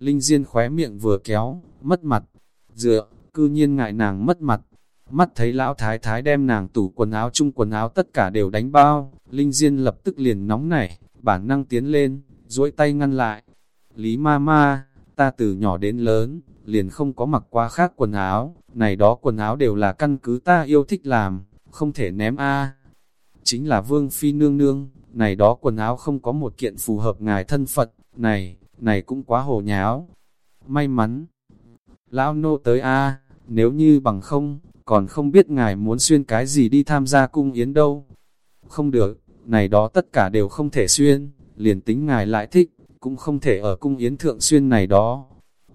Linh Diên khóe miệng vừa kéo, mất mặt, dựa, cư nhiên ngại nàng mất mặt. Mắt thấy lão thái thái đem nàng tủ quần áo chung quần áo tất cả đều đánh bao, Linh Diên lập tức liền nóng nảy, bản năng tiến lên, duỗi tay ngăn lại. Lý ma ma, ta từ nhỏ đến lớn, liền không có mặc qua khác quần áo, này đó quần áo đều là căn cứ ta yêu thích làm, không thể ném a. Chính là vương phi nương nương, này đó quần áo không có một kiện phù hợp ngài thân phận này, này cũng quá hồ nháo. May mắn, lão nô tới a nếu như bằng không, còn không biết ngài muốn xuyên cái gì đi tham gia cung yến đâu. Không được, này đó tất cả đều không thể xuyên, liền tính ngài lại thích, cũng không thể ở cung yến thượng xuyên này đó.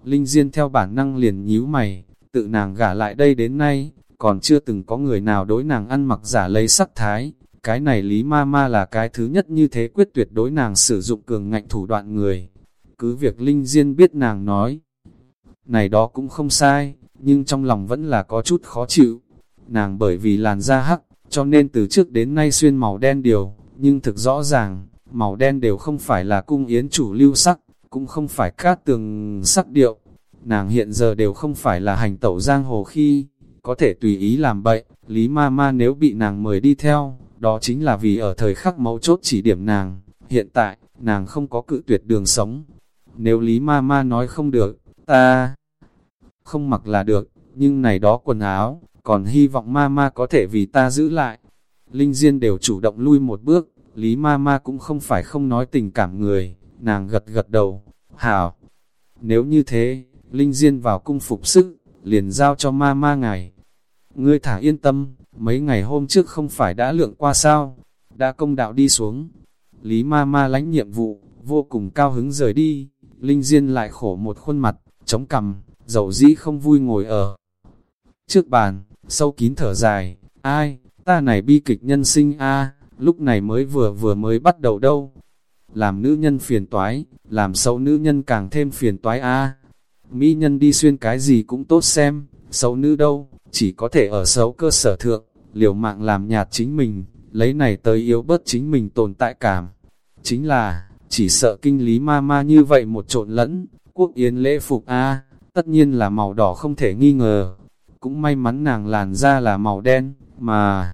Linh Diên theo bản năng liền nhíu mày, tự nàng gả lại đây đến nay, còn chưa từng có người nào đối nàng ăn mặc giả lấy sắc thái. Cái này Lý Ma Ma là cái thứ nhất như thế quyết tuyệt đối nàng sử dụng cường ngạnh thủ đoạn người. Cứ việc Linh Diên biết nàng nói, này đó cũng không sai, nhưng trong lòng vẫn là có chút khó chịu. Nàng bởi vì làn da hắc, cho nên từ trước đến nay xuyên màu đen điều, nhưng thực rõ ràng, màu đen đều không phải là cung yến chủ lưu sắc, cũng không phải cát tường sắc điệu. Nàng hiện giờ đều không phải là hành tẩu giang hồ khi, có thể tùy ý làm bậy, Lý Ma Ma nếu bị nàng mời đi theo, đó chính là vì ở thời khắc mấu chốt chỉ điểm nàng. Hiện tại, nàng không có cự tuyệt đường sống. Nếu Lý Ma Ma nói không được, ta không mặc là được, nhưng này đó quần áo, còn hy vọng Ma Ma có thể vì ta giữ lại. Linh Diên đều chủ động lui một bước, Lý Ma Ma cũng không phải không nói tình cảm người, nàng gật gật đầu, hảo. Nếu như thế, Linh Diên vào cung phục sức, liền giao cho Ma Ma ngài. Ngươi thả yên tâm, mấy ngày hôm trước không phải đã lượng qua sao, đã công đạo đi xuống. Lý Ma Ma lãnh nhiệm vụ, vô cùng cao hứng rời đi, Linh Diên lại khổ một khuôn mặt, chống cằm, dầu dĩ không vui ngồi ở. Trước bàn, sâu kín thở dài, ai, ta này bi kịch nhân sinh a lúc này mới vừa vừa mới bắt đầu đâu. Làm nữ nhân phiền toái, làm xấu nữ nhân càng thêm phiền toái a Mỹ nhân đi xuyên cái gì cũng tốt xem, xấu nữ đâu, chỉ có thể ở xấu cơ sở thượng, liều mạng làm nhạt chính mình, lấy này tới yếu bớt chính mình tồn tại cảm. Chính là, chỉ sợ kinh lý ma ma như vậy một trộn lẫn, quốc yến lễ phục a tất nhiên là màu đỏ không thể nghi ngờ. Cũng may mắn nàng làn da là màu đen, mà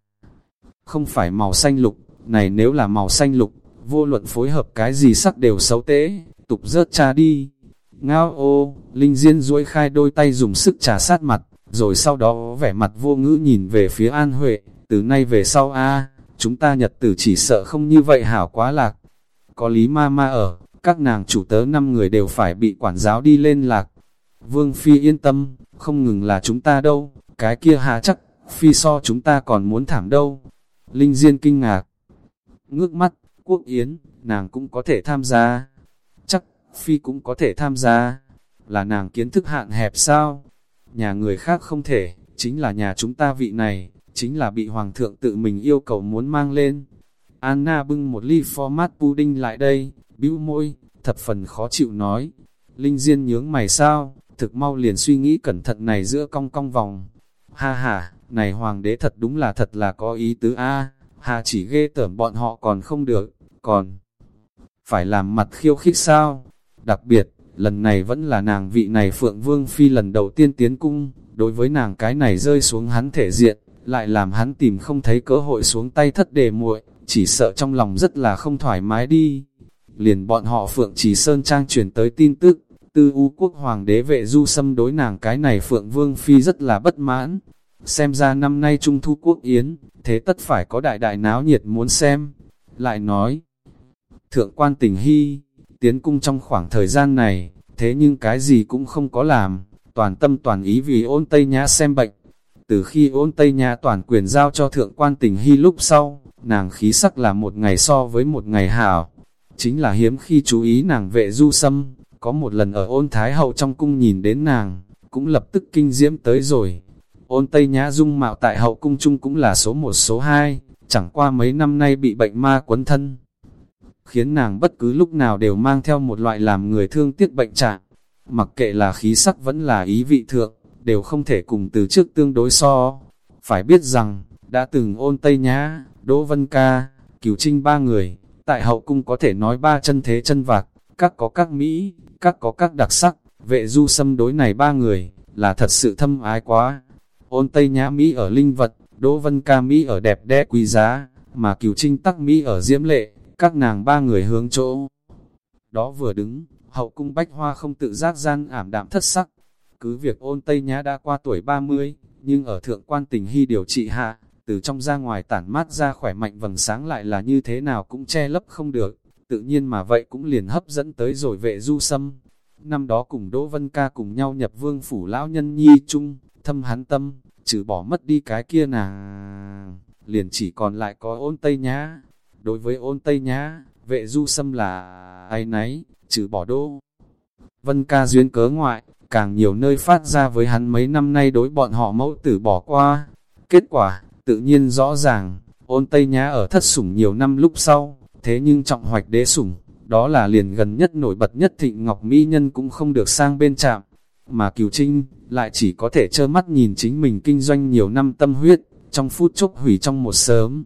không phải màu xanh lục, này nếu là màu xanh lục, vô luận phối hợp cái gì sắc đều xấu tế, tục rớt cha đi. Ngao ô, Linh Diên duỗi khai đôi tay dùng sức trà sát mặt, rồi sau đó vẻ mặt vô ngữ nhìn về phía An Huệ, từ nay về sau a chúng ta nhật tử chỉ sợ không như vậy hảo quá lạc. Có lý ma ma ở, các nàng chủ tớ năm người đều phải bị quản giáo đi lên lạc. Vương Phi yên tâm, không ngừng là chúng ta đâu, cái kia hà chắc, Phi so chúng ta còn muốn thảm đâu. Linh Diên kinh ngạc, ngước mắt, quốc yến, nàng cũng có thể tham gia. Chắc, Phi cũng có thể tham gia. Là nàng kiến thức hạn hẹp sao? Nhà người khác không thể, chính là nhà chúng ta vị này, chính là bị Hoàng thượng tự mình yêu cầu muốn mang lên. Anna bưng một ly format pudding lại đây, bĩu môi, thập phần khó chịu nói. Linh Diên nhướng mày sao, thực mau liền suy nghĩ cẩn thận này giữa cong cong vòng. Ha ha, này hoàng đế thật đúng là thật là có ý tứ a hà chỉ ghê tởm bọn họ còn không được, còn phải làm mặt khiêu khích sao? Đặc biệt, lần này vẫn là nàng vị này Phượng Vương Phi lần đầu tiên tiến cung, đối với nàng cái này rơi xuống hắn thể diện, lại làm hắn tìm không thấy cơ hội xuống tay thất đề muội, chỉ sợ trong lòng rất là không thoải mái đi. Liền bọn họ Phượng Trì Sơn Trang truyền tới tin tức, tư u quốc hoàng đế vệ du xâm đối nàng cái này Phượng Vương Phi rất là bất mãn. Xem ra năm nay Trung Thu Quốc Yến, thế tất phải có đại đại náo nhiệt muốn xem. Lại nói, thượng quan tình hy, tiến cung trong khoảng thời gian này, thế nhưng cái gì cũng không có làm, toàn tâm toàn ý vì ôn Tây Nhã xem bệnh. Từ khi ôn Tây nha toàn quyền giao cho thượng quan tình hy lúc sau, nàng khí sắc là một ngày so với một ngày hảo. Chính là hiếm khi chú ý nàng vệ du sâm, có một lần ở ôn Thái Hậu trong cung nhìn đến nàng, cũng lập tức kinh diễm tới rồi. Ôn Tây Nhã dung mạo tại hậu cung chung cũng là số một số hai, chẳng qua mấy năm nay bị bệnh ma quấn thân. Khiến nàng bất cứ lúc nào đều mang theo một loại làm người thương tiếc bệnh trạng. Mặc kệ là khí sắc vẫn là ý vị thượng, đều không thể cùng từ trước tương đối so. Phải biết rằng, đã từng ôn Tây Nhã, Đỗ Vân Ca, Cửu Trinh ba người, tại hậu cung có thể nói ba chân thế chân vạc, các có các Mỹ, các có các đặc sắc, vệ du xâm đối này ba người, là thật sự thâm ái quá. Ôn Tây Nhã Mỹ ở linh vật, Đỗ Vân Ca Mỹ ở đẹp đẽ quý giá, mà cửu Trinh Tắc Mỹ ở diễm lệ, các nàng ba người hướng chỗ. Đó vừa đứng, hậu cung bách hoa không tự giác gian ảm đạm thất sắc. Cứ việc ôn Tây Nhã đã qua tuổi 30, nhưng ở thượng quan tình hy điều trị hạ, từ trong ra ngoài tản mát ra khỏe mạnh vầng sáng lại là như thế nào cũng che lấp không được, tự nhiên mà vậy cũng liền hấp dẫn tới rồi vệ du sâm. Năm đó cùng Đỗ Vân Ca cùng nhau nhập vương phủ lão nhân nhi chung, thâm hắn tâm, trừ bỏ mất đi cái kia nàng, liền chỉ còn lại có ôn Tây Nhã. Đối với ôn Tây Nhã, vệ du sâm là ai nấy, trừ bỏ Đỗ. Vân Ca duyên cớ ngoại, càng nhiều nơi phát ra với hắn mấy năm nay đối bọn họ mẫu tử bỏ qua. Kết quả, tự nhiên rõ ràng, ôn Tây Nhã ở thất sủng nhiều năm lúc sau, thế nhưng trọng hoạch đế sủng, đó là liền gần nhất nổi bật nhất thịnh ngọc mỹ nhân cũng không được sang bên chạm, mà Kiều Trinh lại chỉ có thể trơ mắt nhìn chính mình kinh doanh nhiều năm tâm huyết, trong phút chốc hủy trong một sớm.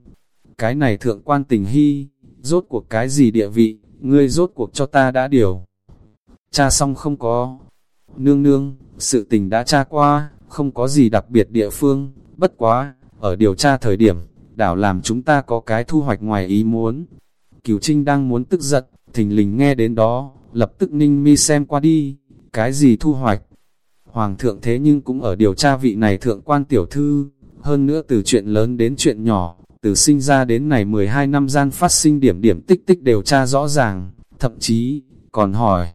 Cái này thượng quan tình hy, rốt cuộc cái gì địa vị, ngươi rốt cuộc cho ta đã điều. Cha xong không có. Nương nương, sự tình đã tra qua, không có gì đặc biệt địa phương, bất quá, ở điều tra thời điểm, đảo làm chúng ta có cái thu hoạch ngoài ý muốn. Cửu Trinh đang muốn tức giận, thình lình nghe đến đó, lập tức ninh mi xem qua đi, cái gì thu hoạch. Hoàng thượng thế nhưng cũng ở điều tra vị này thượng quan tiểu thư, hơn nữa từ chuyện lớn đến chuyện nhỏ, từ sinh ra đến này 12 năm gian phát sinh điểm điểm tích tích đều tra rõ ràng, thậm chí, còn hỏi.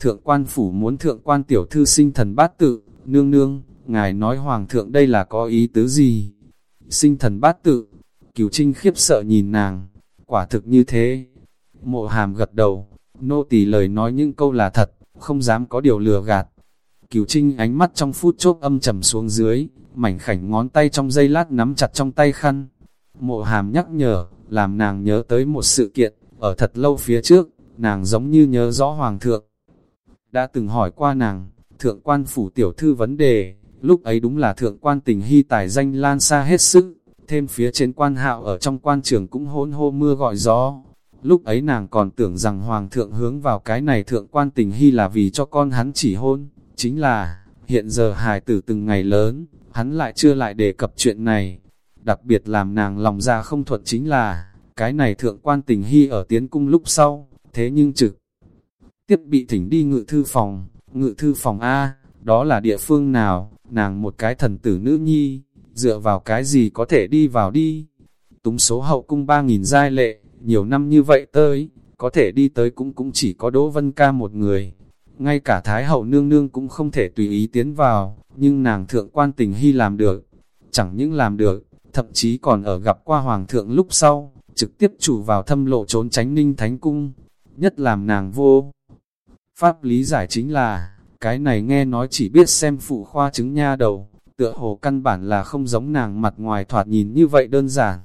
Thượng quan phủ muốn thượng quan tiểu thư sinh thần bát tự, nương nương, ngài nói hoàng thượng đây là có ý tứ gì? Sinh thần bát tự, cửu trinh khiếp sợ nhìn nàng, quả thực như thế. Mộ hàm gật đầu, nô tỳ lời nói những câu là thật, không dám có điều lừa gạt. Cửu trinh ánh mắt trong phút chốc âm trầm xuống dưới, mảnh khảnh ngón tay trong dây lát nắm chặt trong tay khăn. Mộ hàm nhắc nhở, làm nàng nhớ tới một sự kiện, ở thật lâu phía trước, nàng giống như nhớ rõ hoàng thượng. Đã từng hỏi qua nàng, thượng quan phủ tiểu thư vấn đề, lúc ấy đúng là thượng quan tình hy tài danh lan xa hết sức, thêm phía trên quan hạo ở trong quan trường cũng hôn hô mưa gọi gió. Lúc ấy nàng còn tưởng rằng hoàng thượng hướng vào cái này thượng quan tình hy là vì cho con hắn chỉ hôn, chính là, hiện giờ hài tử từng ngày lớn, hắn lại chưa lại đề cập chuyện này. Đặc biệt làm nàng lòng ra không thuận chính là, cái này thượng quan tình hy ở tiến cung lúc sau, thế nhưng trực tiếp bị thỉnh đi ngự thư phòng, ngự thư phòng A, đó là địa phương nào, nàng một cái thần tử nữ nhi, dựa vào cái gì có thể đi vào đi. Túng số hậu cung ba nghìn giai lệ, nhiều năm như vậy tới, có thể đi tới cũng cũng chỉ có Đỗ Vân Ca một người. Ngay cả Thái hậu nương nương cũng không thể tùy ý tiến vào, nhưng nàng thượng quan tình hy làm được. Chẳng những làm được, thậm chí còn ở gặp qua hoàng thượng lúc sau, trực tiếp chủ vào thâm lộ trốn tránh ninh thánh cung. Nhất làm nàng vô. Pháp lý giải chính là, cái này nghe nói chỉ biết xem phụ khoa chứng nha đầu, tựa hồ căn bản là không giống nàng mặt ngoài thoạt nhìn như vậy đơn giản.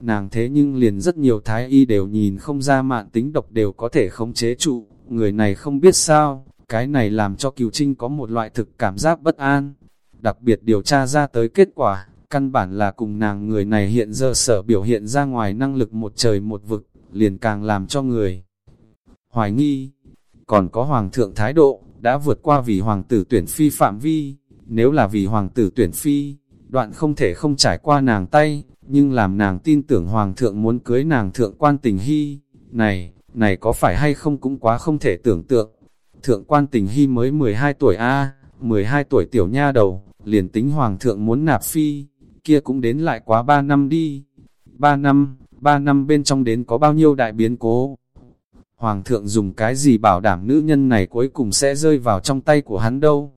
Nàng thế nhưng liền rất nhiều thái y đều nhìn không ra mạng tính độc đều có thể không chế trụ, người này không biết sao, cái này làm cho Kiều Trinh có một loại thực cảm giác bất an. Đặc biệt điều tra ra tới kết quả, căn bản là cùng nàng người này hiện giờ sở biểu hiện ra ngoài năng lực một trời một vực, liền càng làm cho người hoài nghi. Còn có hoàng thượng thái độ, đã vượt qua vì hoàng tử tuyển phi phạm vi, nếu là vì hoàng tử tuyển phi, đoạn không thể không trải qua nàng tay, nhưng làm nàng tin tưởng hoàng thượng muốn cưới nàng thượng quan tình hy, này, này có phải hay không cũng quá không thể tưởng tượng. Thượng quan tình hy mới 12 tuổi A, 12 tuổi tiểu nha đầu, liền tính hoàng thượng muốn nạp phi, kia cũng đến lại quá 3 năm đi. 3 năm, 3 năm bên trong đến có bao nhiêu đại biến cố. Hoàng thượng dùng cái gì bảo đảm nữ nhân này cuối cùng sẽ rơi vào trong tay của hắn đâu.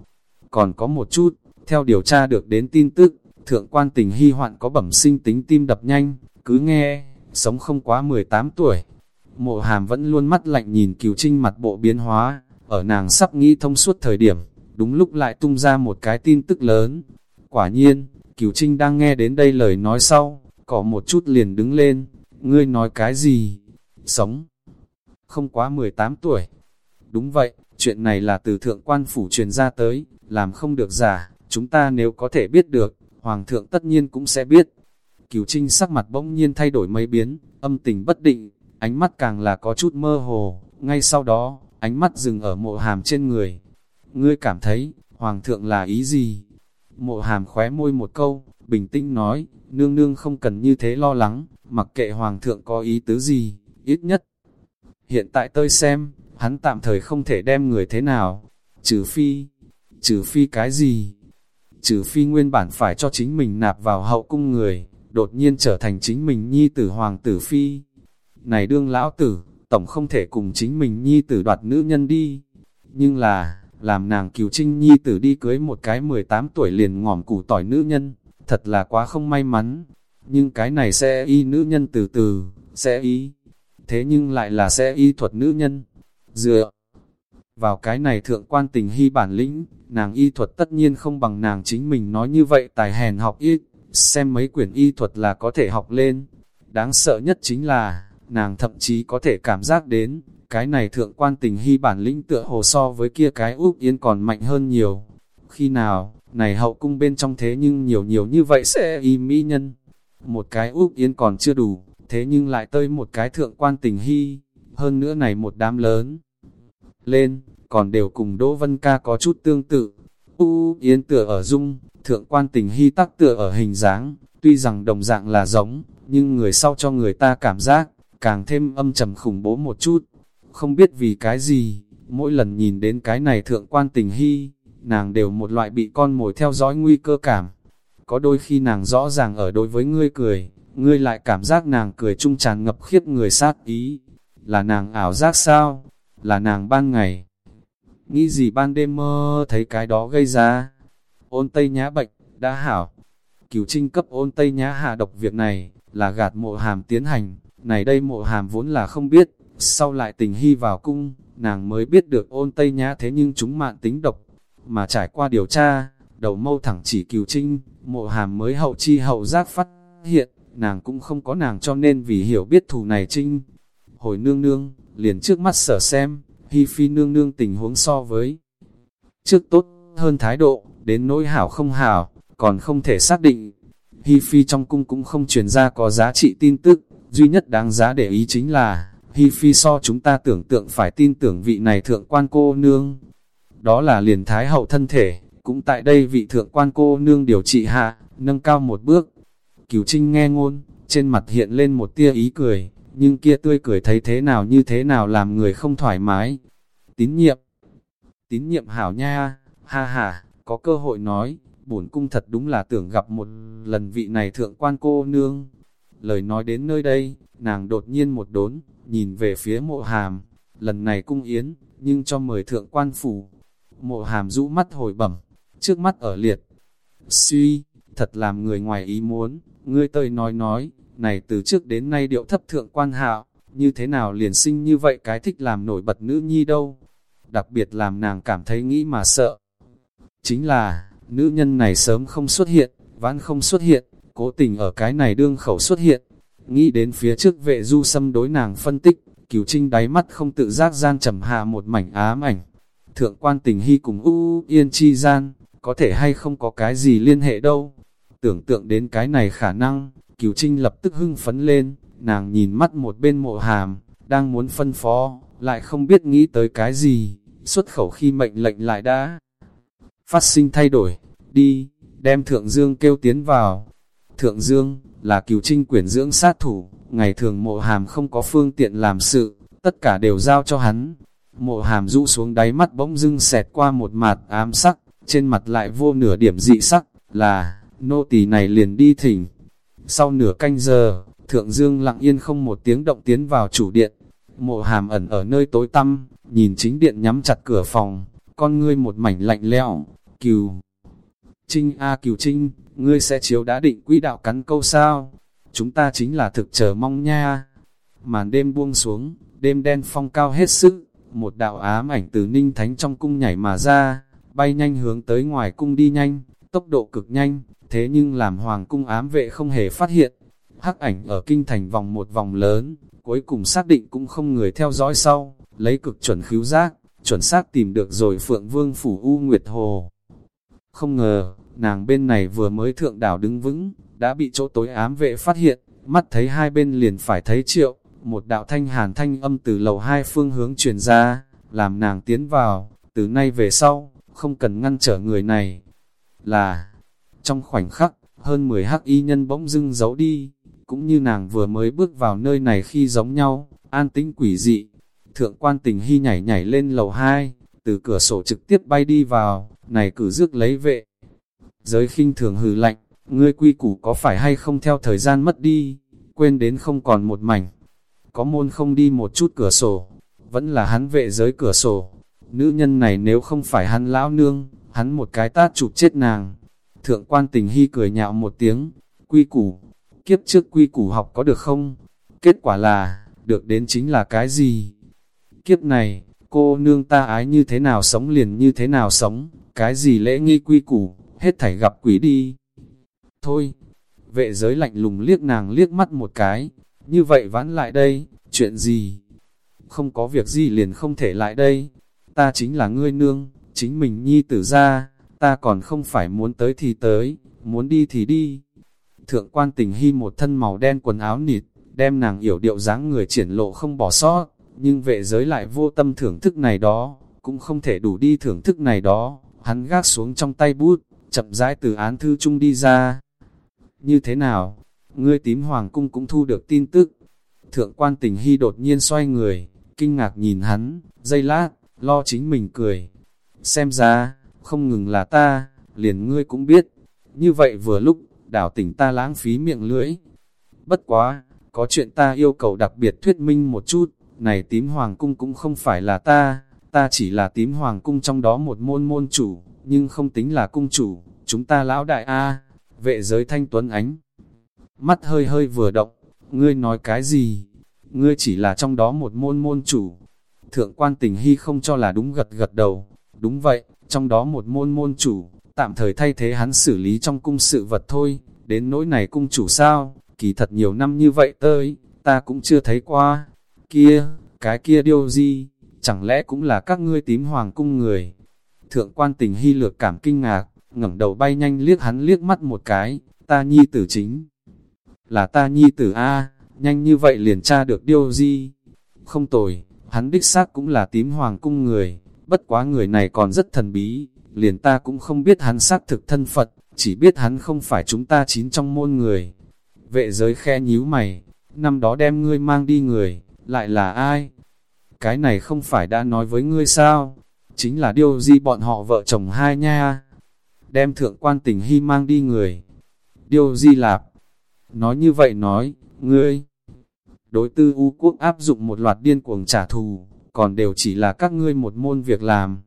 Còn có một chút, theo điều tra được đến tin tức, thượng quan tình hy hoạn có bẩm sinh tính tim đập nhanh, cứ nghe, sống không quá 18 tuổi. Mộ hàm vẫn luôn mắt lạnh nhìn cửu trinh mặt bộ biến hóa, ở nàng sắp nghĩ thông suốt thời điểm, đúng lúc lại tung ra một cái tin tức lớn. Quả nhiên, cửu trinh đang nghe đến đây lời nói sau, có một chút liền đứng lên, ngươi nói cái gì? Sống không quá 18 tuổi. Đúng vậy, chuyện này là từ thượng quan phủ truyền ra tới, làm không được giả, chúng ta nếu có thể biết được, hoàng thượng tất nhiên cũng sẽ biết. Cửu Trinh sắc mặt bỗng nhiên thay đổi mấy biến, âm tình bất định, ánh mắt càng là có chút mơ hồ, ngay sau đó, ánh mắt dừng ở mộ hàm trên người. ngươi cảm thấy, Hoàng thượng là ý gì? Mộ hàm khóe môi một câu, bình tĩnh nói, nương nương không cần như thế lo lắng, mặc kệ Hoàng thượng có ý tứ gì, ít nhất. Hiện tại tôi xem, hắn tạm thời không thể đem người thế nào, trừ phi, trừ phi cái gì? Trừ phi nguyên bản phải cho chính mình nạp vào hậu cung người, đột nhiên trở thành chính mình nhi tử hoàng tử phi. Này đương lão tử, tổng không thể cùng chính mình nhi tử đoạt nữ nhân đi. Nhưng là, làm nàng cứu trinh nhi tử đi cưới một cái 18 tuổi liền ngỏm củ tỏi nữ nhân, thật là quá không may mắn. Nhưng cái này sẽ y nữ nhân từ từ, sẽ y. Thế nhưng lại là sẽ y thuật nữ nhân. Dựa vào cái này thượng quan tình hy bản lĩnh, nàng y thuật tất nhiên không bằng nàng chính mình nói như vậy tài hèn học ít, xem mấy quyển y thuật là có thể học lên. Đáng sợ nhất chính là, nàng thậm chí có thể cảm giác đến, cái này thượng quan tình hy bản lĩnh tựa hồ so với kia cái úp yên còn mạnh hơn nhiều. Khi nào, này hậu cung bên trong thế nhưng nhiều nhiều như vậy sẽ y mỹ nhân. Một cái úp yên còn chưa đủ, thế nhưng lại tơi một cái thượng quan tình hy, hơn nữa này một đám lớn. Lên, còn đều cùng Đỗ Vân Ca có chút tương tự. U Yến tựa ở dung, thượng quan tình hy tắc tựa ở hình dáng, tuy rằng đồng dạng là giống, nhưng người sau cho người ta cảm giác, càng thêm âm trầm khủng bố một chút. Không biết vì cái gì, mỗi lần nhìn đến cái này thượng quan tình hy, nàng đều một loại bị con mồi theo dõi nguy cơ cảm. Có đôi khi nàng rõ ràng ở đối với ngươi cười, ngươi lại cảm giác nàng cười trung tràn ngập khiếp người sát ý. Là nàng ảo giác sao? Là nàng ban ngày. Nghĩ gì ban đêm mơ thấy cái đó gây ra? Ôn tây nhã bệnh, đã hảo. Cửu trinh cấp ôn tây nhã hạ độc việc này, là gạt mộ hàm tiến hành. Này đây mộ hàm vốn là không biết, sau lại tình hy vào cung, nàng mới biết được ôn tây nhã thế nhưng chúng mạng tính độc. Mà trải qua điều tra, đầu mâu thẳng chỉ cửu trinh, mộ hàm mới hậu chi hậu giác phát hiện, nàng cũng không có nàng cho nên vì hiểu biết thù này trinh. Hồi nương nương, liền trước mắt sở xem, Hi Phi nương nương tình huống so với trước tốt hơn thái độ, đến nỗi hảo không hảo, còn không thể xác định. Hi Phi trong cung cũng không truyền ra có giá trị tin tức, duy nhất đáng giá để ý chính là, Hi Phi so chúng ta tưởng tượng phải tin tưởng vị này thượng quan cô nương. Đó là liền thái hậu thân thể, cũng tại đây vị thượng quan cô nương điều trị hạ, nâng cao một bước. Cửu Trinh nghe ngôn, trên mặt hiện lên một tia ý cười, nhưng kia tươi cười thấy thế nào như thế nào làm người không thoải mái. Tín nhiệm, tín nhiệm hảo nha, ha ha, có cơ hội nói, bổn cung thật đúng là tưởng gặp một lần vị này thượng quan cô nương. Lời nói đến nơi đây, nàng đột nhiên một đốn, nhìn về phía mộ hàm, lần này cung yến, nhưng cho mời thượng quan phủ. Mộ hàm rũ mắt hồi bẩm, trước mắt ở liệt. Suy, thật làm người ngoài ý muốn, ngươi tơi nói nói, này từ trước đến nay điệu thấp thượng quan hạo, như thế nào liền sinh như vậy cái thích làm nổi bật nữ nhi đâu. Đặc biệt làm nàng cảm thấy nghĩ mà sợ. Chính là, nữ nhân này sớm không xuất hiện, vãn không xuất hiện, cố tình ở cái này đương khẩu xuất hiện. Nghĩ đến phía trước vệ du xâm đối nàng phân tích, cửu trinh đáy mắt không tự giác gian trầm hạ một mảnh ám ảnh. Thượng quan tình hy cùng u yên chi gian, có thể hay không có cái gì liên hệ đâu. Tưởng tượng đến cái này khả năng, Cửu Trinh lập tức hưng phấn lên, nàng nhìn mắt một bên mộ hàm, đang muốn phân phó, lại không biết nghĩ tới cái gì, xuất khẩu khi mệnh lệnh lại đã phát sinh thay đổi, đi, đem Thượng Dương kêu tiến vào. Thượng Dương, là cửu trinh quyển dưỡng sát thủ, ngày thường mộ hàm không có phương tiện làm sự, tất cả đều giao cho hắn. Mộ hàm rũ xuống đáy mắt bỗng dưng xẹt qua một mặt ám sắc, trên mặt lại vô nửa điểm dị sắc, là, nô tỳ này liền đi thỉnh. Sau nửa canh giờ, Thượng Dương lặng yên không một tiếng động tiến vào chủ điện. Mộ hàm ẩn ở nơi tối tăm, nhìn chính điện nhắm chặt cửa phòng, con ngươi một mảnh lạnh lẽo, cừu. Trinh A à, cừu Trinh, ngươi sẽ chiếu đã định quỹ đạo cắn câu sao? Chúng ta chính là thực chờ mong nha. Màn đêm buông xuống, đêm đen phong cao hết sức, một đạo ám ảnh từ ninh thánh trong cung nhảy mà ra, bay nhanh hướng tới ngoài cung đi nhanh, tốc độ cực nhanh, thế nhưng làm hoàng cung ám vệ không hề phát hiện. Hắc ảnh ở kinh thành vòng một vòng lớn, cuối cùng xác định cũng không người theo dõi sau, lấy cực chuẩn khíu giác, chuẩn xác tìm được rồi Phượng Vương Phủ U Nguyệt Hồ. Không ngờ, nàng bên này vừa mới thượng đảo đứng vững, đã bị chỗ tối ám vệ phát hiện, mắt thấy hai bên liền phải thấy triệu, một đạo thanh hàn thanh âm từ lầu hai phương hướng truyền ra, làm nàng tiến vào, từ nay về sau, không cần ngăn trở người này. Là, trong khoảnh khắc, hơn 10 hắc y nhân bỗng dưng giấu đi, cũng như nàng vừa mới bước vào nơi này khi giống nhau, an tĩnh quỷ dị. Thượng quan tình hy nhảy nhảy lên lầu 2, từ cửa sổ trực tiếp bay đi vào, này cử rước lấy vệ. Giới khinh thường hừ lạnh, ngươi quy củ có phải hay không theo thời gian mất đi, quên đến không còn một mảnh. Có môn không đi một chút cửa sổ, vẫn là hắn vệ giới cửa sổ. Nữ nhân này nếu không phải hắn lão nương, hắn một cái tát chụp chết nàng. Thượng quan tình hy cười nhạo một tiếng, quy củ, kiếp trước quy củ học có được không? Kết quả là, được đến chính là cái gì? Kiếp này, cô nương ta ái như thế nào sống liền như thế nào sống, cái gì lễ nghi quy củ, hết thảy gặp quỷ đi. Thôi, vệ giới lạnh lùng liếc nàng liếc mắt một cái, như vậy vãn lại đây, chuyện gì? Không có việc gì liền không thể lại đây, ta chính là ngươi nương, chính mình nhi tử ra, ta còn không phải muốn tới thì tới, muốn đi thì đi. Thượng quan tình hy một thân màu đen quần áo nịt, đem nàng yểu điệu dáng người triển lộ không bỏ sót, nhưng vệ giới lại vô tâm thưởng thức này đó, cũng không thể đủ đi thưởng thức này đó, hắn gác xuống trong tay bút, chậm rãi từ án thư chung đi ra. Như thế nào? Ngươi tím hoàng cung cũng thu được tin tức. Thượng quan tình hy đột nhiên xoay người, kinh ngạc nhìn hắn, dây lát, lo chính mình cười. Xem ra, không ngừng là ta, liền ngươi cũng biết. Như vậy vừa lúc, đảo tỉnh ta lãng phí miệng lưỡi. Bất quá, có chuyện ta yêu cầu đặc biệt thuyết minh một chút, này tím hoàng cung cũng không phải là ta, ta chỉ là tím hoàng cung trong đó một môn môn chủ, nhưng không tính là cung chủ, chúng ta lão đại A, vệ giới thanh tuấn ánh. Mắt hơi hơi vừa động, ngươi nói cái gì? Ngươi chỉ là trong đó một môn môn chủ. Thượng quan tình hy không cho là đúng gật gật đầu, đúng vậy, trong đó một môn môn chủ, tạm thời thay thế hắn xử lý trong cung sự vật thôi, đến nỗi này cung chủ sao, kỳ thật nhiều năm như vậy tới, ta cũng chưa thấy qua. Kia, cái kia điêu gì, chẳng lẽ cũng là các ngươi tím hoàng cung người? Thượng quan tình hy lược cảm kinh ngạc, ngẩng đầu bay nhanh liếc hắn liếc mắt một cái, ta nhi tử chính. Là ta nhi tử A, nhanh như vậy liền tra được điêu gì? Không tồi, hắn đích xác cũng là tím hoàng cung người, bất quá người này còn rất thần bí, liền ta cũng không biết hắn xác thực thân Phật, chỉ biết hắn không phải chúng ta chín trong môn người. Vệ giới khe nhíu mày, năm đó đem ngươi mang đi người, lại là ai? Cái này không phải đã nói với ngươi sao? Chính là điều gì bọn họ vợ chồng hai nha. Đem thượng quan tình hy mang đi người. Điều gì lạp? Nói như vậy nói, ngươi. Đối tư U quốc áp dụng một loạt điên cuồng trả thù, còn đều chỉ là các ngươi một môn việc làm.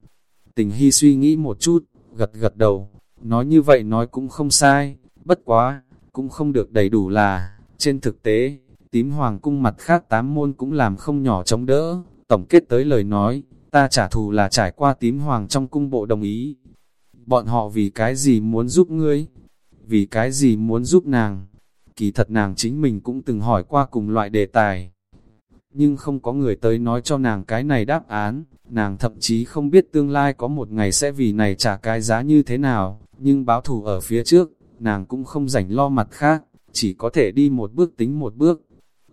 Tình hy suy nghĩ một chút, gật gật đầu, nói như vậy nói cũng không sai, bất quá, cũng không được đầy đủ là, trên thực tế, tím hoàng cung mặt khác tám môn cũng làm không nhỏ chống đỡ, tổng kết tới lời nói, ta trả thù là trải qua tím hoàng trong cung bộ đồng ý. Bọn họ vì cái gì muốn giúp ngươi? Vì cái gì muốn giúp nàng? Kỳ thật nàng chính mình cũng từng hỏi qua cùng loại đề tài. Nhưng không có người tới nói cho nàng cái này đáp án, nàng thậm chí không biết tương lai có một ngày sẽ vì này trả cái giá như thế nào, nhưng báo thù ở phía trước, nàng cũng không rảnh lo mặt khác, chỉ có thể đi một bước tính một bước.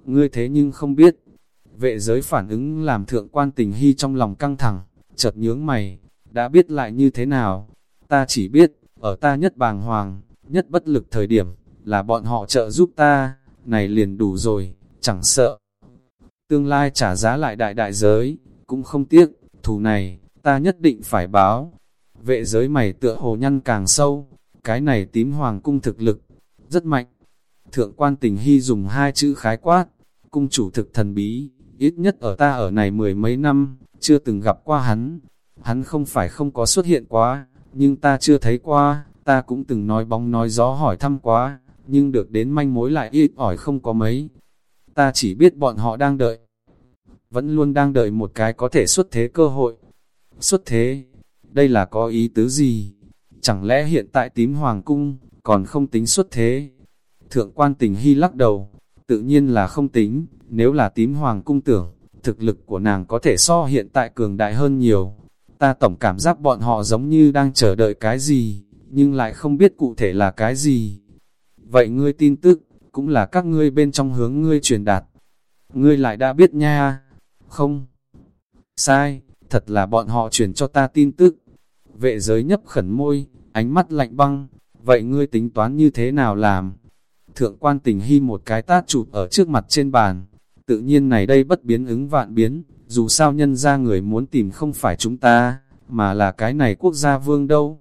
Ngươi thế nhưng không biết, vệ giới phản ứng làm thượng quan tình hy trong lòng căng thẳng, chợt nhướng mày, đã biết lại như thế nào, ta chỉ biết, ở ta nhất bàng hoàng, nhất bất lực thời điểm, là bọn họ trợ giúp ta, này liền đủ rồi, chẳng sợ. Tương lai trả giá lại đại đại giới, cũng không tiếc, thù này, ta nhất định phải báo. Vệ giới mày tựa hồ nhăn càng sâu, cái này tím hoàng cung thực lực, rất mạnh. Thượng quan tình hy dùng hai chữ khái quát, cung chủ thực thần bí, ít nhất ở ta ở này mười mấy năm, chưa từng gặp qua hắn. Hắn không phải không có xuất hiện quá, nhưng ta chưa thấy qua, ta cũng từng nói bóng nói gió hỏi thăm quá, nhưng được đến manh mối lại ít ỏi không có mấy. Ta chỉ biết bọn họ đang đợi, vẫn luôn đang đợi một cái có thể xuất thế cơ hội. Xuất thế, đây là có ý tứ gì? Chẳng lẽ hiện tại tím hoàng cung, còn không tính xuất thế? Thượng quan tình hy lắc đầu, tự nhiên là không tính, nếu là tím hoàng cung tưởng, thực lực của nàng có thể so hiện tại cường đại hơn nhiều. Ta tổng cảm giác bọn họ giống như đang chờ đợi cái gì, nhưng lại không biết cụ thể là cái gì. Vậy ngươi tin tức, cũng là các ngươi bên trong hướng ngươi truyền đạt. Ngươi lại đã biết nha. Không. Sai, thật là bọn họ truyền cho ta tin tức. Vệ giới nhấp khẩn môi, ánh mắt lạnh băng, vậy ngươi tính toán như thế nào làm? Thượng quan tình hy một cái tát chụp ở trước mặt trên bàn, tự nhiên này đây bất biến ứng vạn biến, dù sao nhân ra người muốn tìm không phải chúng ta, mà là cái này quốc gia vương đâu.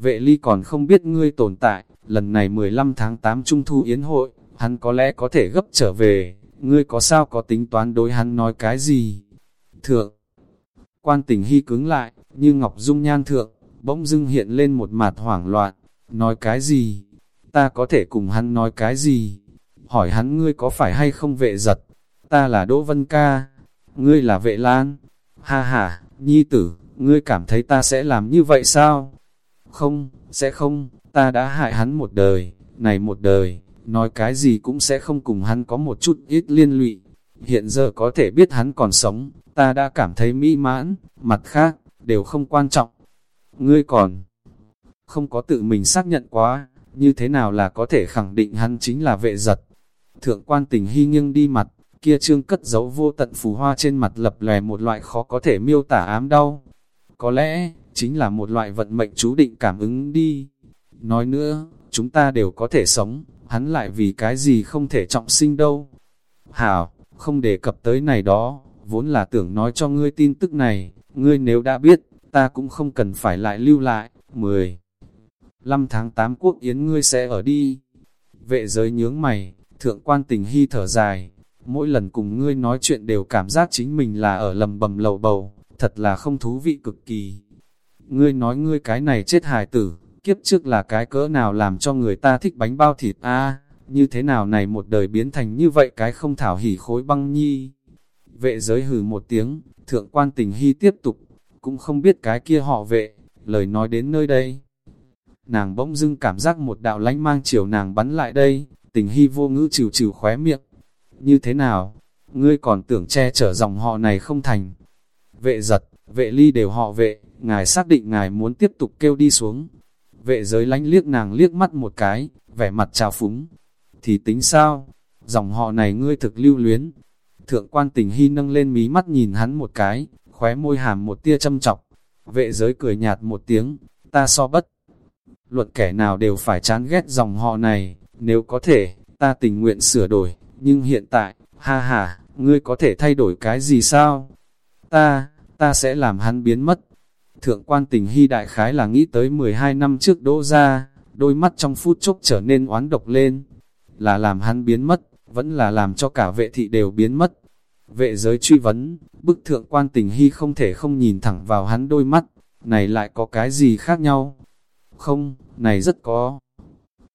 Vệ ly còn không biết ngươi tồn tại, lần này 15 tháng 8 Trung Thu Yến hội, hắn có lẽ có thể gấp trở về, ngươi có sao có tính toán đối hắn nói cái gì? Thượng, quan tình hy cứng lại, như ngọc dung nhan thượng, bỗng dưng hiện lên một mặt hoảng loạn, nói cái gì? Ta có thể cùng hắn nói cái gì? Hỏi hắn ngươi có phải hay không vệ giật? Ta là Đỗ Vân Ca, ngươi là vệ lan. Ha ha, nhi tử, ngươi cảm thấy ta sẽ làm như vậy sao? Không, sẽ không, ta đã hại hắn một đời, này một đời, nói cái gì cũng sẽ không cùng hắn có một chút ít liên lụy. Hiện giờ có thể biết hắn còn sống, ta đã cảm thấy mỹ mãn, mặt khác, đều không quan trọng. Ngươi còn không có tự mình xác nhận quá, như thế nào là có thể khẳng định hắn chính là vệ giật. Thượng quan tình hy nghiêng đi mặt, kia trương cất giấu vô tận phù hoa trên mặt lập lòe một loại khó có thể miêu tả ám đau. Có lẽ, chính là một loại vận mệnh chú định cảm ứng đi. Nói nữa, chúng ta đều có thể sống, hắn lại vì cái gì không thể trọng sinh đâu. Hảo, không đề cập tới này đó, vốn là tưởng nói cho ngươi tin tức này, ngươi nếu đã biết, ta cũng không cần phải lại lưu lại. 10. 5 tháng 8 quốc yến ngươi sẽ ở đi. Vệ giới nhướng mày, thượng quan tình hy thở dài, mỗi lần cùng ngươi nói chuyện đều cảm giác chính mình là ở lầm bầm lầu bầu, thật là không thú vị cực kỳ. Ngươi nói ngươi cái này chết hài tử, kiếp trước là cái cỡ nào làm cho người ta thích bánh bao thịt a như thế nào này một đời biến thành như vậy cái không thảo hỉ khối băng nhi. Vệ giới hừ một tiếng, thượng quan tình hy tiếp tục, cũng không biết cái kia họ vệ, lời nói đến nơi đây. Nàng bỗng dưng cảm giác một đạo lánh mang chiều nàng bắn lại đây, tình hy vô ngữ chịu chịu khóe miệng. Như thế nào? Ngươi còn tưởng che chở dòng họ này không thành. Vệ giật, vệ ly đều họ vệ, ngài xác định ngài muốn tiếp tục kêu đi xuống. Vệ giới lánh liếc nàng liếc mắt một cái, vẻ mặt trào phúng. Thì tính sao? Dòng họ này ngươi thực lưu luyến. Thượng quan tình hy nâng lên mí mắt nhìn hắn một cái, khóe môi hàm một tia châm chọc. Vệ giới cười nhạt một tiếng, ta so bất. Luật kẻ nào đều phải chán ghét dòng họ này, nếu có thể, ta tình nguyện sửa đổi, nhưng hiện tại, ha ha, ngươi có thể thay đổi cái gì sao? Ta, ta sẽ làm hắn biến mất. Thượng quan tình hy đại khái là nghĩ tới 12 năm trước đỗ ra, đôi mắt trong phút chốc trở nên oán độc lên. Là làm hắn biến mất, vẫn là làm cho cả vệ thị đều biến mất. Vệ giới truy vấn, bức thượng quan tình hy không thể không nhìn thẳng vào hắn đôi mắt, này lại có cái gì khác nhau? Không, này rất có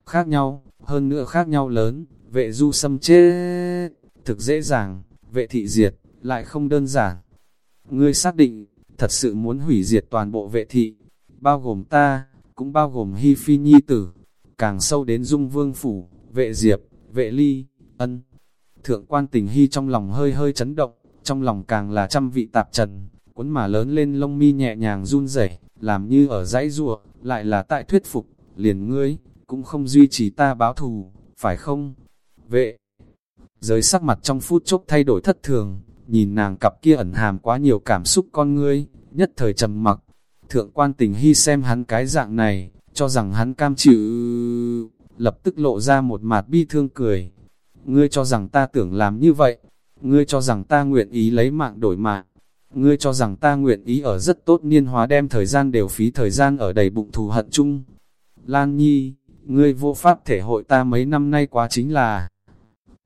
khác nhau, hơn nữa khác nhau lớn, vệ du xâm chết, thực dễ dàng, vệ thị diệt, lại không đơn giản. Ngươi xác định, thật sự muốn hủy diệt toàn bộ vệ thị, bao gồm ta, cũng bao gồm Hy Phi Nhi Tử, càng sâu đến Dung Vương Phủ, vệ diệp, vệ ly, ân. Thượng quan tình Hy trong lòng hơi hơi chấn động, trong lòng càng là trăm vị tạp trần, cuốn mà lớn lên lông mi nhẹ nhàng run rẩy làm như ở dãy rùa, lại là tại thuyết phục, liền ngươi, cũng không duy trì ta báo thù, phải không? Vệ, giới sắc mặt trong phút chốc thay đổi thất thường, nhìn nàng cặp kia ẩn hàm quá nhiều cảm xúc con ngươi, nhất thời trầm mặc. Thượng quan tình hy xem hắn cái dạng này, cho rằng hắn cam chịu, lập tức lộ ra một mặt bi thương cười. Ngươi cho rằng ta tưởng làm như vậy, ngươi cho rằng ta nguyện ý lấy mạng đổi mạng, ngươi cho rằng ta nguyện ý ở rất tốt niên hóa đem thời gian đều phí thời gian ở đầy bụng thù hận chung. Lan Nhi, ngươi vô pháp thể hội ta mấy năm nay quá chính là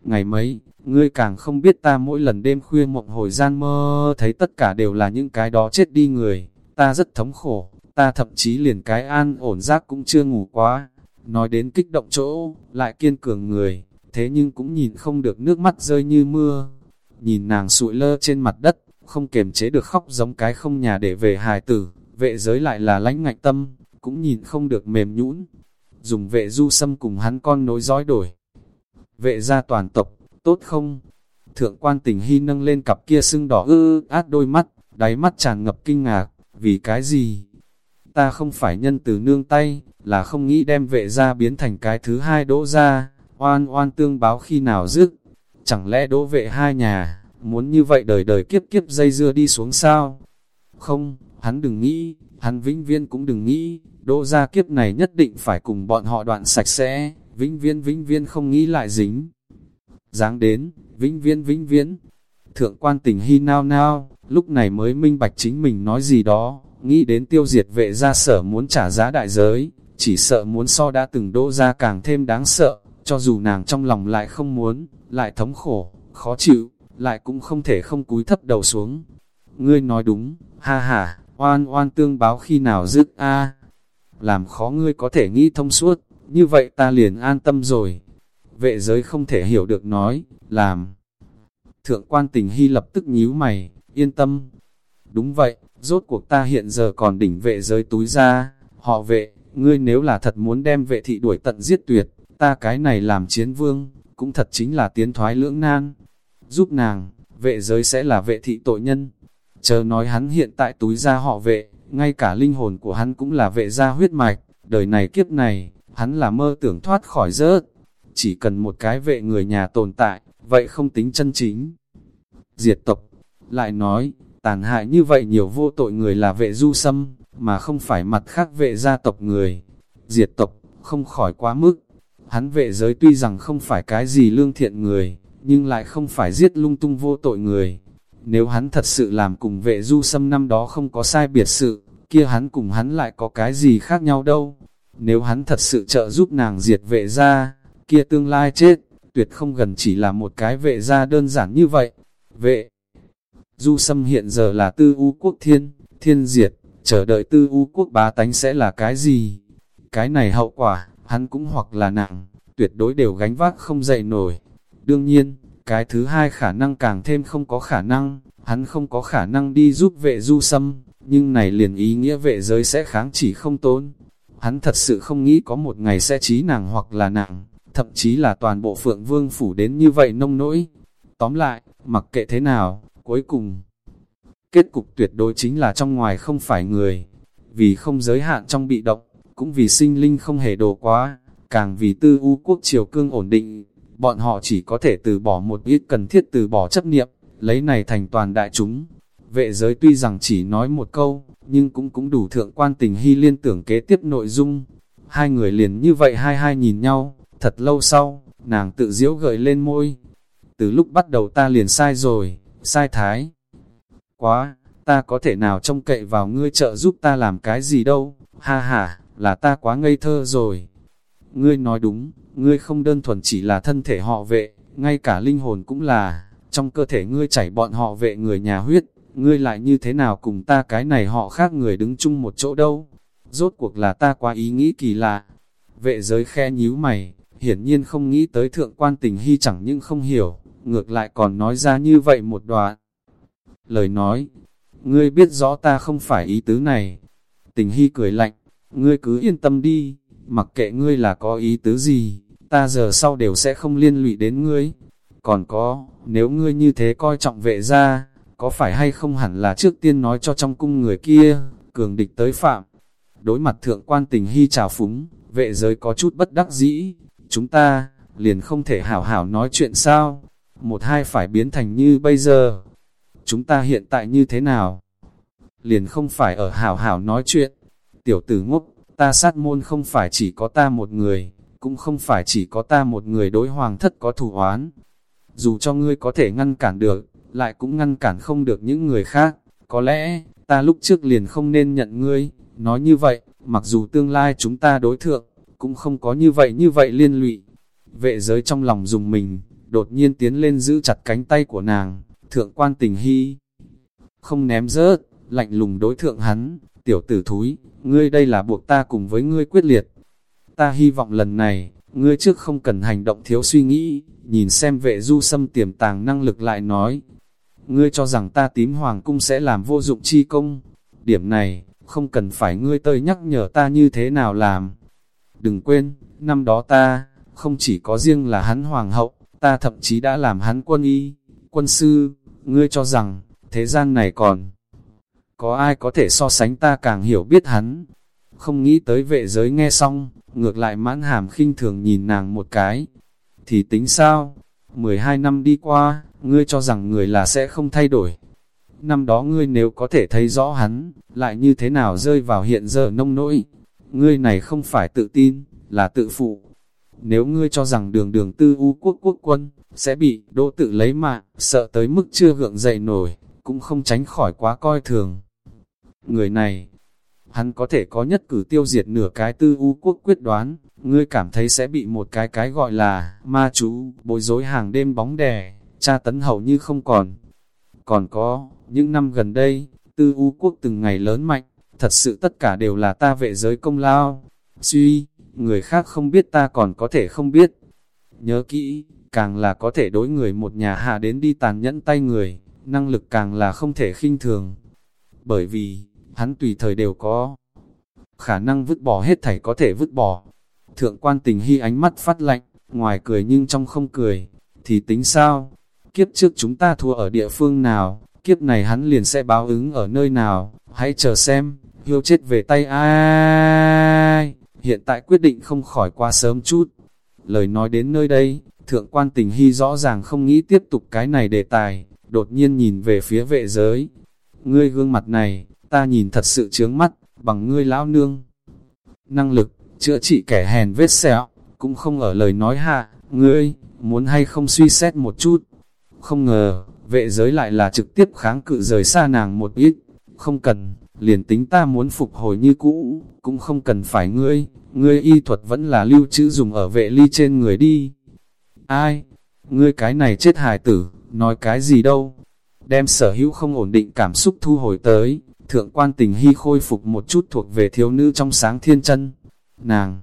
ngày mấy, ngươi càng không biết ta mỗi lần đêm khuya mộng hồi gian mơ thấy tất cả đều là những cái đó chết đi người, ta rất thống khổ, ta thậm chí liền cái an ổn giác cũng chưa ngủ quá, nói đến kích động chỗ, lại kiên cường người, thế nhưng cũng nhìn không được nước mắt rơi như mưa, nhìn nàng sụi lơ trên mặt đất, không kềm chế được khóc giống cái không nhà để về hài tử, vệ giới lại là lãnh ngạnh tâm, cũng nhìn không được mềm nhũn. Dùng vệ du xâm cùng hắn con nối dõi đổi. Vệ gia toàn tộc, tốt không? Thượng quan tình hy nâng lên cặp kia sưng đỏ ư át đôi mắt, đáy mắt tràn ngập kinh ngạc, vì cái gì? Ta không phải nhân từ nương tay, là không nghĩ đem vệ gia biến thành cái thứ hai đỗ ra, oan oan tương báo khi nào dứt. Chẳng lẽ đỗ vệ hai nhà, muốn như vậy đời đời kiếp kiếp dây dưa đi xuống sao? Không, hắn đừng nghĩ, hắn vĩnh viên cũng đừng nghĩ, đỗ ra kiếp này nhất định phải cùng bọn họ đoạn sạch sẽ, vĩnh viên vĩnh viên không nghĩ lại dính dáng đến, vĩnh viễn vĩnh viễn, thượng quan tình hy nao nao, lúc này mới minh bạch chính mình nói gì đó, nghĩ đến tiêu diệt vệ gia sở muốn trả giá đại giới, chỉ sợ muốn so đã từng đỗ ra càng thêm đáng sợ, cho dù nàng trong lòng lại không muốn, lại thống khổ, khó chịu, lại cũng không thể không cúi thấp đầu xuống. Ngươi nói đúng, ha ha, oan oan tương báo khi nào dứt a Làm khó ngươi có thể nghĩ thông suốt, như vậy ta liền an tâm rồi. Vệ giới không thể hiểu được nói, làm. Thượng quan tình hy lập tức nhíu mày, yên tâm. Đúng vậy, rốt cuộc ta hiện giờ còn đỉnh vệ giới túi ra, họ vệ, ngươi nếu là thật muốn đem vệ thị đuổi tận giết tuyệt, ta cái này làm chiến vương, cũng thật chính là tiến thoái lưỡng nan. Giúp nàng, vệ giới sẽ là vệ thị tội nhân. Chờ nói hắn hiện tại túi ra họ vệ, ngay cả linh hồn của hắn cũng là vệ gia huyết mạch, đời này kiếp này, hắn là mơ tưởng thoát khỏi rớt. Chỉ cần một cái vệ người nhà tồn tại, vậy không tính chân chính. Diệt tộc, lại nói, tàn hại như vậy nhiều vô tội người là vệ du sâm, mà không phải mặt khác vệ gia tộc người. Diệt tộc, không khỏi quá mức. Hắn vệ giới tuy rằng không phải cái gì lương thiện người, nhưng lại không phải giết lung tung vô tội người. Nếu hắn thật sự làm cùng vệ du sâm năm đó không có sai biệt sự, kia hắn cùng hắn lại có cái gì khác nhau đâu. Nếu hắn thật sự trợ giúp nàng diệt vệ ra, kia tương lai chết, tuyệt không gần chỉ là một cái vệ gia đơn giản như vậy. Vệ Du Sâm hiện giờ là tư u quốc thiên, thiên diệt, chờ đợi tư u quốc bá tánh sẽ là cái gì? Cái này hậu quả, hắn cũng hoặc là nặng, tuyệt đối đều gánh vác không dậy nổi. Đương nhiên, cái thứ hai khả năng càng thêm không có khả năng, hắn không có khả năng đi giúp vệ du sâm, nhưng này liền ý nghĩa vệ giới sẽ kháng chỉ không tốn. Hắn thật sự không nghĩ có một ngày sẽ trí nàng hoặc là nặng, thậm chí là toàn bộ phượng vương phủ đến như vậy nông nỗi. Tóm lại, mặc kệ thế nào, cuối cùng, kết cục tuyệt đối chính là trong ngoài không phải người, vì không giới hạn trong bị động, cũng vì sinh linh không hề đồ quá, càng vì tư u quốc triều cương ổn định, bọn họ chỉ có thể từ bỏ một ít cần thiết từ bỏ chấp niệm, lấy này thành toàn đại chúng. Vệ giới tuy rằng chỉ nói một câu, nhưng cũng cũng đủ thượng quan tình hy liên tưởng kế tiếp nội dung. Hai người liền như vậy hai hai nhìn nhau, thật lâu sau, nàng tự diễu gợi lên môi. Từ lúc bắt đầu ta liền sai rồi, sai thái. Quá, ta có thể nào trông cậy vào ngươi trợ giúp ta làm cái gì đâu, ha ha, là ta quá ngây thơ rồi. Ngươi nói đúng, ngươi không đơn thuần chỉ là thân thể họ vệ, ngay cả linh hồn cũng là, trong cơ thể ngươi chảy bọn họ vệ người nhà huyết, ngươi lại như thế nào cùng ta cái này họ khác người đứng chung một chỗ đâu. Rốt cuộc là ta quá ý nghĩ kỳ lạ. Vệ giới khe nhíu mày, hiển nhiên không nghĩ tới thượng quan tình hy chẳng nhưng không hiểu, ngược lại còn nói ra như vậy một đoạn. Lời nói, ngươi biết rõ ta không phải ý tứ này. Tình hy cười lạnh, ngươi cứ yên tâm đi, mặc kệ ngươi là có ý tứ gì, ta giờ sau đều sẽ không liên lụy đến ngươi. Còn có, nếu ngươi như thế coi trọng vệ ra, có phải hay không hẳn là trước tiên nói cho trong cung người kia, cường địch tới phạm. Đối mặt thượng quan tình hy trào phúng, vệ giới có chút bất đắc dĩ, chúng ta, liền không thể hảo hảo nói chuyện sao, một hai phải biến thành như bây giờ. Chúng ta hiện tại như thế nào? Liền không phải ở hảo hảo nói chuyện. Tiểu tử ngốc, ta sát môn không phải chỉ có ta một người, cũng không phải chỉ có ta một người đối hoàng thất có thủ oán. Dù cho ngươi có thể ngăn cản được, lại cũng ngăn cản không được những người khác. Có lẽ, ta lúc trước liền không nên nhận ngươi, nói như vậy, mặc dù tương lai chúng ta đối thượng, cũng không có như vậy như vậy liên lụy. Vệ giới trong lòng dùng mình, đột nhiên tiến lên giữ chặt cánh tay của nàng, thượng quan tình hy. Không ném rớt, lạnh lùng đối thượng hắn, tiểu tử thúi, ngươi đây là buộc ta cùng với ngươi quyết liệt. Ta hy vọng lần này, ngươi trước không cần hành động thiếu suy nghĩ, nhìn xem vệ du xâm tiềm tàng năng lực lại nói. Ngươi cho rằng ta tím hoàng cung sẽ làm vô dụng chi công. Điểm này, không cần phải ngươi tơi nhắc nhở ta như thế nào làm. Đừng quên, năm đó ta, không chỉ có riêng là hắn hoàng hậu, ta thậm chí đã làm hắn quân y, quân sư, ngươi cho rằng, thế gian này còn có ai có thể so sánh ta càng hiểu biết hắn. Không nghĩ tới vệ giới nghe xong, ngược lại mãn hàm khinh thường nhìn nàng một cái. Thì tính sao? 12 năm đi qua, ngươi cho rằng người là sẽ không thay đổi. năm đó ngươi nếu có thể thấy rõ hắn, lại như thế nào rơi vào hiện giờ nông nỗi. Ngươi này không phải tự tin, là tự phụ. Nếu ngươi cho rằng đường đường tư u quốc quốc quân, sẽ bị đỗ tự lấy mạng, sợ tới mức chưa gượng dậy nổi, cũng không tránh khỏi quá coi thường. Người này, hắn có thể có nhất cử tiêu diệt nửa cái tư u quốc quyết đoán, ngươi cảm thấy sẽ bị một cái cái gọi là ma chú, bối rối hàng đêm bóng đè, tra tấn hầu như không còn. Còn có, những năm gần đây, tư u quốc từng ngày lớn mạnh, thật sự tất cả đều là ta vệ giới công lao. Suy, người khác không biết ta còn có thể không biết. Nhớ kỹ, càng là có thể đối người một nhà hạ đến đi tàn nhẫn tay người, năng lực càng là không thể khinh thường. Bởi vì, hắn tùy thời đều có khả năng vứt bỏ hết thảy có thể vứt bỏ. Thượng quan tình hy ánh mắt phát lạnh, ngoài cười nhưng trong không cười, thì tính sao? Kiếp trước chúng ta thua ở địa phương nào, kiếp này hắn liền sẽ báo ứng ở nơi nào, hãy chờ xem, hiêu chết về tay ai. Hiện tại quyết định không khỏi quá sớm chút. Lời nói đến nơi đây, thượng quan tình hy rõ ràng không nghĩ tiếp tục cái này đề tài, đột nhiên nhìn về phía vệ giới. Ngươi gương mặt này, ta nhìn thật sự chướng mắt, bằng ngươi lão nương. Năng lực, chữa trị kẻ hèn vết sẹo, cũng không ở lời nói hạ, ngươi, muốn hay không suy xét một chút. Không ngờ, vệ giới lại là trực tiếp kháng cự rời xa nàng một ít, không cần, liền tính ta muốn phục hồi như cũ, cũng không cần phải ngươi, ngươi y thuật vẫn là lưu trữ dùng ở vệ ly trên người đi. Ai? Ngươi cái này chết hài tử, nói cái gì đâu? Đem sở hữu không ổn định cảm xúc thu hồi tới, thượng quan tình hy khôi phục một chút thuộc về thiếu nữ trong sáng thiên chân. Nàng,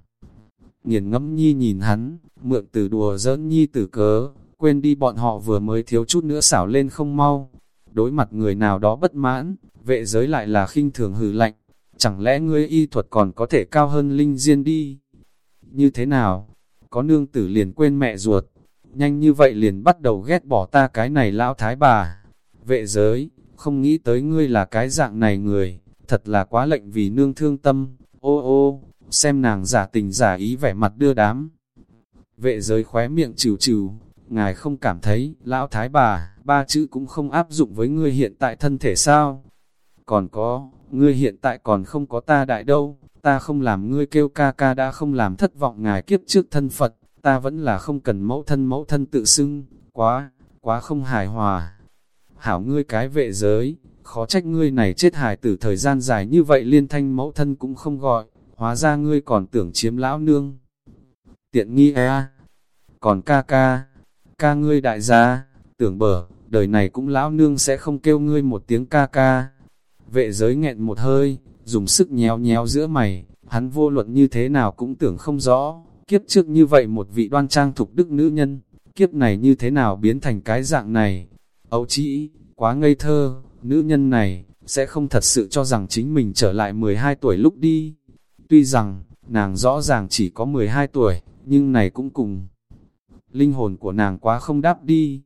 nghiền ngẫm nhi nhìn hắn, mượn từ đùa giỡn nhi tử cớ, quên đi bọn họ vừa mới thiếu chút nữa xảo lên không mau. Đối mặt người nào đó bất mãn, vệ giới lại là khinh thường hừ lạnh, chẳng lẽ ngươi y thuật còn có thể cao hơn linh diên đi? Như thế nào? Có nương tử liền quên mẹ ruột, nhanh như vậy liền bắt đầu ghét bỏ ta cái này lão thái bà. Vệ giới, không nghĩ tới ngươi là cái dạng này người, thật là quá lệnh vì nương thương tâm, ô ô, xem nàng giả tình giả ý vẻ mặt đưa đám. Vệ giới khóe miệng trừ trừ, ngài không cảm thấy, lão thái bà, ba chữ cũng không áp dụng với ngươi hiện tại thân thể sao? Còn có, ngươi hiện tại còn không có ta đại đâu, ta không làm ngươi kêu ca ca đã không làm thất vọng ngài kiếp trước thân Phật, ta vẫn là không cần mẫu thân mẫu thân tự xưng, quá, quá không hài hòa. Hảo ngươi cái vệ giới, khó trách ngươi này chết hài tử thời gian dài như vậy liên thanh mẫu thân cũng không gọi, hóa ra ngươi còn tưởng chiếm lão nương. Tiện nghi e còn ca ca, ca ngươi đại gia, tưởng bở, đời này cũng lão nương sẽ không kêu ngươi một tiếng ca ca. Vệ giới nghẹn một hơi, dùng sức nhéo nhéo giữa mày, hắn vô luận như thế nào cũng tưởng không rõ, kiếp trước như vậy một vị đoan trang thục đức nữ nhân, kiếp này như thế nào biến thành cái dạng này. Âu chỉ, quá ngây thơ, nữ nhân này, sẽ không thật sự cho rằng chính mình trở lại 12 tuổi lúc đi. Tuy rằng, nàng rõ ràng chỉ có 12 tuổi, nhưng này cũng cùng. Linh hồn của nàng quá không đáp đi.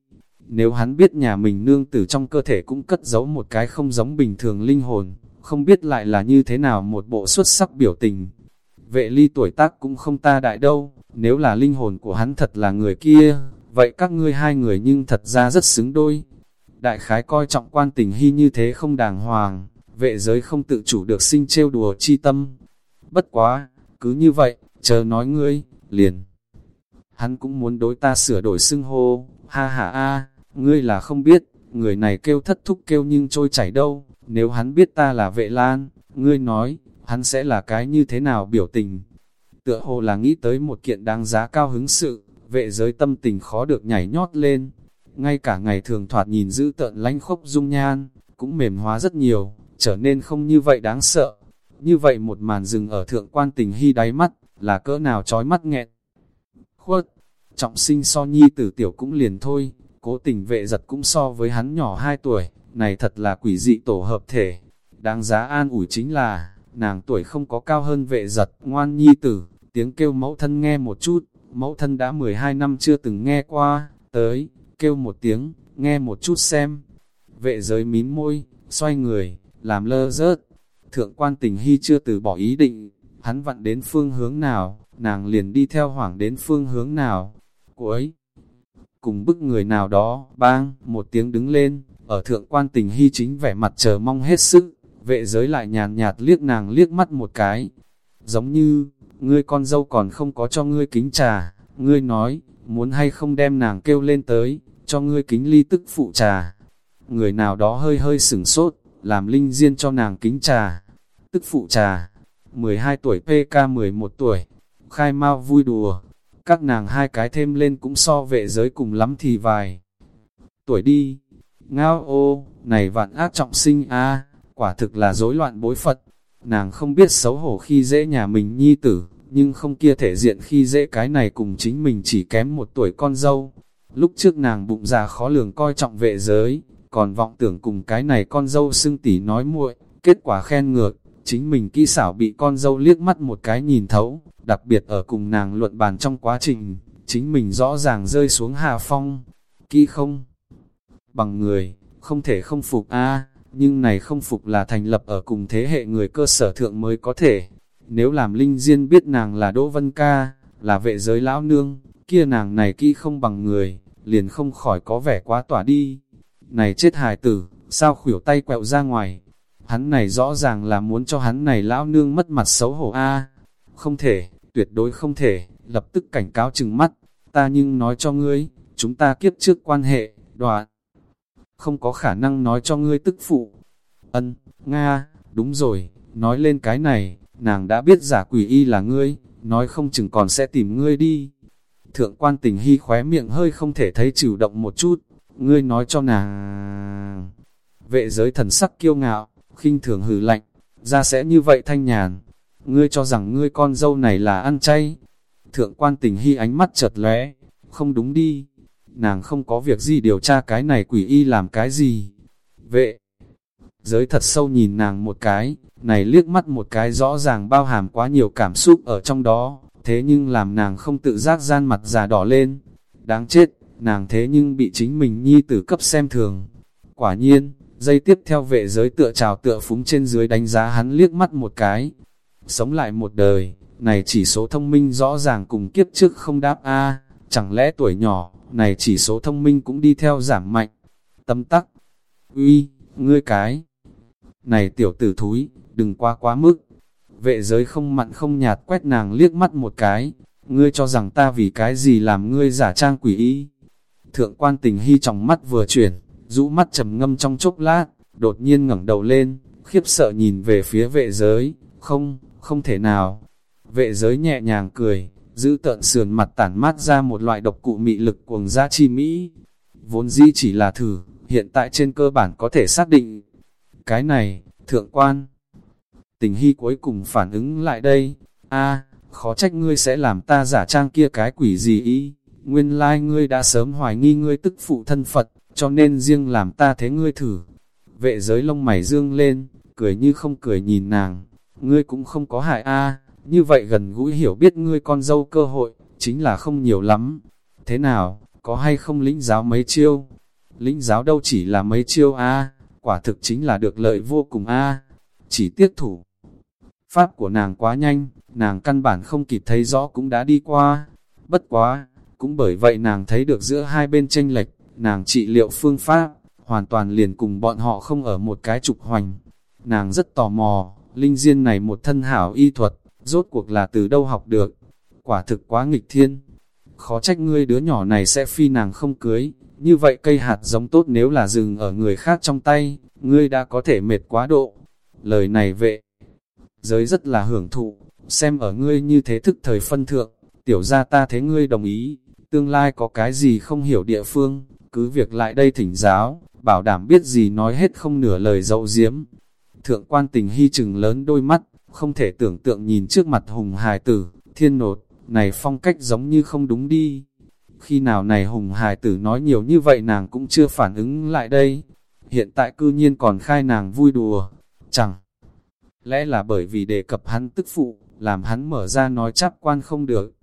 Nếu hắn biết nhà mình nương tử trong cơ thể cũng cất giấu một cái không giống bình thường linh hồn, không biết lại là như thế nào một bộ xuất sắc biểu tình. Vệ ly tuổi tác cũng không ta đại đâu, nếu là linh hồn của hắn thật là người kia, vậy các ngươi hai người nhưng thật ra rất xứng đôi. Đại khái coi trọng quan tình hy như thế không đàng hoàng, vệ giới không tự chủ được sinh trêu đùa chi tâm. Bất quá, cứ như vậy, chờ nói ngươi, liền. Hắn cũng muốn đối ta sửa đổi xưng hô, ha ha a, ngươi là không biết, người này kêu thất thúc kêu nhưng trôi chảy đâu, nếu hắn biết ta là vệ lan, ngươi nói, hắn sẽ là cái như thế nào biểu tình. Tựa hồ là nghĩ tới một kiện đáng giá cao hứng sự, vệ giới tâm tình khó được nhảy nhót lên. Ngay cả ngày thường thoạt nhìn giữ tợn lánh khốc dung nhan, cũng mềm hóa rất nhiều, trở nên không như vậy đáng sợ. Như vậy một màn rừng ở thượng quan tình hy đáy mắt, là cỡ nào trói mắt nghẹn. Khuất, trọng sinh so nhi tử tiểu cũng liền thôi, cố tình vệ giật cũng so với hắn nhỏ 2 tuổi, này thật là quỷ dị tổ hợp thể. Đáng giá an ủi chính là, nàng tuổi không có cao hơn vệ giật, ngoan nhi tử, tiếng kêu mẫu thân nghe một chút, mẫu thân đã 12 năm chưa từng nghe qua, tới, kêu một tiếng, nghe một chút xem. Vệ giới mím môi, xoay người, làm lơ rớt. Thượng quan tình hy chưa từ bỏ ý định, hắn vặn đến phương hướng nào, nàng liền đi theo hoảng đến phương hướng nào. Cuối, cùng bức người nào đó, bang, một tiếng đứng lên, ở thượng quan tình hy chính vẻ mặt chờ mong hết sức, vệ giới lại nhàn nhạt liếc nàng liếc mắt một cái. Giống như, ngươi con dâu còn không có cho ngươi kính trà, ngươi nói, muốn hay không đem nàng kêu lên tới, cho ngươi kính ly tức phụ trà. Người nào đó hơi hơi sửng sốt, làm linh diên cho nàng kính trà, tức phụ trà, 12 tuổi PK 11 tuổi, khai mau vui đùa, các nàng hai cái thêm lên cũng so vệ giới cùng lắm thì vài. Tuổi đi, ngao ô, này vạn ác trọng sinh a quả thực là rối loạn bối Phật, nàng không biết xấu hổ khi dễ nhà mình nhi tử, nhưng không kia thể diện khi dễ cái này cùng chính mình chỉ kém một tuổi con dâu. Lúc trước nàng bụng già khó lường coi trọng vệ giới, còn vọng tưởng cùng cái này con dâu xưng tỉ nói muội, kết quả khen ngược, chính mình kỹ xảo bị con dâu liếc mắt một cái nhìn thấu, đặc biệt ở cùng nàng luận bàn trong quá trình, chính mình rõ ràng rơi xuống hà phong, kỹ không? Bằng người, không thể không phục a nhưng này không phục là thành lập ở cùng thế hệ người cơ sở thượng mới có thể. Nếu làm linh diên biết nàng là Đỗ Vân Ca, là vệ giới lão nương, kia nàng này kỹ không bằng người, liền không khỏi có vẻ quá tỏa đi. Này chết hài tử, sao khủyểu tay quẹo ra ngoài? Hắn này rõ ràng là muốn cho hắn này lão nương mất mặt xấu hổ a Không thể, tuyệt đối không thể, lập tức cảnh cáo chừng mắt. Ta nhưng nói cho ngươi, chúng ta kiếp trước quan hệ, đoạn. Không có khả năng nói cho ngươi tức phụ. Ân, Nga, đúng rồi, nói lên cái này, nàng đã biết giả quỷ y là ngươi, nói không chừng còn sẽ tìm ngươi đi. Thượng quan tình hy khóe miệng hơi không thể thấy chịu động một chút, ngươi nói cho nàng. Vệ giới thần sắc kiêu ngạo, khinh thường hừ lạnh, ra sẽ như vậy thanh nhàn. Ngươi cho rằng ngươi con dâu này là ăn chay. Thượng quan tình hy ánh mắt chợt lóe, không đúng đi. Nàng không có việc gì điều tra cái này quỷ y làm cái gì. Vệ, giới thật sâu nhìn nàng một cái, này liếc mắt một cái rõ ràng bao hàm quá nhiều cảm xúc ở trong đó, thế nhưng làm nàng không tự giác gian mặt già đỏ lên. Đáng chết, nàng thế nhưng bị chính mình nhi tử cấp xem thường. Quả nhiên, dây tiếp theo vệ giới tựa trào tựa phúng trên dưới đánh giá hắn liếc mắt một cái. Sống lại một đời, này chỉ số thông minh rõ ràng cùng kiếp trước không đáp A, chẳng lẽ tuổi nhỏ, này chỉ số thông minh cũng đi theo giảm mạnh. Tâm tắc, uy, ngươi cái. Này tiểu tử thúi, đừng qua quá mức. Vệ giới không mặn không nhạt quét nàng liếc mắt một cái. Ngươi cho rằng ta vì cái gì làm ngươi giả trang quỷ ý. Thượng quan tình hy trong mắt vừa chuyển, rũ mắt trầm ngâm trong chốc lát, đột nhiên ngẩng đầu lên, khiếp sợ nhìn về phía vệ giới, không, không thể nào. Vệ giới nhẹ nhàng cười, giữ tợn sườn mặt tản mát ra một loại độc cụ mị lực cuồng giá chi Mỹ. Vốn dĩ chỉ là thử, hiện tại trên cơ bản có thể xác định. Cái này, thượng quan. Tình hy cuối cùng phản ứng lại đây, a khó trách ngươi sẽ làm ta giả trang kia cái quỷ gì ý. Nguyên lai like ngươi đã sớm hoài nghi ngươi tức phụ thân Phật, cho nên riêng làm ta thế ngươi thử. Vệ giới lông mày dương lên, cười như không cười nhìn nàng, ngươi cũng không có hại a như vậy gần gũi hiểu biết ngươi con dâu cơ hội, chính là không nhiều lắm. Thế nào, có hay không lĩnh giáo mấy chiêu? Lĩnh giáo đâu chỉ là mấy chiêu a quả thực chính là được lợi vô cùng a chỉ tiếc thủ. Pháp của nàng quá nhanh, nàng căn bản không kịp thấy rõ cũng đã đi qua. Bất quá, cũng bởi vậy nàng thấy được giữa hai bên tranh lệch, nàng trị liệu phương pháp, hoàn toàn liền cùng bọn họ không ở một cái trục hoành. Nàng rất tò mò, linh diên này một thân hảo y thuật, rốt cuộc là từ đâu học được. Quả thực quá nghịch thiên. Khó trách ngươi đứa nhỏ này sẽ phi nàng không cưới, như vậy cây hạt giống tốt nếu là dừng ở người khác trong tay, ngươi đã có thể mệt quá độ. Lời này vệ, giới rất là hưởng thụ, xem ở ngươi như thế thức thời phân thượng, tiểu ra ta thế ngươi đồng ý, tương lai có cái gì không hiểu địa phương, cứ việc lại đây thỉnh giáo, bảo đảm biết gì nói hết không nửa lời dậu diếm. Thượng quan tình hy chừng lớn đôi mắt, không thể tưởng tượng nhìn trước mặt hùng hài tử, thiên nột, này phong cách giống như không đúng đi. Khi nào này hùng hài tử nói nhiều như vậy nàng cũng chưa phản ứng lại đây. Hiện tại cư nhiên còn khai nàng vui đùa. Chẳng lẽ là bởi vì đề cập hắn tức phụ, làm hắn mở ra nói chắp quan không được.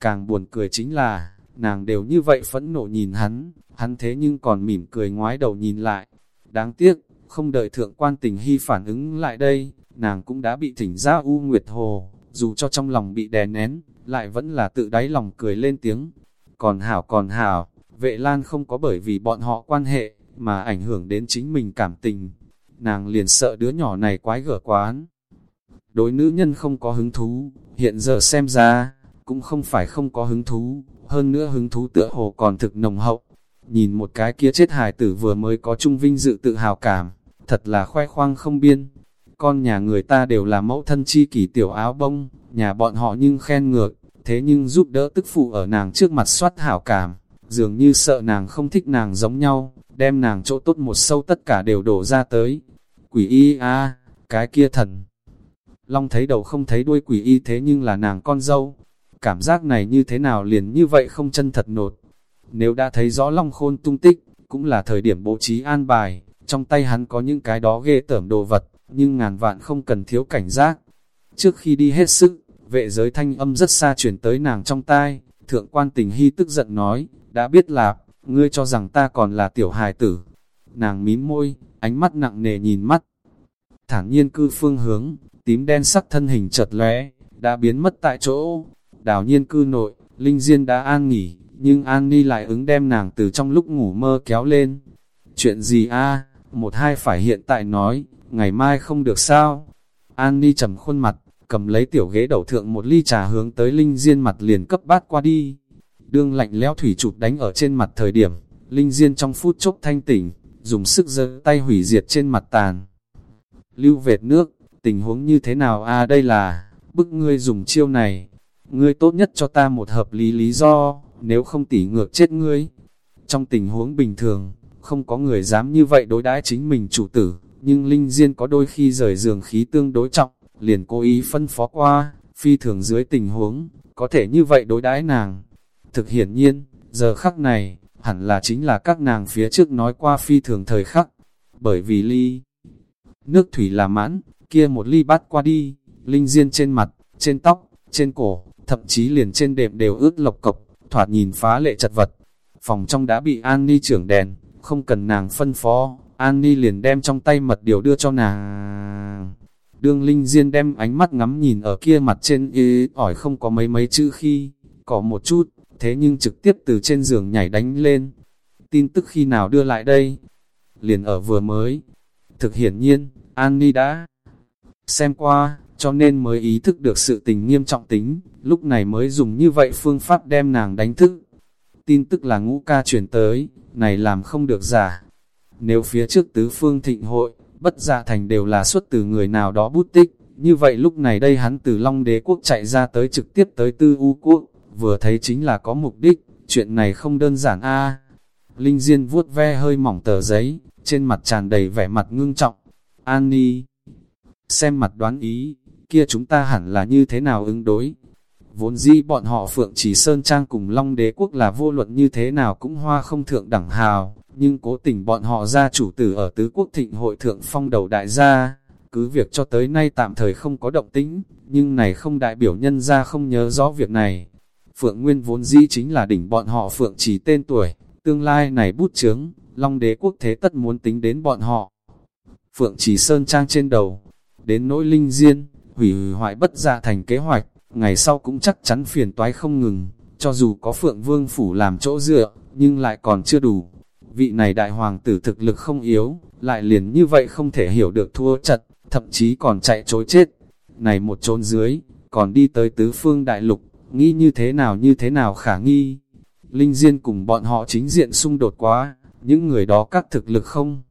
Càng buồn cười chính là, nàng đều như vậy phẫn nộ nhìn hắn, hắn thế nhưng còn mỉm cười ngoái đầu nhìn lại. Đáng tiếc, không đợi thượng quan tình hy phản ứng lại đây, nàng cũng đã bị thỉnh ra U Nguyệt Hồ, dù cho trong lòng bị đè nén, lại vẫn là tự đáy lòng cười lên tiếng. Còn hảo còn hảo, vệ lan không có bởi vì bọn họ quan hệ, mà ảnh hưởng đến chính mình cảm tình. Nàng liền sợ đứa nhỏ này quái gở quán. Đối nữ nhân không có hứng thú, hiện giờ xem ra, cũng không phải không có hứng thú, hơn nữa hứng thú tựa hồ còn thực nồng hậu. Nhìn một cái kia chết hài tử vừa mới có trung vinh dự tự hào cảm, thật là khoe khoang không biên. Con nhà người ta đều là mẫu thân chi kỷ tiểu áo bông, nhà bọn họ nhưng khen ngược, thế nhưng giúp đỡ tức phụ ở nàng trước mặt soát hảo cảm, dường như sợ nàng không thích nàng giống nhau, đem nàng chỗ tốt một sâu tất cả đều đổ ra tới. Quỷ y a cái kia thần. Long thấy đầu không thấy đuôi quỷ y thế nhưng là nàng con dâu. Cảm giác này như thế nào liền như vậy không chân thật nột. Nếu đã thấy rõ Long khôn tung tích, cũng là thời điểm bố trí an bài, trong tay hắn có những cái đó ghê tởm đồ vật, nhưng ngàn vạn không cần thiếu cảnh giác. Trước khi đi hết sức, vệ giới thanh âm rất xa chuyển tới nàng trong tai, thượng quan tình hy tức giận nói, đã biết là, ngươi cho rằng ta còn là tiểu hài tử. Nàng mím môi, ánh mắt nặng nề nhìn mắt. Thản nhiên cư phương hướng, tím đen sắc thân hình chật lóe, đã biến mất tại chỗ. Đào nhiên cư nội, Linh Diên đã an nghỉ, nhưng An Ni lại ứng đem nàng từ trong lúc ngủ mơ kéo lên. Chuyện gì a một hai phải hiện tại nói, ngày mai không được sao. An Ni trầm khuôn mặt, cầm lấy tiểu ghế đầu thượng một ly trà hướng tới Linh Diên mặt liền cấp bát qua đi. Đương lạnh lẽo thủy chụp đánh ở trên mặt thời điểm, Linh Diên trong phút chốc thanh tỉnh, dùng sức giơ tay hủy diệt trên mặt tàn. Lưu vệt nước, tình huống như thế nào a à, đây là, bức ngươi dùng chiêu này, ngươi tốt nhất cho ta một hợp lý lý do, nếu không tỉ ngược chết ngươi. Trong tình huống bình thường, không có người dám như vậy đối đãi chính mình chủ tử, nhưng Linh Diên có đôi khi rời giường khí tương đối trọng, liền cố ý phân phó qua, phi thường dưới tình huống, có thể như vậy đối đãi nàng. Thực hiển nhiên, giờ khắc này, hẳn là chính là các nàng phía trước nói qua phi thường thời khắc, bởi vì ly. Nước thủy là mãn, kia một ly bát qua đi, linh diên trên mặt, trên tóc, trên cổ, thậm chí liền trên đệm đều ướt lộc cộc, thoạt nhìn phá lệ chật vật. Phòng trong đã bị An Ni trưởng đèn, không cần nàng phân phó, An Ni liền đem trong tay mật điều đưa cho nàng. Đương Linh Diên đem ánh mắt ngắm nhìn ở kia mặt trên y ỏi không có mấy mấy chữ khi, có một chút, thế nhưng trực tiếp từ trên giường nhảy đánh lên. Tin tức khi nào đưa lại đây? Liền ở vừa mới. Thực hiển nhiên, An Ni đã xem qua, cho nên mới ý thức được sự tình nghiêm trọng tính, lúc này mới dùng như vậy phương pháp đem nàng đánh thức. Tin tức là ngũ ca chuyển tới, này làm không được giả. Nếu phía trước tứ phương thịnh hội, bất giả thành đều là xuất từ người nào đó bút tích, như vậy lúc này đây hắn từ Long đế quốc chạy ra tới trực tiếp tới tư u quốc, vừa thấy chính là có mục đích, chuyện này không đơn giản a Linh Diên vuốt ve hơi mỏng tờ giấy, trên mặt tràn đầy vẻ mặt ngưng trọng. An Ni, xem mặt đoán ý, kia chúng ta hẳn là như thế nào ứng đối. Vốn dĩ bọn họ Phượng Chỉ Sơn Trang cùng Long Đế Quốc là vô luận như thế nào cũng hoa không thượng đẳng hào, nhưng cố tình bọn họ ra chủ tử ở tứ quốc thịnh hội thượng phong đầu đại gia, cứ việc cho tới nay tạm thời không có động tĩnh, nhưng này không đại biểu nhân ra không nhớ rõ việc này. Phượng Nguyên vốn dĩ chính là đỉnh bọn họ Phượng chỉ tên tuổi, tương lai này bút chướng, Long Đế Quốc thế tất muốn tính đến bọn họ. Phượng chỉ Sơn Trang trên đầu, đến nỗi linh diên, hủy hoại bất gia thành kế hoạch, ngày sau cũng chắc chắn phiền toái không ngừng, cho dù có Phượng Vương Phủ làm chỗ dựa, nhưng lại còn chưa đủ. Vị này đại hoàng tử thực lực không yếu, lại liền như vậy không thể hiểu được thua chật, thậm chí còn chạy chối chết. Này một trốn dưới, còn đi tới tứ phương đại lục, nghĩ như thế nào như thế nào khả nghi. Linh Diên cùng bọn họ chính diện xung đột quá, những người đó các thực lực không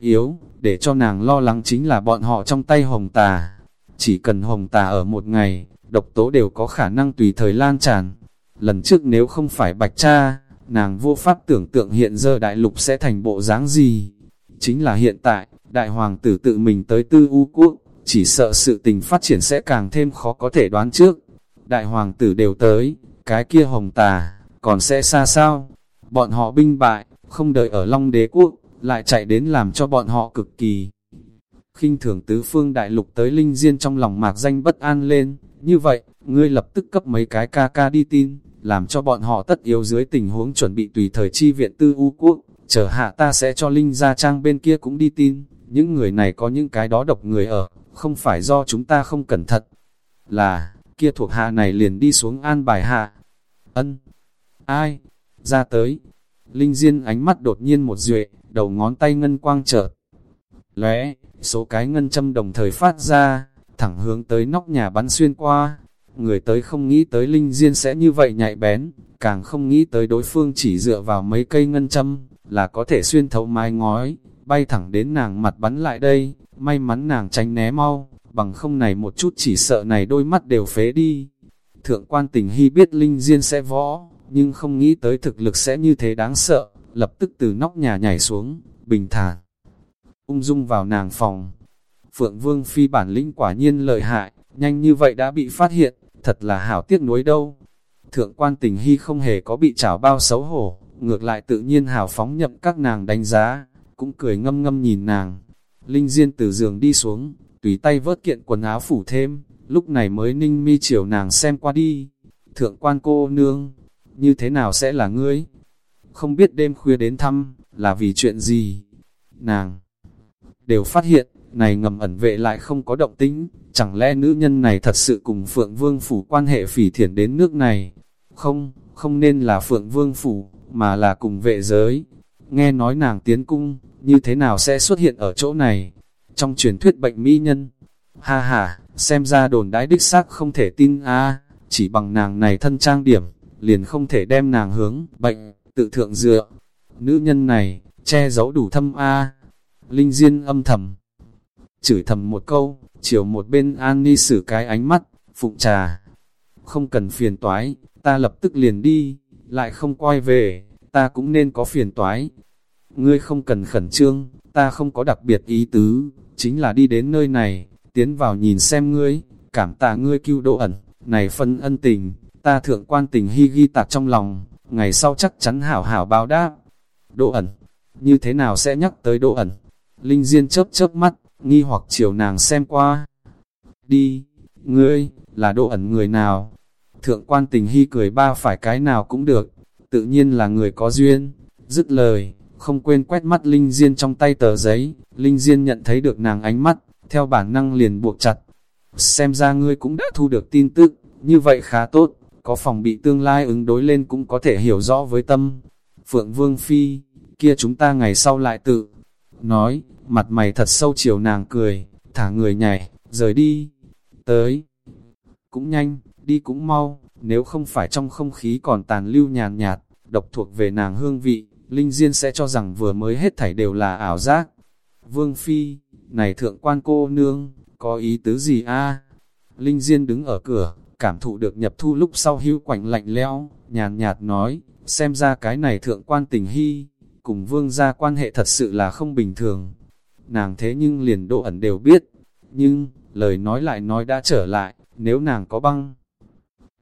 yếu, để cho nàng lo lắng chính là bọn họ trong tay hồng tà. Chỉ cần hồng tà ở một ngày, độc tố đều có khả năng tùy thời lan tràn. Lần trước nếu không phải bạch cha, nàng vô pháp tưởng tượng hiện giờ đại lục sẽ thành bộ dáng gì. Chính là hiện tại, đại hoàng tử tự mình tới tư u quốc, chỉ sợ sự tình phát triển sẽ càng thêm khó có thể đoán trước. Đại hoàng tử đều tới, cái kia hồng tà, còn sẽ xa sao? Bọn họ binh bại, không đợi ở Long đế quốc, lại chạy đến làm cho bọn họ cực kỳ khinh thường tứ phương đại lục tới linh diên trong lòng mạc danh bất an lên, như vậy, ngươi lập tức cấp mấy cái ca ca đi tin, làm cho bọn họ tất yếu dưới tình huống chuẩn bị tùy thời chi viện tư u quốc, chờ hạ ta sẽ cho Linh gia trang bên kia cũng đi tin, những người này có những cái đó độc người ở, không phải do chúng ta không cẩn thận, là, kia thuộc hạ này liền đi xuống an bài hạ. Ân, ai, ra tới, Linh Diên ánh mắt đột nhiên một duệ, đầu ngón tay ngân quang chợt lóe, số cái ngân châm đồng thời phát ra, thẳng hướng tới nóc nhà bắn xuyên qua. Người tới không nghĩ tới Linh Diên sẽ như vậy nhạy bén, càng không nghĩ tới đối phương chỉ dựa vào mấy cây ngân châm, là có thể xuyên thấu mái ngói, bay thẳng đến nàng mặt bắn lại đây, may mắn nàng tránh né mau, bằng không này một chút chỉ sợ này đôi mắt đều phế đi. Thượng quan tình hy biết Linh Diên sẽ võ, nhưng không nghĩ tới thực lực sẽ như thế đáng sợ, lập tức từ nóc nhà nhảy xuống, bình thản. Ung dung vào nàng phòng. Phượng Vương Phi bản lĩnh quả nhiên lợi hại, nhanh như vậy đã bị phát hiện, thật là hảo tiếc nuối đâu. Thượng quan tình hy không hề có bị trảo bao xấu hổ, ngược lại tự nhiên hào phóng nhậm các nàng đánh giá, cũng cười ngâm ngâm nhìn nàng. Linh Diên từ giường đi xuống, tùy tay vớt kiện quần áo phủ thêm, lúc này mới ninh mi chiều nàng xem qua đi. Thượng quan cô nương, như thế nào sẽ là ngươi? Không biết đêm khuya đến thăm, là vì chuyện gì? Nàng đều phát hiện, này ngầm ẩn vệ lại không có động tính, chẳng lẽ nữ nhân này thật sự cùng Phượng Vương Phủ quan hệ phỉ thiển đến nước này? Không, không nên là Phượng Vương Phủ, mà là cùng vệ giới. Nghe nói nàng tiến cung, như thế nào sẽ xuất hiện ở chỗ này? Trong truyền thuyết bệnh mỹ nhân, ha ha, xem ra đồn đãi đích xác không thể tin a à, chỉ bằng nàng này thân trang điểm, liền không thể đem nàng hướng, bệnh, tự thượng dựa. Nữ nhân này, che giấu đủ thâm a Linh Diên âm thầm, chửi thầm một câu, chiều một bên An Ni xử cái ánh mắt, phụng trà. Không cần phiền toái, ta lập tức liền đi, lại không quay về, ta cũng nên có phiền toái. Ngươi không cần khẩn trương, ta không có đặc biệt ý tứ, chính là đi đến nơi này, tiến vào nhìn xem ngươi, cảm tạ ngươi cứu độ ẩn, này phân ân tình, ta thượng quan tình hy ghi tạc trong lòng, ngày sau chắc chắn hảo hảo báo đáp. Độ ẩn, như thế nào sẽ nhắc tới độ ẩn? Linh Diên chớp chớp mắt, nghi hoặc chiều nàng xem qua. Đi, ngươi, là độ ẩn người nào? Thượng quan tình hy cười ba phải cái nào cũng được, tự nhiên là người có duyên. Dứt lời, không quên quét mắt Linh Diên trong tay tờ giấy, Linh Diên nhận thấy được nàng ánh mắt, theo bản năng liền buộc chặt. Xem ra ngươi cũng đã thu được tin tức, như vậy khá tốt, có phòng bị tương lai ứng đối lên cũng có thể hiểu rõ với tâm. Phượng Vương Phi, kia chúng ta ngày sau lại tự nói, mặt mày thật sâu chiều nàng cười, thả người nhảy, rời đi, tới. Cũng nhanh, đi cũng mau, nếu không phải trong không khí còn tàn lưu nhàn nhạt, độc thuộc về nàng hương vị, Linh Diên sẽ cho rằng vừa mới hết thảy đều là ảo giác. Vương Phi, này thượng quan cô nương, có ý tứ gì a? Linh Diên đứng ở cửa, cảm thụ được nhập thu lúc sau hưu quạnh lạnh lẽo, nhàn nhạt nói, xem ra cái này thượng quan tình hy, cùng vương gia quan hệ thật sự là không bình thường. Nàng thế nhưng liền độ ẩn đều biết, nhưng, lời nói lại nói đã trở lại, nếu nàng có băng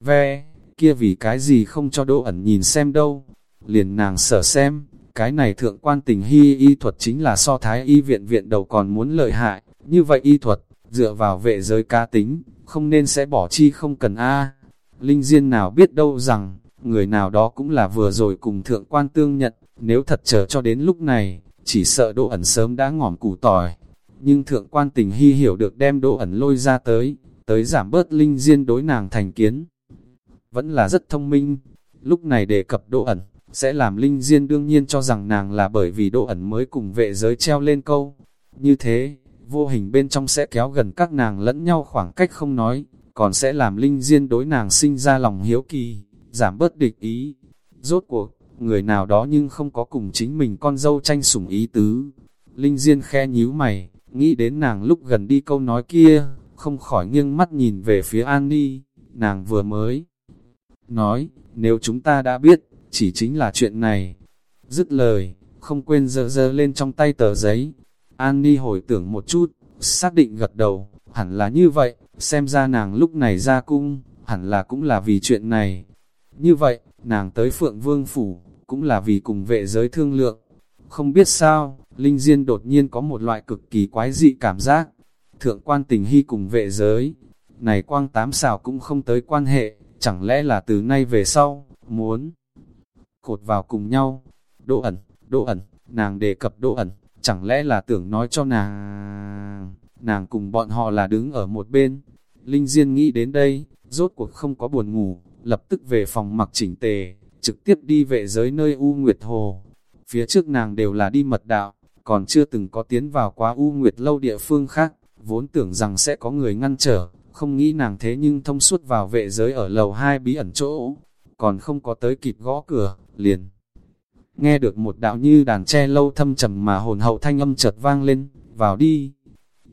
ve, kia vì cái gì không cho độ ẩn nhìn xem đâu, liền nàng sở xem, cái này thượng quan tình hy y thuật chính là so thái y viện viện đầu còn muốn lợi hại, như vậy y thuật, dựa vào vệ giới ca tính, không nên sẽ bỏ chi không cần a. Linh Diên nào biết đâu rằng, người nào đó cũng là vừa rồi cùng thượng quan tương nhận, nếu thật chờ cho đến lúc này, chỉ sợ độ ẩn sớm đã ngỏm củ tỏi. Nhưng thượng quan tình hy hiểu được đem độ ẩn lôi ra tới, tới giảm bớt linh diên đối nàng thành kiến. Vẫn là rất thông minh, lúc này đề cập độ ẩn, sẽ làm linh diên đương nhiên cho rằng nàng là bởi vì độ ẩn mới cùng vệ giới treo lên câu. Như thế, vô hình bên trong sẽ kéo gần các nàng lẫn nhau khoảng cách không nói, còn sẽ làm linh diên đối nàng sinh ra lòng hiếu kỳ, giảm bớt địch ý. Rốt cuộc, người nào đó nhưng không có cùng chính mình con dâu tranh sủng ý tứ. Linh Diên khe nhíu mày, nghĩ đến nàng lúc gần đi câu nói kia, không khỏi nghiêng mắt nhìn về phía An Ni, nàng vừa mới nói, nếu chúng ta đã biết, chỉ chính là chuyện này. Dứt lời, không quên dơ dơ lên trong tay tờ giấy. An Ni hồi tưởng một chút, xác định gật đầu, hẳn là như vậy, xem ra nàng lúc này ra cung, hẳn là cũng là vì chuyện này. Như vậy, nàng tới Phượng Vương Phủ, cũng là vì cùng vệ giới thương lượng. Không biết sao, Linh Diên đột nhiên có một loại cực kỳ quái dị cảm giác. Thượng quan tình hy cùng vệ giới, này quang tám xào cũng không tới quan hệ, chẳng lẽ là từ nay về sau, muốn cột vào cùng nhau. Độ ẩn, độ ẩn, nàng đề cập độ ẩn, chẳng lẽ là tưởng nói cho nàng, nàng cùng bọn họ là đứng ở một bên. Linh Diên nghĩ đến đây, rốt cuộc không có buồn ngủ, lập tức về phòng mặc chỉnh tề, trực tiếp đi vệ giới nơi U Nguyệt Hồ. Phía trước nàng đều là đi mật đạo, còn chưa từng có tiến vào quá U Nguyệt lâu địa phương khác, vốn tưởng rằng sẽ có người ngăn trở, không nghĩ nàng thế nhưng thông suốt vào vệ giới ở lầu hai bí ẩn chỗ, còn không có tới kịp gõ cửa, liền. Nghe được một đạo như đàn tre lâu thâm trầm mà hồn hậu thanh âm chợt vang lên, vào đi.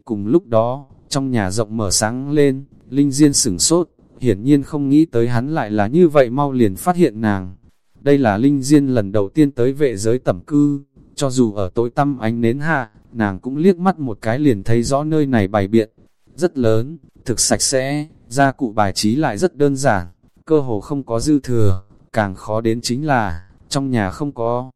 Cùng lúc đó, trong nhà rộng mở sáng lên, Linh Diên sửng sốt, hiển nhiên không nghĩ tới hắn lại là như vậy mau liền phát hiện nàng. Đây là Linh Diên lần đầu tiên tới vệ giới tẩm cư, cho dù ở tối tăm ánh nến hạ, nàng cũng liếc mắt một cái liền thấy rõ nơi này bày biện, rất lớn, thực sạch sẽ, gia cụ bài trí lại rất đơn giản, cơ hồ không có dư thừa, càng khó đến chính là, trong nhà không có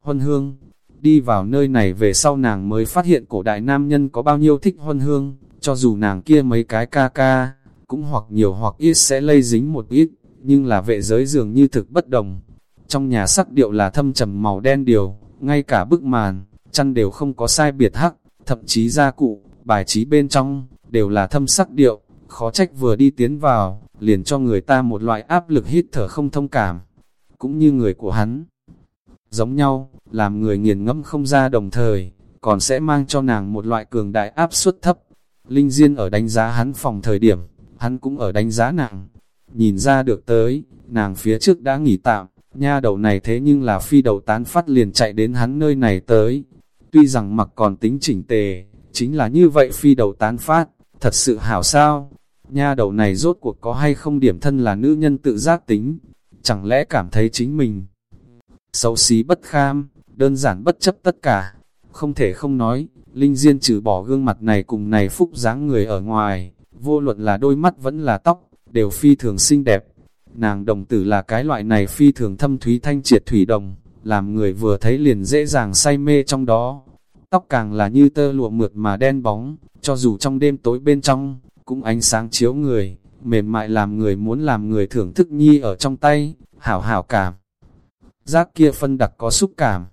huân hương. Đi vào nơi này về sau nàng mới phát hiện cổ đại nam nhân có bao nhiêu thích huân hương, cho dù nàng kia mấy cái ca ca, cũng hoặc nhiều hoặc ít sẽ lây dính một ít, nhưng là vệ giới dường như thực bất đồng. Trong nhà sắc điệu là thâm trầm màu đen điều, ngay cả bức màn, chăn đều không có sai biệt hắc, thậm chí gia cụ, bài trí bên trong, đều là thâm sắc điệu, khó trách vừa đi tiến vào, liền cho người ta một loại áp lực hít thở không thông cảm, cũng như người của hắn. Giống nhau, làm người nghiền ngẫm không ra đồng thời, còn sẽ mang cho nàng một loại cường đại áp suất thấp. Linh Diên ở đánh giá hắn phòng thời điểm, hắn cũng ở đánh giá nàng. Nhìn ra được tới, nàng phía trước đã nghỉ tạm, nha đầu này thế nhưng là phi đầu tán phát liền chạy đến hắn nơi này tới. Tuy rằng mặc còn tính chỉnh tề, chính là như vậy phi đầu tán phát, thật sự hảo sao. Nha đầu này rốt cuộc có hay không điểm thân là nữ nhân tự giác tính, chẳng lẽ cảm thấy chính mình xấu xí bất kham, đơn giản bất chấp tất cả. Không thể không nói, Linh Diên trừ bỏ gương mặt này cùng này phúc dáng người ở ngoài, vô luận là đôi mắt vẫn là tóc, đều phi thường xinh đẹp. Nàng đồng tử là cái loại này phi thường thâm thúy thanh triệt thủy đồng, làm người vừa thấy liền dễ dàng say mê trong đó. Tóc càng là như tơ lụa mượt mà đen bóng, cho dù trong đêm tối bên trong, cũng ánh sáng chiếu người, mềm mại làm người muốn làm người thưởng thức nhi ở trong tay, hảo hảo cảm. Giác kia phân đặc có xúc cảm.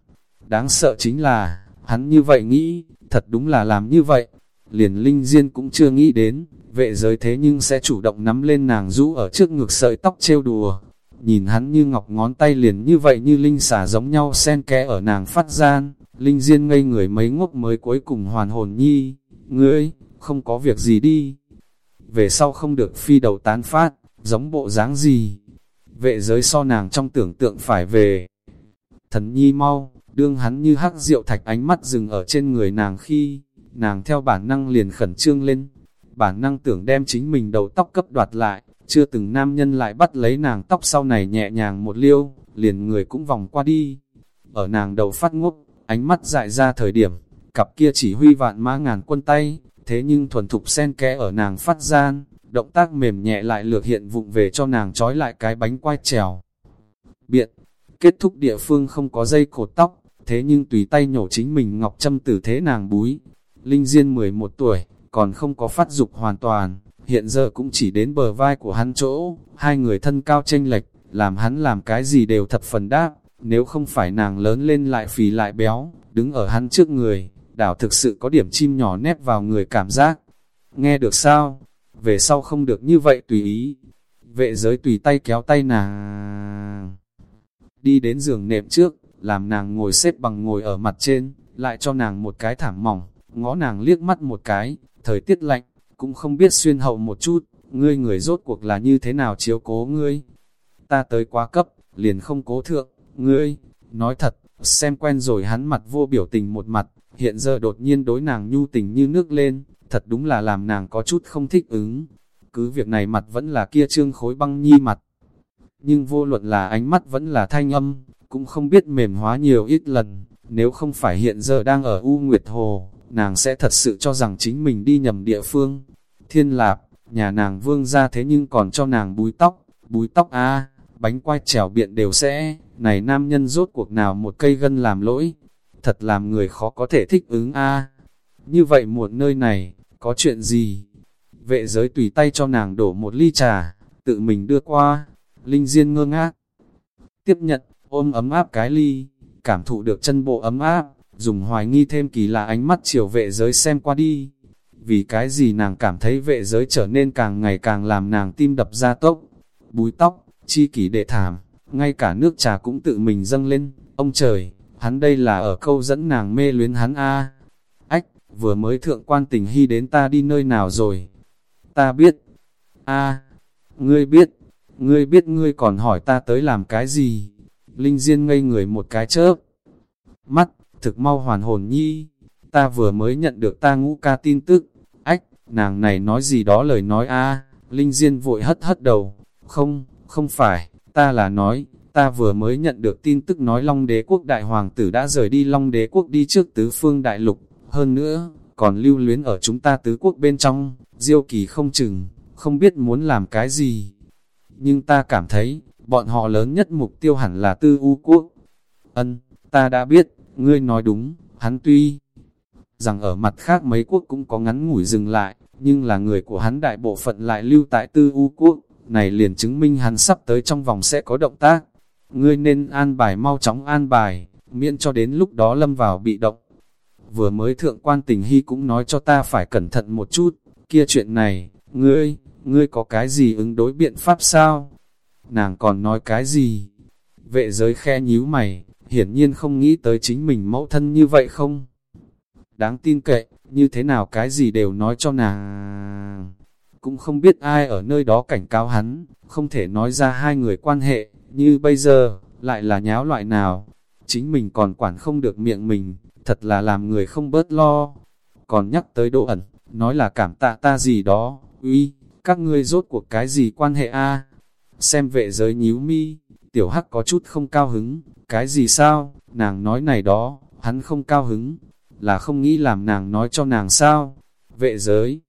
Đáng sợ chính là, hắn như vậy nghĩ, thật đúng là làm như vậy. Liền Linh Diên cũng chưa nghĩ đến, vệ giới thế nhưng sẽ chủ động nắm lên nàng rũ ở trước ngực sợi tóc trêu đùa. Nhìn hắn như ngọc ngón tay liền như vậy như Linh xả giống nhau sen kẽ ở nàng phát gian, Linh Diên ngây người mấy ngốc mới cuối cùng hoàn hồn nhi, ngươi, không có việc gì đi. Về sau không được phi đầu tán phát, giống bộ dáng gì. Vệ giới so nàng trong tưởng tượng phải về. Thần nhi mau, đương hắn như hắc rượu thạch ánh mắt dừng ở trên người nàng khi, nàng theo bản năng liền khẩn trương lên. Bản năng tưởng đem chính mình đầu tóc cấp đoạt lại, chưa từng nam nhân lại bắt lấy nàng tóc sau này nhẹ nhàng một liêu, liền người cũng vòng qua đi. Ở nàng đầu phát ngốc, ánh mắt dại ra thời điểm, cặp kia chỉ huy vạn mã ngàn quân tay, thế nhưng thuần thục sen kẽ ở nàng phát gian, động tác mềm nhẹ lại lược hiện vụng về cho nàng trói lại cái bánh quai trèo. Biện, kết thúc địa phương không có dây cột tóc, thế nhưng tùy tay nhổ chính mình ngọc châm tử thế nàng búi. Linh Diên 11 tuổi, còn không có phát dục hoàn toàn, hiện giờ cũng chỉ đến bờ vai của hắn chỗ, hai người thân cao tranh lệch, làm hắn làm cái gì đều thập phần đáp, nếu không phải nàng lớn lên lại phì lại béo, đứng ở hắn trước người, đảo thực sự có điểm chim nhỏ nép vào người cảm giác. Nghe được sao? Về sau không được như vậy tùy ý. Vệ giới tùy tay kéo tay nàng. Đi đến giường nệm trước, làm nàng ngồi xếp bằng ngồi ở mặt trên, lại cho nàng một cái thảm mỏng, ngó nàng liếc mắt một cái, thời tiết lạnh, cũng không biết xuyên hậu một chút, ngươi người rốt cuộc là như thế nào chiếu cố ngươi. Ta tới quá cấp, liền không cố thượng, ngươi, nói thật, xem quen rồi hắn mặt vô biểu tình một mặt, hiện giờ đột nhiên đối nàng nhu tình như nước lên, thật đúng là làm nàng có chút không thích ứng. Cứ việc này mặt vẫn là kia trương khối băng nhi mặt. Nhưng vô luận là ánh mắt vẫn là thanh âm, cũng không biết mềm hóa nhiều ít lần, nếu không phải hiện giờ đang ở U Nguyệt Hồ, nàng sẽ thật sự cho rằng chính mình đi nhầm địa phương. Thiên lạp, nhà nàng vương ra thế nhưng còn cho nàng búi tóc, búi tóc a bánh quai trèo biện đều sẽ, này nam nhân rốt cuộc nào một cây gân làm lỗi, thật làm người khó có thể thích ứng a Như vậy muộn nơi này, có chuyện gì? Vệ giới tùy tay cho nàng đổ một ly trà, tự mình đưa qua, Linh Diên ngơ ngác. Tiếp nhận, ôm ấm áp cái ly, cảm thụ được chân bộ ấm áp, dùng hoài nghi thêm kỳ lạ ánh mắt chiều vệ giới xem qua đi. Vì cái gì nàng cảm thấy vệ giới trở nên càng ngày càng làm nàng tim đập ra tốc. Búi tóc, chi kỷ đệ thảm, ngay cả nước trà cũng tự mình dâng lên, ông trời, hắn đây là ở câu dẫn nàng mê luyến hắn a Ách, vừa mới thượng quan tình hy đến ta đi nơi nào rồi? Ta biết. a ngươi biết, ngươi biết ngươi còn hỏi ta tới làm cái gì? Linh Diên ngây người một cái chớp. Mắt, thực mau hoàn hồn nhi, ta vừa mới nhận được ta ngũ ca tin tức. Ách, nàng này nói gì đó lời nói a Linh Diên vội hất hất đầu. Không, không phải, ta là nói, ta vừa mới nhận được tin tức nói Long đế quốc đại hoàng tử đã rời đi Long đế quốc đi trước tứ phương đại lục, hơn nữa, còn lưu luyến ở chúng ta tứ quốc bên trong, diêu kỳ không chừng, không biết muốn làm cái gì. Nhưng ta cảm thấy, bọn họ lớn nhất mục tiêu hẳn là tư u quốc. Ân, ta đã biết, ngươi nói đúng, hắn tuy rằng ở mặt khác mấy quốc cũng có ngắn ngủi dừng lại, nhưng là người của hắn đại bộ phận lại lưu tại tư u quốc, này liền chứng minh hắn sắp tới trong vòng sẽ có động tác. Ngươi nên an bài mau chóng an bài, miễn cho đến lúc đó lâm vào bị động. Vừa mới thượng quan tình hy cũng nói cho ta phải cẩn thận một chút, kia chuyện này, ngươi, ngươi có cái gì ứng đối biện pháp sao? Nàng còn nói cái gì? Vệ giới khe nhíu mày, hiển nhiên không nghĩ tới chính mình mẫu thân như vậy không? Đáng tin cậy, như thế nào cái gì đều nói cho nàng. Cũng không biết ai ở nơi đó cảnh cáo hắn, không thể nói ra hai người quan hệ, như bây giờ, lại là nháo loại nào. Chính mình còn quản không được miệng mình, thật là làm người không bớt lo. Còn nhắc tới độ ẩn, nói là cảm tạ ta gì đó, uy, các ngươi rốt cuộc cái gì quan hệ a Xem vệ giới nhíu mi, tiểu hắc có chút không cao hứng, cái gì sao, nàng nói này đó, hắn không cao hứng, là không nghĩ làm nàng nói cho nàng sao, vệ giới.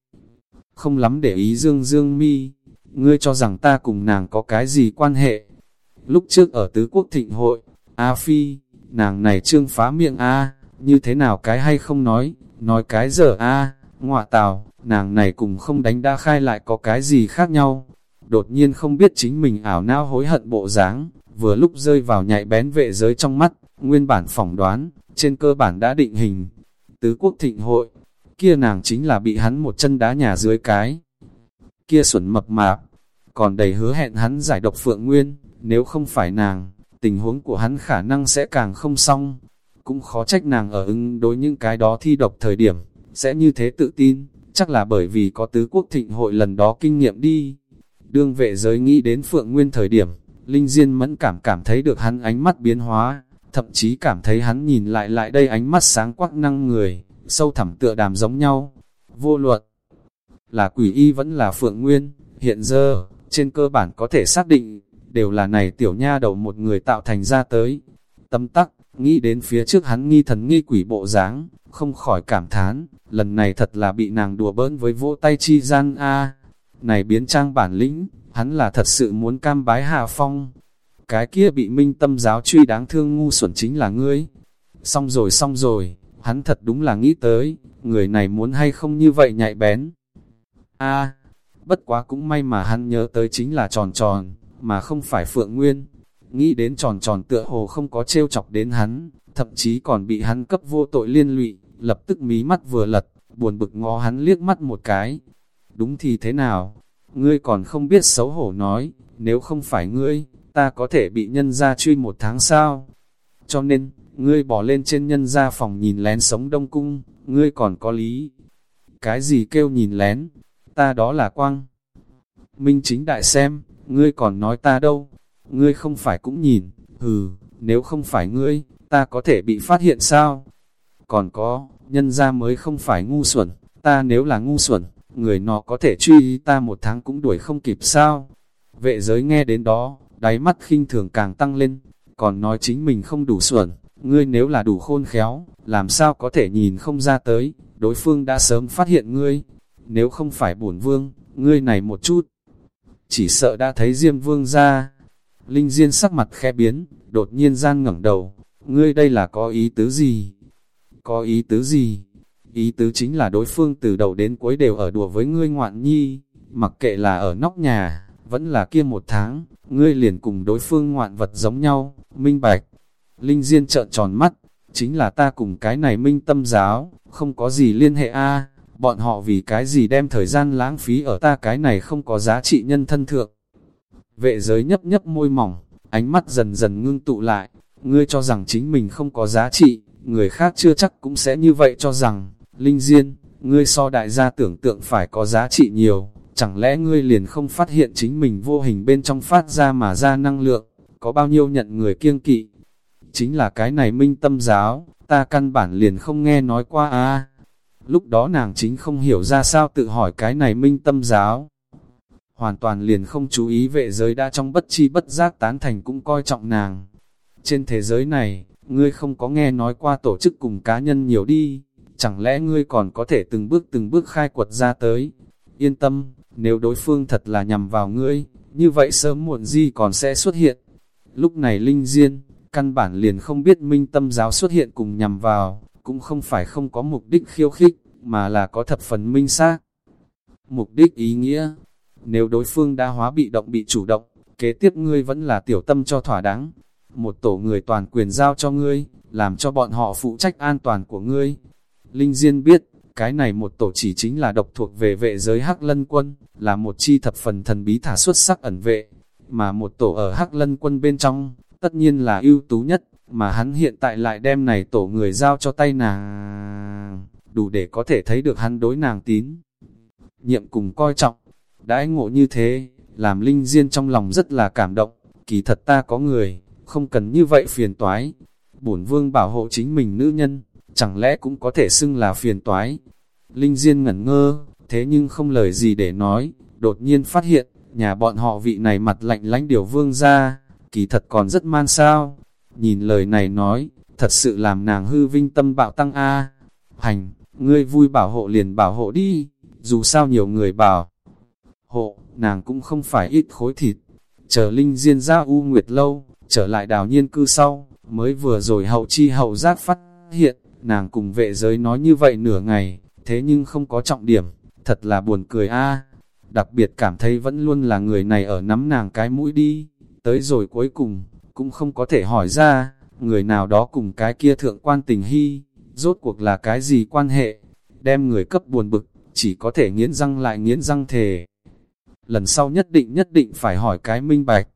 Không lắm để ý dương dương mi, ngươi cho rằng ta cùng nàng có cái gì quan hệ. Lúc trước ở tứ quốc thịnh hội, A Phi, nàng này trương phá miệng A, như thế nào cái hay không nói, nói cái giờ A, ngọa tào, nàng này cùng không đánh đã khai lại có cái gì khác nhau. Đột nhiên không biết chính mình ảo não hối hận bộ dáng, vừa lúc rơi vào nhạy bén vệ giới trong mắt, nguyên bản phỏng đoán, trên cơ bản đã định hình. Tứ quốc thịnh hội, kia nàng chính là bị hắn một chân đá nhà dưới cái. Kia xuẩn mập mạp, còn đầy hứa hẹn hắn giải độc phượng nguyên, nếu không phải nàng, tình huống của hắn khả năng sẽ càng không xong. Cũng khó trách nàng ở ứng đối những cái đó thi độc thời điểm, sẽ như thế tự tin, chắc là bởi vì có tứ quốc thịnh hội lần đó kinh nghiệm đi. Đương vệ giới nghĩ đến Phượng Nguyên thời điểm, Linh Diên mẫn cảm cảm thấy được hắn ánh mắt biến hóa, thậm chí cảm thấy hắn nhìn lại lại đây ánh mắt sáng quắc năng người, sâu thẳm tựa đàm giống nhau. Vô luật là quỷ y vẫn là Phượng Nguyên, hiện giờ, trên cơ bản có thể xác định, đều là này tiểu nha đầu một người tạo thành ra tới. Tâm tắc, nghĩ đến phía trước hắn nghi thần nghi quỷ bộ dáng không khỏi cảm thán, lần này thật là bị nàng đùa bỡn với vỗ tay chi gian a Này biến trang bản lĩnh, hắn là thật sự muốn cam bái hà phong. Cái kia bị minh tâm giáo truy đáng thương ngu xuẩn chính là ngươi. Xong rồi xong rồi, hắn thật đúng là nghĩ tới, người này muốn hay không như vậy nhạy bén. a bất quá cũng may mà hắn nhớ tới chính là tròn tròn, mà không phải phượng nguyên. Nghĩ đến tròn tròn tựa hồ không có trêu chọc đến hắn, thậm chí còn bị hắn cấp vô tội liên lụy, lập tức mí mắt vừa lật, buồn bực ngó hắn liếc mắt một cái. Đúng thì thế nào? Ngươi còn không biết xấu hổ nói, nếu không phải ngươi, ta có thể bị nhân ra truy một tháng sao? Cho nên, ngươi bỏ lên trên nhân ra phòng nhìn lén sống đông cung, ngươi còn có lý. Cái gì kêu nhìn lén? Ta đó là quang. Minh chính đại xem, ngươi còn nói ta đâu? Ngươi không phải cũng nhìn, hừ, nếu không phải ngươi, ta có thể bị phát hiện sao? Còn có, nhân ra mới không phải ngu xuẩn, ta nếu là ngu xuẩn, người nó có thể truy ta một tháng cũng đuổi không kịp sao? Vệ giới nghe đến đó, đáy mắt khinh thường càng tăng lên, còn nói chính mình không đủ xuẩn, ngươi nếu là đủ khôn khéo, làm sao có thể nhìn không ra tới, đối phương đã sớm phát hiện ngươi, nếu không phải bổn vương, ngươi này một chút, chỉ sợ đã thấy Diêm Vương ra. Linh Diên sắc mặt khẽ biến, đột nhiên gian ngẩng đầu, ngươi đây là có ý tứ gì? Có ý tứ gì? Ý tứ chính là đối phương từ đầu đến cuối đều ở đùa với ngươi ngoạn nhi, mặc kệ là ở nóc nhà, vẫn là kia một tháng, ngươi liền cùng đối phương ngoạn vật giống nhau, minh bạch. Linh Diên trợn tròn mắt, chính là ta cùng cái này minh tâm giáo, không có gì liên hệ a bọn họ vì cái gì đem thời gian lãng phí ở ta cái này không có giá trị nhân thân thượng. Vệ giới nhấp nhấp môi mỏng, ánh mắt dần dần ngưng tụ lại, ngươi cho rằng chính mình không có giá trị, người khác chưa chắc cũng sẽ như vậy cho rằng, Linh Diên, ngươi so đại gia tưởng tượng phải có giá trị nhiều, chẳng lẽ ngươi liền không phát hiện chính mình vô hình bên trong phát ra mà ra năng lượng, có bao nhiêu nhận người kiêng kỵ. Chính là cái này minh tâm giáo, ta căn bản liền không nghe nói qua à? Lúc đó nàng chính không hiểu ra sao tự hỏi cái này minh tâm giáo. Hoàn toàn liền không chú ý vệ giới đã trong bất chi bất giác tán thành cũng coi trọng nàng. Trên thế giới này, ngươi không có nghe nói qua tổ chức cùng cá nhân nhiều đi, chẳng lẽ ngươi còn có thể từng bước từng bước khai quật ra tới. Yên tâm, nếu đối phương thật là nhằm vào ngươi, như vậy sớm muộn gì còn sẽ xuất hiện. Lúc này Linh Diên, căn bản liền không biết minh tâm giáo xuất hiện cùng nhằm vào, cũng không phải không có mục đích khiêu khích, mà là có thập phần minh xác. Mục đích ý nghĩa, nếu đối phương đã hóa bị động bị chủ động, kế tiếp ngươi vẫn là tiểu tâm cho thỏa đáng. Một tổ người toàn quyền giao cho ngươi, làm cho bọn họ phụ trách an toàn của ngươi. Linh Diên biết, cái này một tổ chỉ chính là độc thuộc về vệ giới Hắc Lân Quân, là một chi thập phần thần bí thả xuất sắc ẩn vệ, mà một tổ ở Hắc Lân Quân bên trong, tất nhiên là ưu tú nhất, mà hắn hiện tại lại đem này tổ người giao cho tay nàng, đủ để có thể thấy được hắn đối nàng tín. Nhiệm cùng coi trọng, đãi ngộ như thế, làm Linh Diên trong lòng rất là cảm động, kỳ thật ta có người, không cần như vậy phiền toái. Bổn vương bảo hộ chính mình nữ nhân, chẳng lẽ cũng có thể xưng là phiền toái. Linh Diên ngẩn ngơ, thế nhưng không lời gì để nói, đột nhiên phát hiện, nhà bọn họ vị này mặt lạnh lánh điều vương ra, kỳ thật còn rất man sao. Nhìn lời này nói, thật sự làm nàng hư vinh tâm bạo tăng A. Hành, ngươi vui bảo hộ liền bảo hộ đi, dù sao nhiều người bảo. Hộ, nàng cũng không phải ít khối thịt. Chờ Linh Diên ra U Nguyệt Lâu, trở lại đào nhiên cư sau, mới vừa rồi hậu chi hậu giác phát hiện, nàng cùng vệ giới nói như vậy nửa ngày, thế nhưng không có trọng điểm, thật là buồn cười a Đặc biệt cảm thấy vẫn luôn là người này ở nắm nàng cái mũi đi, tới rồi cuối cùng, cũng không có thể hỏi ra, người nào đó cùng cái kia thượng quan tình hy, rốt cuộc là cái gì quan hệ, đem người cấp buồn bực, chỉ có thể nghiến răng lại nghiến răng thề. Lần sau nhất định nhất định phải hỏi cái minh bạch,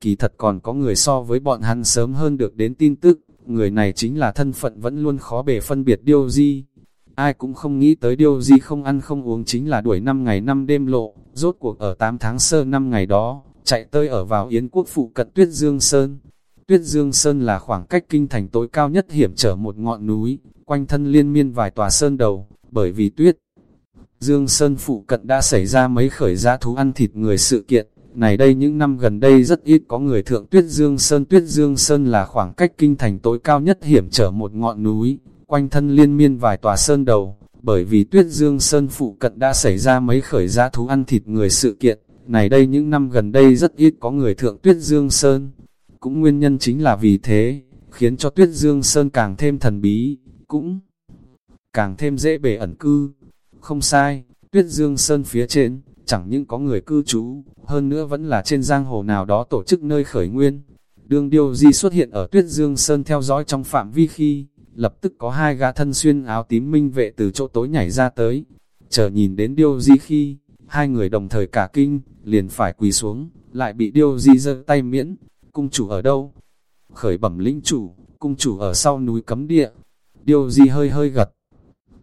kỳ thật còn có người so với bọn hắn sớm hơn được đến tin tức, người này chính là thân phận vẫn luôn khó bề phân biệt điêu di. Ai cũng không nghĩ tới điêu di không ăn không uống chính là đuổi 5 ngày 5 đêm lộ, rốt cuộc ở 8 tháng sơ 5 ngày đó, chạy tơi ở vào Yến quốc phụ cận Tuyết Dương Sơn. Tuyết Dương Sơn là khoảng cách kinh thành tối cao nhất hiểm trở một ngọn núi, quanh thân liên miên vài tòa sơn đầu, bởi vì Tuyết Dương Sơn phụ cận đã xảy ra mấy khởi giá thú ăn thịt người sự kiện, này đây những năm gần đây rất ít có người thượng Tuyết Dương Sơn. Tuyết Dương Sơn là khoảng cách kinh thành tối cao nhất hiểm trở một ngọn núi, quanh thân liên miên vài tòa sơn đầu, bởi vì Tuyết Dương Sơn phụ cận đã xảy ra mấy khởi giá thú ăn thịt người sự kiện, này đây những năm gần đây rất ít có người thượng Tuyết Dương Sơn. Cũng nguyên nhân chính là vì thế, khiến cho Tuyết Dương Sơn càng thêm thần bí, cũng càng thêm dễ bề ẩn cư. Không sai, Tuyết Dương Sơn phía trên, chẳng những có người cư trú, hơn nữa vẫn là trên giang hồ nào đó tổ chức nơi khởi nguyên. Đương Điêu Di xuất hiện ở Tuyết Dương Sơn theo dõi trong phạm vi khi, lập tức có hai gã thân xuyên áo tím minh vệ từ chỗ tối nhảy ra tới. Chờ nhìn đến Điêu Di khi, hai người đồng thời cả kinh, liền phải quỳ xuống, lại bị Điêu Di giơ tay miễn, cung chủ ở đâu? Khởi bẩm linh chủ, cung chủ ở sau núi cấm địa. Điêu Di hơi hơi gật,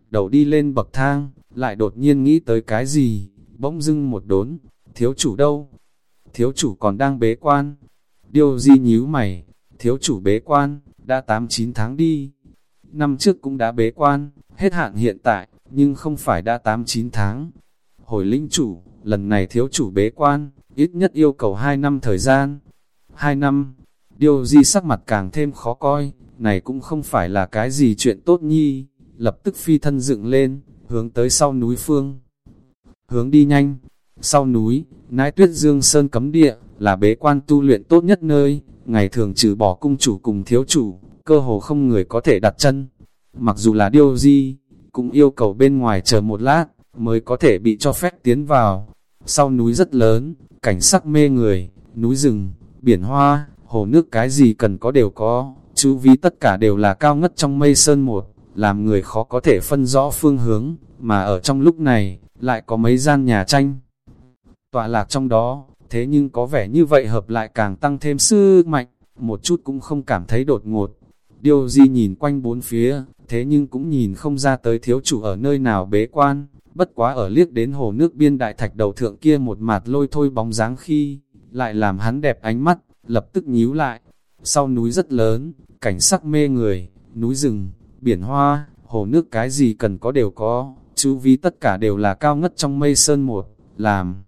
đầu đi lên bậc thang, lại đột nhiên nghĩ tới cái gì, bỗng dưng một đốn, thiếu chủ đâu? Thiếu chủ còn đang bế quan. điều di nhíu mày, thiếu chủ bế quan, đã 8-9 tháng đi. Năm trước cũng đã bế quan, hết hạn hiện tại, nhưng không phải đã 8-9 tháng. Hồi linh chủ, lần này thiếu chủ bế quan, ít nhất yêu cầu 2 năm thời gian. 2 năm, điều di sắc mặt càng thêm khó coi, này cũng không phải là cái gì chuyện tốt nhi, lập tức phi thân dựng lên, hướng tới sau núi phương. Hướng đi nhanh, sau núi, nãi tuyết dương sơn cấm địa, là bế quan tu luyện tốt nhất nơi, ngày thường trừ bỏ cung chủ cùng thiếu chủ, cơ hồ không người có thể đặt chân. Mặc dù là điêu di, cũng yêu cầu bên ngoài chờ một lát, mới có thể bị cho phép tiến vào. Sau núi rất lớn, cảnh sắc mê người, núi rừng, biển hoa, hồ nước cái gì cần có đều có, chú vi tất cả đều là cao ngất trong mây sơn một, làm người khó có thể phân rõ phương hướng, mà ở trong lúc này, lại có mấy gian nhà tranh. Tọa lạc trong đó, thế nhưng có vẻ như vậy hợp lại càng tăng thêm sức mạnh, một chút cũng không cảm thấy đột ngột. Điều gì nhìn quanh bốn phía, thế nhưng cũng nhìn không ra tới thiếu chủ ở nơi nào bế quan, bất quá ở liếc đến hồ nước biên đại thạch đầu thượng kia một mặt lôi thôi bóng dáng khi, lại làm hắn đẹp ánh mắt, lập tức nhíu lại. Sau núi rất lớn, cảnh sắc mê người, núi rừng, biển hoa, hồ nước cái gì cần có đều có, chú vi tất cả đều là cao ngất trong mây sơn một, làm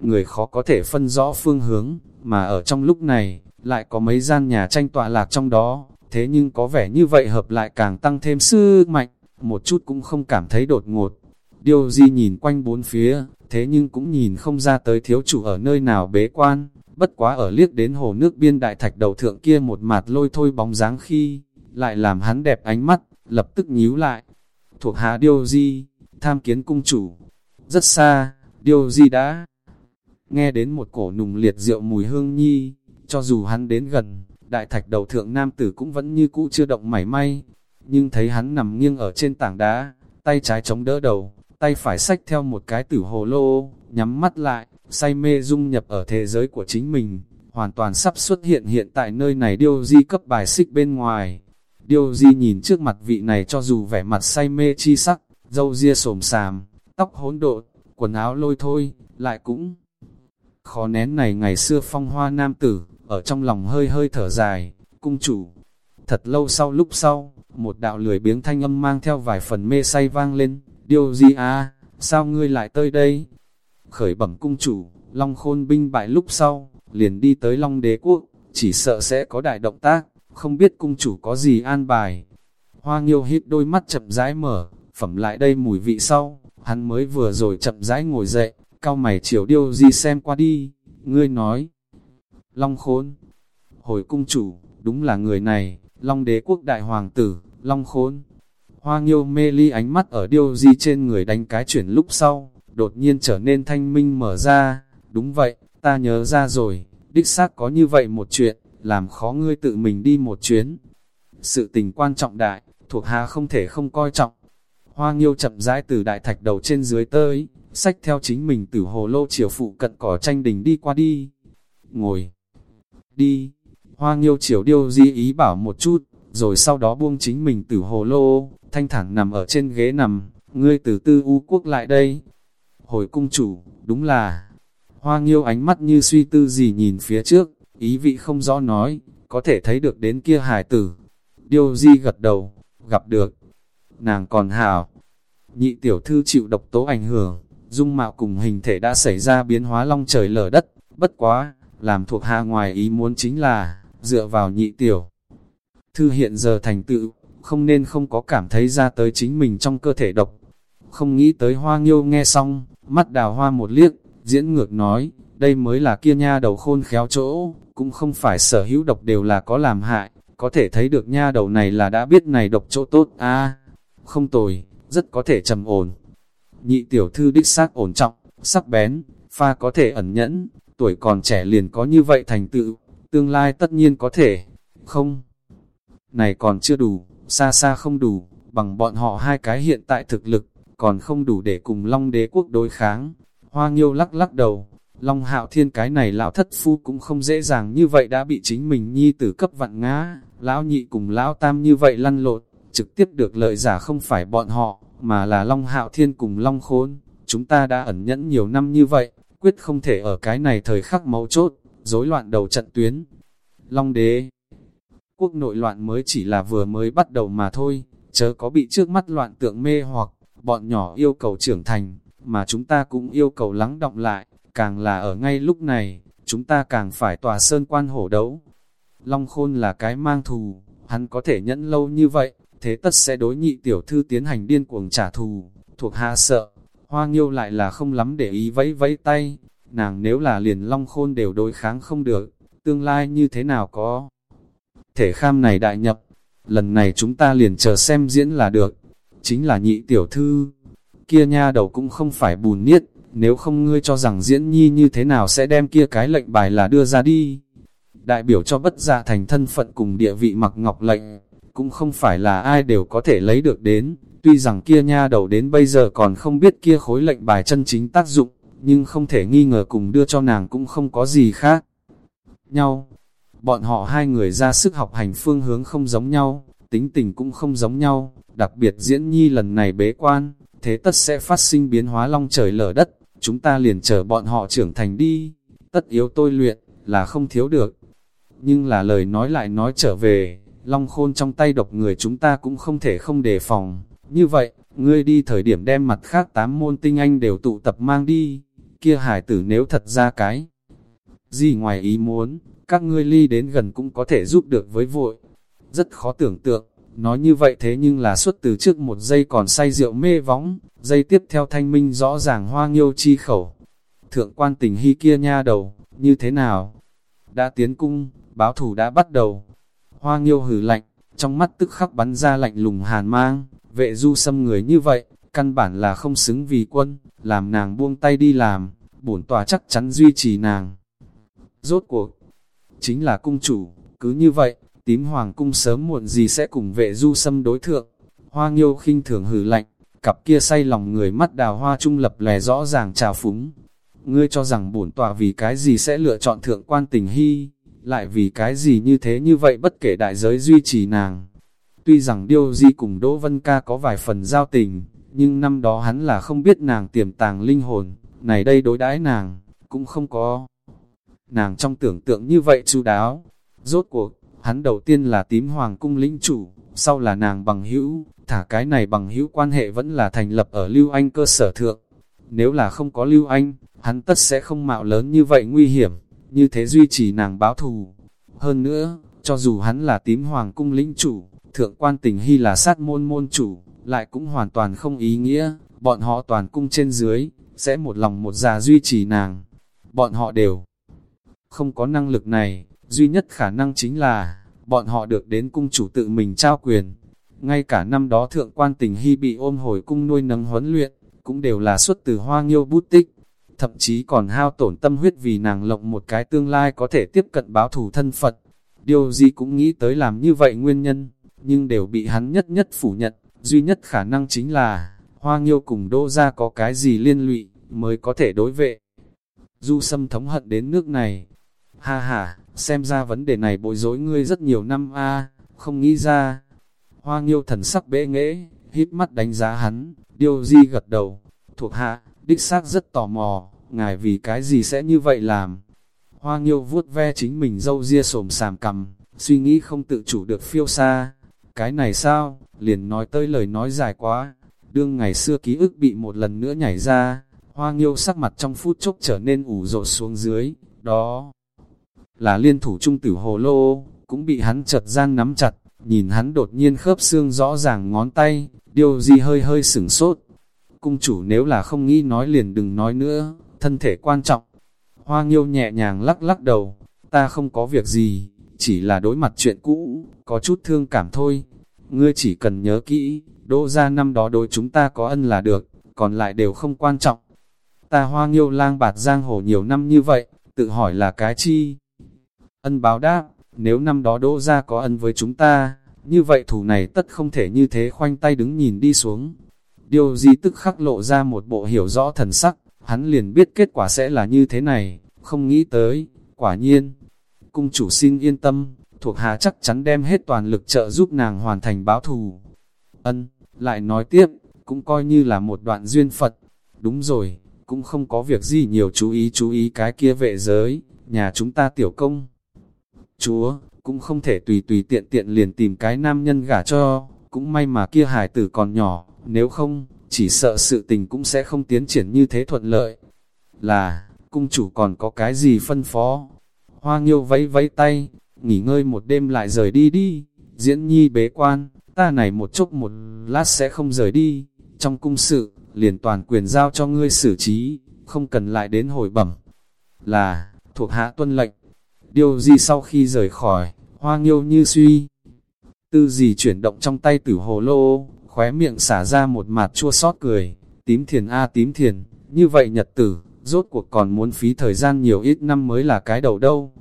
người khó có thể phân rõ phương hướng, mà ở trong lúc này, lại có mấy gian nhà tranh tọa lạc trong đó, thế nhưng có vẻ như vậy hợp lại càng tăng thêm sức mạnh, một chút cũng không cảm thấy đột ngột. Điều gì nhìn quanh bốn phía, thế nhưng cũng nhìn không ra tới thiếu chủ ở nơi nào bế quan, bất quá ở liếc đến hồ nước biên đại thạch đầu thượng kia một mặt lôi thôi bóng dáng khi, lại làm hắn đẹp ánh mắt, lập tức nhíu lại. Thuộc hạ Điêu Di, tham kiến cung chủ. Rất xa, Điêu Di đã nghe đến một cổ nùng liệt rượu mùi hương nhi, cho dù hắn đến gần, đại thạch đầu thượng nam tử cũng vẫn như cũ chưa động mảy may, nhưng thấy hắn nằm nghiêng ở trên tảng đá, tay trái chống đỡ đầu, tay phải xách theo một cái tử hồ lô, nhắm mắt lại, say mê dung nhập ở thế giới của chính mình, hoàn toàn sắp xuất hiện hiện tại nơi này điêu di cấp bài xích bên ngoài. Điêu di nhìn trước mặt vị này cho dù vẻ mặt say mê chi sắc, dâu ria sồm sàm, tóc hỗn độn, quần áo lôi thôi, lại cũng khó nén này ngày xưa phong hoa nam tử, ở trong lòng hơi hơi thở dài, cung chủ. Thật lâu sau lúc sau, một đạo lười biếng thanh âm mang theo vài phần mê say vang lên, Điêu Di à, sao ngươi lại tới đây? Khởi bẩm cung chủ, Long Khôn binh bại lúc sau, liền đi tới Long Đế Quốc, chỉ sợ sẽ có đại động tác, không biết cung chủ có gì an bài. Hoa Nghiêu hít đôi mắt chậm rãi mở, phẩm lại đây mùi vị sau, hắn mới vừa rồi chậm rãi ngồi dậy, cao mày chiều điêu di xem qua đi, ngươi nói. Long Khôn, hồi cung chủ, đúng là người này, Long Đế Quốc Đại Hoàng tử, Long Khôn. Hoa Nghiêu mê ly ánh mắt ở điêu di trên người đánh cái chuyển lúc sau, đột nhiên trở nên thanh minh mở ra, đúng vậy, ta nhớ ra rồi, đích xác có như vậy một chuyện, làm khó ngươi tự mình đi một chuyến. Sự tình quan trọng đại, thuộc hạ không thể không coi trọng. Hoa nghiêu chậm rãi từ đại thạch đầu trên dưới tới, sách theo chính mình từ hồ lô chiều phụ cận cỏ tranh đình đi qua đi. Ngồi, đi, hoa nghiêu chiều điêu di ý bảo một chút, rồi sau đó buông chính mình từ hồ lô, thanh thản nằm ở trên ghế nằm, ngươi từ tư u quốc lại đây. Hồi cung chủ, đúng là, hoa nghiêu ánh mắt như suy tư gì nhìn phía trước, ý vị không rõ nói, có thể thấy được đến kia hài tử. Điêu di gật đầu, gặp được, nàng còn hảo. Nhị tiểu thư chịu độc tố ảnh hưởng, dung mạo cùng hình thể đã xảy ra biến hóa long trời lở đất, bất quá, làm thuộc hạ ngoài ý muốn chính là, dựa vào nhị tiểu. Thư hiện giờ thành tựu, không nên không có cảm thấy ra tới chính mình trong cơ thể độc. Không nghĩ tới hoa nghiêu nghe xong, mắt đào hoa một liếc, diễn ngược nói, đây mới là kia nha đầu khôn khéo chỗ, cũng không phải sở hữu độc đều là có làm hại, có thể thấy được nha đầu này là đã biết này độc chỗ tốt a không tồi, rất có thể trầm ổn. Nhị tiểu thư đích xác ổn trọng, sắc bén, pha có thể ẩn nhẫn, tuổi còn trẻ liền có như vậy thành tựu, tương lai tất nhiên có thể, không. Này còn chưa đủ, xa xa không đủ, bằng bọn họ hai cái hiện tại thực lực, còn không đủ để cùng Long đế quốc đối kháng. Hoa Nghiêu lắc lắc đầu, Long hạo thiên cái này lão thất phu cũng không dễ dàng như vậy đã bị chính mình nhi tử cấp vặn ngã, lão nhị cùng lão tam như vậy lăn lộn, trực tiếp được lợi giả không phải bọn họ, mà là Long hạo thiên cùng Long khốn, chúng ta đã ẩn nhẫn nhiều năm như vậy, quyết không thể ở cái này thời khắc mấu chốt, rối loạn đầu trận tuyến. Long đế quốc nội loạn mới chỉ là vừa mới bắt đầu mà thôi, chớ có bị trước mắt loạn tượng mê hoặc, bọn nhỏ yêu cầu trưởng thành, mà chúng ta cũng yêu cầu lắng động lại, càng là ở ngay lúc này, chúng ta càng phải tòa sơn quan hổ đấu. Long khôn là cái mang thù, hắn có thể nhẫn lâu như vậy, thế tất sẽ đối nhị tiểu thư tiến hành điên cuồng trả thù, thuộc hạ sợ. Hoa nghiêu lại là không lắm để ý vẫy vẫy tay, nàng nếu là liền long khôn đều đối kháng không được, tương lai như thế nào có. Thể kham này đại nhập, lần này chúng ta liền chờ xem diễn là được, chính là nhị tiểu thư, kia nha đầu cũng không phải bùn niết, nếu không ngươi cho rằng diễn nhi như thế nào sẽ đem kia cái lệnh bài là đưa ra đi. Đại biểu cho bất gia thành thân phận cùng địa vị mặc ngọc lệnh, cũng không phải là ai đều có thể lấy được đến, tuy rằng kia nha đầu đến bây giờ còn không biết kia khối lệnh bài chân chính tác dụng, nhưng không thể nghi ngờ cùng đưa cho nàng cũng không có gì khác. Nhau, bọn họ hai người ra sức học hành phương hướng không giống nhau, tính tình cũng không giống nhau, đặc biệt diễn nhi lần này bế quan, thế tất sẽ phát sinh biến hóa long trời lở đất, chúng ta liền chờ bọn họ trưởng thành đi, tất yếu tôi luyện, là không thiếu được. Nhưng là lời nói lại nói trở về, long khôn trong tay độc người chúng ta cũng không thể không đề phòng, như vậy, ngươi đi thời điểm đem mặt khác tám môn tinh anh đều tụ tập mang đi, kia hải tử nếu thật ra cái. Gì ngoài ý muốn, các ngươi ly đến gần cũng có thể giúp được với vội. Rất khó tưởng tượng, nói như vậy thế nhưng là xuất từ trước một giây còn say rượu mê võng giây tiếp theo thanh minh rõ ràng hoa nghiêu chi khẩu. Thượng quan tình hy kia nha đầu, như thế nào? Đã tiến cung, báo thủ đã bắt đầu. Hoa nghiêu hử lạnh, trong mắt tức khắc bắn ra lạnh lùng hàn mang, vệ du xâm người như vậy, căn bản là không xứng vì quân, làm nàng buông tay đi làm, bổn tòa chắc chắn duy trì nàng. Rốt cuộc, chính là cung chủ, cứ như vậy, tím hoàng cung sớm muộn gì sẽ cùng vệ du xâm đối thượng. Hoa nghiêu khinh thường hử lạnh, cặp kia say lòng người mắt đào hoa trung lập lè rõ ràng trào phúng. Ngươi cho rằng bổn tòa vì cái gì sẽ lựa chọn thượng quan tình hy, lại vì cái gì như thế như vậy bất kể đại giới duy trì nàng. Tuy rằng Điêu Di cùng Đỗ Vân Ca có vài phần giao tình, nhưng năm đó hắn là không biết nàng tiềm tàng linh hồn, này đây đối đãi nàng, cũng không có. Nàng trong tưởng tượng như vậy chu đáo, rốt cuộc, hắn đầu tiên là tím hoàng cung lĩnh chủ, sau là nàng bằng hữu, thả cái này bằng hữu quan hệ vẫn là thành lập ở Lưu Anh cơ sở thượng. Nếu là không có Lưu Anh, hắn tất sẽ không mạo lớn như vậy nguy hiểm, như thế duy trì nàng báo thù. Hơn nữa, cho dù hắn là tím hoàng cung lĩnh chủ, thượng quan tình hy là sát môn môn chủ, lại cũng hoàn toàn không ý nghĩa, bọn họ toàn cung trên dưới, sẽ một lòng một già duy trì nàng. Bọn họ đều không có năng lực này, duy nhất khả năng chính là, bọn họ được đến cung chủ tự mình trao quyền. Ngay cả năm đó thượng quan tình hy bị ôm hồi cung nuôi nấng huấn luyện, cũng đều là xuất từ hoa nghiêu bút tích. Thậm chí còn hao tổn tâm huyết vì nàng lộng một cái tương lai có thể tiếp cận báo thủ thân Phật. Điều gì cũng nghĩ tới làm như vậy nguyên nhân, nhưng đều bị hắn nhất nhất phủ nhận. Duy nhất khả năng chính là, hoa nghiêu cùng đô ra có cái gì liên lụy, mới có thể đối vệ. Du sâm thống hận đến nước này. Ha ha, xem ra vấn đề này bối rối ngươi rất nhiều năm a không nghĩ ra. Hoa nghiêu thần sắc bế nghễ, hít mắt đánh giá hắn, điều di gật đầu. Thuộc hạ, đích xác rất tò mò, ngài vì cái gì sẽ như vậy làm. Hoa nghiêu vuốt ve chính mình dâu ria sồm sàm cầm, suy nghĩ không tự chủ được phiêu xa. Cái này sao, liền nói tới lời nói dài quá, đương ngày xưa ký ức bị một lần nữa nhảy ra, hoa nghiêu sắc mặt trong phút chốc trở nên ủ rột xuống dưới, đó là liên thủ trung tử hồ lô, cũng bị hắn chợt gian nắm chặt, nhìn hắn đột nhiên khớp xương rõ ràng ngón tay, điều gì hơi hơi sửng sốt. Cung chủ nếu là không nghĩ nói liền đừng nói nữa, thân thể quan trọng. Hoa nghiêu nhẹ nhàng lắc lắc đầu, ta không có việc gì, chỉ là đối mặt chuyện cũ, có chút thương cảm thôi. Ngươi chỉ cần nhớ kỹ, đỗ ra năm đó đối chúng ta có ân là được, còn lại đều không quan trọng. Ta hoa nghiêu lang bạt giang hồ nhiều năm như vậy, tự hỏi là cái chi? Ân báo đáp, nếu năm đó đỗ ra có ân với chúng ta, như vậy thủ này tất không thể như thế khoanh tay đứng nhìn đi xuống. Điều gì tức khắc lộ ra một bộ hiểu rõ thần sắc, hắn liền biết kết quả sẽ là như thế này, không nghĩ tới, quả nhiên. Cung chủ xin yên tâm, thuộc hạ chắc chắn đem hết toàn lực trợ giúp nàng hoàn thành báo thù. Ân, lại nói tiếp, cũng coi như là một đoạn duyên Phật. Đúng rồi, cũng không có việc gì nhiều chú ý chú ý cái kia vệ giới, nhà chúng ta tiểu công. Chúa, cũng không thể tùy tùy tiện tiện liền tìm cái nam nhân gả cho, cũng may mà kia hải tử còn nhỏ, nếu không, chỉ sợ sự tình cũng sẽ không tiến triển như thế thuận lợi. Là, cung chủ còn có cái gì phân phó? Hoa nghiêu vẫy vẫy tay, nghỉ ngơi một đêm lại rời đi đi, diễn nhi bế quan, ta này một chốc một lát sẽ không rời đi, trong cung sự, liền toàn quyền giao cho ngươi xử trí, không cần lại đến hồi bẩm. Là, thuộc hạ tuân lệnh, điều gì sau khi rời khỏi, hoa nghiêu như suy. Tư gì chuyển động trong tay tử hồ lô, khóe miệng xả ra một mặt chua xót cười, tím thiền a tím thiền, như vậy nhật tử, rốt cuộc còn muốn phí thời gian nhiều ít năm mới là cái đầu đâu.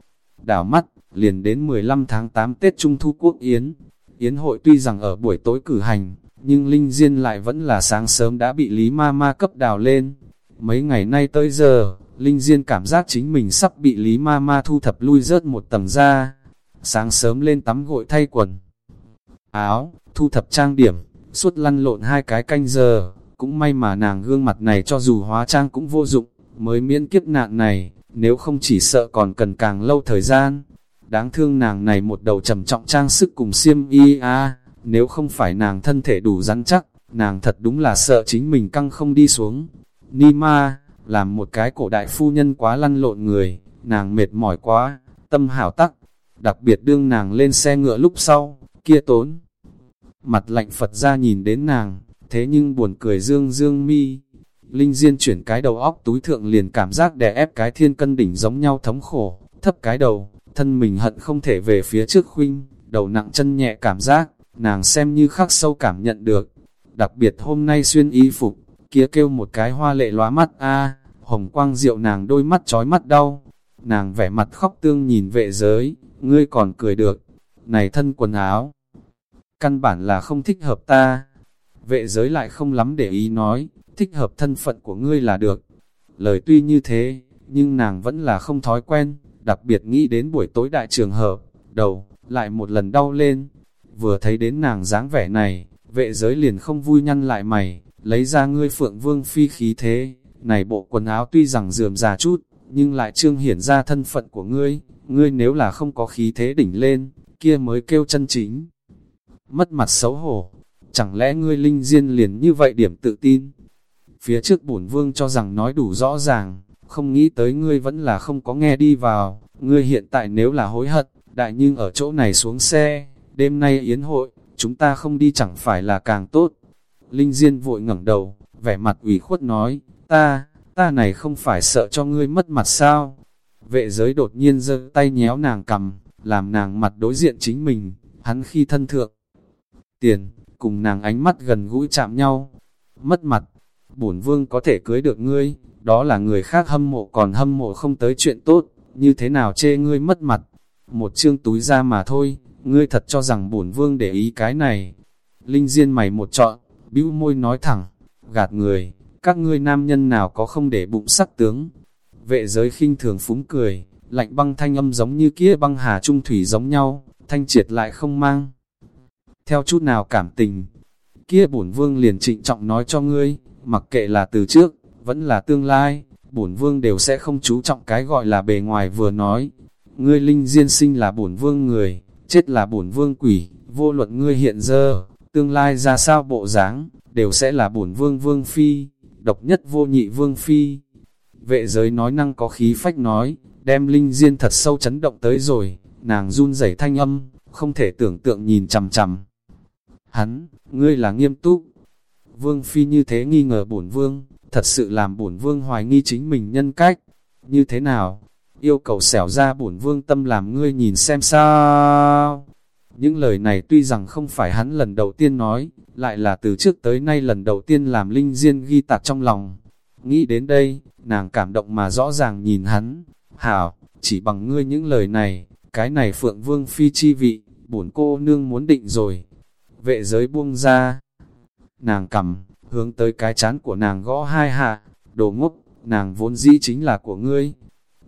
Đảo mắt, liền đến 15 tháng 8 Tết Trung Thu Quốc Yến. Yến hội tuy rằng ở buổi tối cử hành, nhưng Linh Diên lại vẫn là sáng sớm đã bị Lý Ma Ma cấp đào lên. Mấy ngày nay tới giờ, Linh Diên cảm giác chính mình sắp bị Lý Ma Ma thu thập lui rớt một tầng ra. Sáng sớm lên tắm gội thay quần, áo, thu thập trang điểm, suốt lăn lộn hai cái canh giờ, cũng may mà nàng gương mặt này cho dù hóa trang cũng vô dụng, mới miễn kiếp nạn này, nếu không chỉ sợ còn cần càng lâu thời gian. Đáng thương nàng này một đầu trầm trọng trang sức cùng xiêm y a nếu không phải nàng thân thể đủ rắn chắc, nàng thật đúng là sợ chính mình căng không đi xuống. Nima, làm một cái cổ đại phu nhân quá lăn lộn người, nàng mệt mỏi quá, tâm hảo tắc, đặc biệt đương nàng lên xe ngựa lúc sau, kia tốn. Mặt lạnh Phật ra nhìn đến nàng, thế nhưng buồn cười dương dương mi. Linh Diên chuyển cái đầu óc túi thượng liền cảm giác đè ép cái thiên cân đỉnh giống nhau thống khổ, thấp cái đầu, thân mình hận không thể về phía trước khuynh, đầu nặng chân nhẹ cảm giác, nàng xem như khắc sâu cảm nhận được. Đặc biệt hôm nay xuyên y phục, kia kêu một cái hoa lệ lóa mắt a hồng quang diệu nàng đôi mắt trói mắt đau. Nàng vẻ mặt khóc tương nhìn vệ giới, ngươi còn cười được, này thân quần áo. Căn bản là không thích hợp ta. Vệ giới lại không lắm để ý nói, thích hợp thân phận của ngươi là được. Lời tuy như thế, nhưng nàng vẫn là không thói quen, đặc biệt nghĩ đến buổi tối đại trường hợp, đầu, lại một lần đau lên. Vừa thấy đến nàng dáng vẻ này, vệ giới liền không vui nhăn lại mày, lấy ra ngươi phượng vương phi khí thế, này bộ quần áo tuy rằng dườm già chút, nhưng lại trương hiển ra thân phận của ngươi, ngươi nếu là không có khí thế đỉnh lên, kia mới kêu chân chính. Mất mặt xấu hổ, chẳng lẽ ngươi linh diên liền như vậy điểm tự tin? Phía trước bổn vương cho rằng nói đủ rõ ràng, không nghĩ tới ngươi vẫn là không có nghe đi vào, ngươi hiện tại nếu là hối hận, đại nhưng ở chỗ này xuống xe, đêm nay yến hội, chúng ta không đi chẳng phải là càng tốt. Linh Diên vội ngẩng đầu, vẻ mặt ủy khuất nói, ta, ta này không phải sợ cho ngươi mất mặt sao? Vệ giới đột nhiên giơ tay nhéo nàng cầm, làm nàng mặt đối diện chính mình, hắn khi thân thượng. Tiền, cùng nàng ánh mắt gần gũi chạm nhau, mất mặt, bổn vương có thể cưới được ngươi, đó là người khác hâm mộ còn hâm mộ không tới chuyện tốt, như thế nào chê ngươi mất mặt, một chương túi ra mà thôi, ngươi thật cho rằng bổn vương để ý cái này. Linh Diên mày một trọn, bĩu môi nói thẳng, gạt người, các ngươi nam nhân nào có không để bụng sắc tướng. Vệ giới khinh thường phúng cười, lạnh băng thanh âm giống như kia băng hà trung thủy giống nhau, thanh triệt lại không mang. Theo chút nào cảm tình, kia bổn vương liền trịnh trọng nói cho ngươi, mặc kệ là từ trước, vẫn là tương lai, bổn vương đều sẽ không chú trọng cái gọi là bề ngoài vừa nói. Ngươi linh diên sinh là bổn vương người, chết là bổn vương quỷ, vô luận ngươi hiện giờ, tương lai ra sao bộ dáng, đều sẽ là bổn vương vương phi, độc nhất vô nhị vương phi. Vệ giới nói năng có khí phách nói, đem linh diên thật sâu chấn động tới rồi, nàng run rẩy thanh âm, không thể tưởng tượng nhìn chằm chằm. Hắn, ngươi là nghiêm túc. Vương phi như thế nghi ngờ bổn vương, thật sự làm bổn vương hoài nghi chính mình nhân cách. Như thế nào? Yêu cầu xẻo ra bổn vương tâm làm ngươi nhìn xem sao. Những lời này tuy rằng không phải hắn lần đầu tiên nói, lại là từ trước tới nay lần đầu tiên làm Linh Diên ghi tạc trong lòng. Nghĩ đến đây, nàng cảm động mà rõ ràng nhìn hắn. Hảo, chỉ bằng ngươi những lời này, cái này Phượng Vương Phi chi vị, bổn cô nương muốn định rồi. Vệ giới buông ra, nàng cầm, hướng tới cái chán của nàng gõ hai hạ, đồ ngốc, nàng vốn dĩ chính là của ngươi.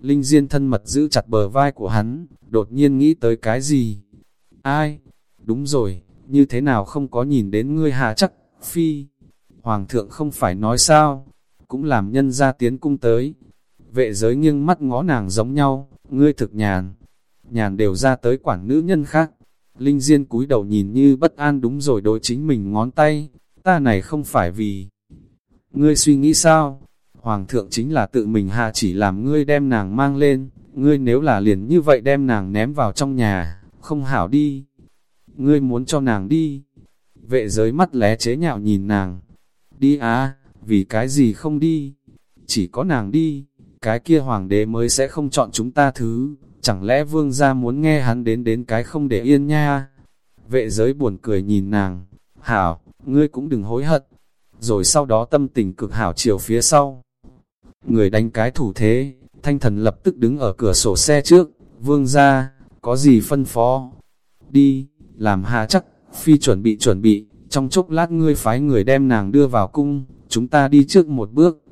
Linh Diên thân mật giữ chặt bờ vai của hắn, đột nhiên nghĩ tới cái gì, Ai? Đúng rồi, như thế nào không có nhìn đến ngươi hà chắc, phi. Hoàng thượng không phải nói sao, cũng làm nhân ra tiến cung tới. Vệ giới nghiêng mắt ngó nàng giống nhau, ngươi thực nhàn. Nhàn đều ra tới quản nữ nhân khác. Linh Diên cúi đầu nhìn như bất an đúng rồi đối chính mình ngón tay. Ta này không phải vì... Ngươi suy nghĩ sao? Hoàng thượng chính là tự mình hạ chỉ làm ngươi đem nàng mang lên. Ngươi nếu là liền như vậy đem nàng ném vào trong nhà, không hảo đi. Ngươi muốn cho nàng đi. Vệ giới mắt lé chế nhạo nhìn nàng. Đi à, vì cái gì không đi? Chỉ có nàng đi, cái kia hoàng đế mới sẽ không chọn chúng ta thứ. Chẳng lẽ vương gia muốn nghe hắn đến đến cái không để yên nha? Vệ giới buồn cười nhìn nàng. Hảo, ngươi cũng đừng hối hận. Rồi sau đó tâm tình cực hảo chiều phía sau. Người đánh cái thủ thế, thanh thần lập tức đứng ở cửa sổ xe trước, vương ra, có gì phân phó? Đi, làm hà chắc, phi chuẩn bị chuẩn bị, trong chốc lát ngươi phái người đem nàng đưa vào cung, chúng ta đi trước một bước.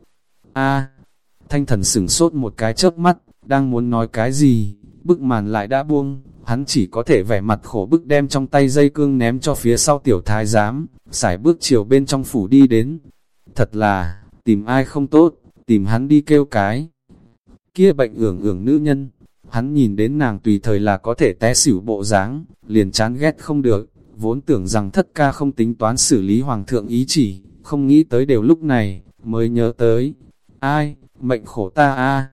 a thanh thần sửng sốt một cái chớp mắt, đang muốn nói cái gì, bức màn lại đã buông, hắn chỉ có thể vẻ mặt khổ bức đem trong tay dây cương ném cho phía sau tiểu thái giám, xài bước chiều bên trong phủ đi đến. Thật là, tìm ai không tốt, tìm hắn đi kêu cái. Kia bệnh ưởng ưởng nữ nhân, hắn nhìn đến nàng tùy thời là có thể té xỉu bộ dáng, liền chán ghét không được, vốn tưởng rằng thất ca không tính toán xử lý hoàng thượng ý chỉ, không nghĩ tới đều lúc này, mới nhớ tới. Ai, mệnh khổ ta a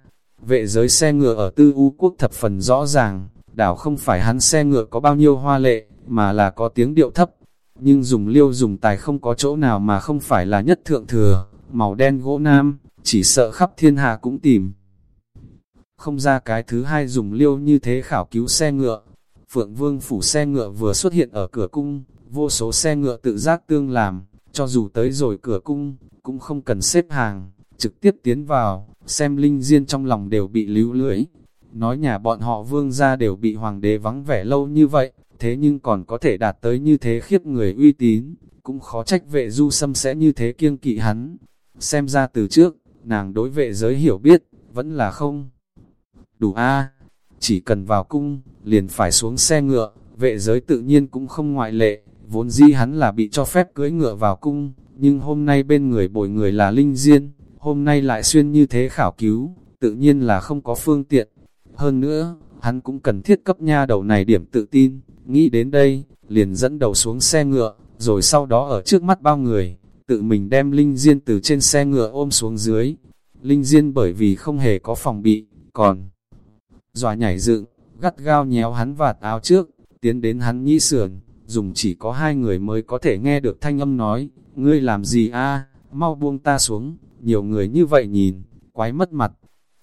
Vệ giới xe ngựa ở tư u quốc thập phần rõ ràng, đảo không phải hắn xe ngựa có bao nhiêu hoa lệ, mà là có tiếng điệu thấp. Nhưng dùng liêu dùng tài không có chỗ nào mà không phải là nhất thượng thừa, màu đen gỗ nam, chỉ sợ khắp thiên hạ cũng tìm. Không ra cái thứ hai dùng liêu như thế khảo cứu xe ngựa. Phượng Vương phủ xe ngựa vừa xuất hiện ở cửa cung, vô số xe ngựa tự giác tương làm, cho dù tới rồi cửa cung, cũng không cần xếp hàng, trực tiếp tiến vào, xem linh diên trong lòng đều bị lưu lưỡi. Nói nhà bọn họ vương gia đều bị hoàng đế vắng vẻ lâu như vậy, thế nhưng còn có thể đạt tới như thế khiếp người uy tín, cũng khó trách vệ du xâm sẽ như thế kiêng kỵ hắn. Xem ra từ trước, nàng đối vệ giới hiểu biết, vẫn là không. Đủ a. Chỉ cần vào cung, liền phải xuống xe ngựa, vệ giới tự nhiên cũng không ngoại lệ, vốn di hắn là bị cho phép cưỡi ngựa vào cung, nhưng hôm nay bên người bồi người là Linh Diên, hôm nay lại xuyên như thế khảo cứu, tự nhiên là không có phương tiện. Hơn nữa, hắn cũng cần thiết cấp nha đầu này điểm tự tin, nghĩ đến đây, liền dẫn đầu xuống xe ngựa, rồi sau đó ở trước mắt bao người, tự mình đem Linh Diên từ trên xe ngựa ôm xuống dưới. Linh Diên bởi vì không hề có phòng bị, còn dòa nhảy dựng, gắt gao nhéo hắn vạt áo trước, tiến đến hắn nhĩ sườn, dùng chỉ có hai người mới có thể nghe được thanh âm nói, ngươi làm gì a mau buông ta xuống, nhiều người như vậy nhìn, quái mất mặt.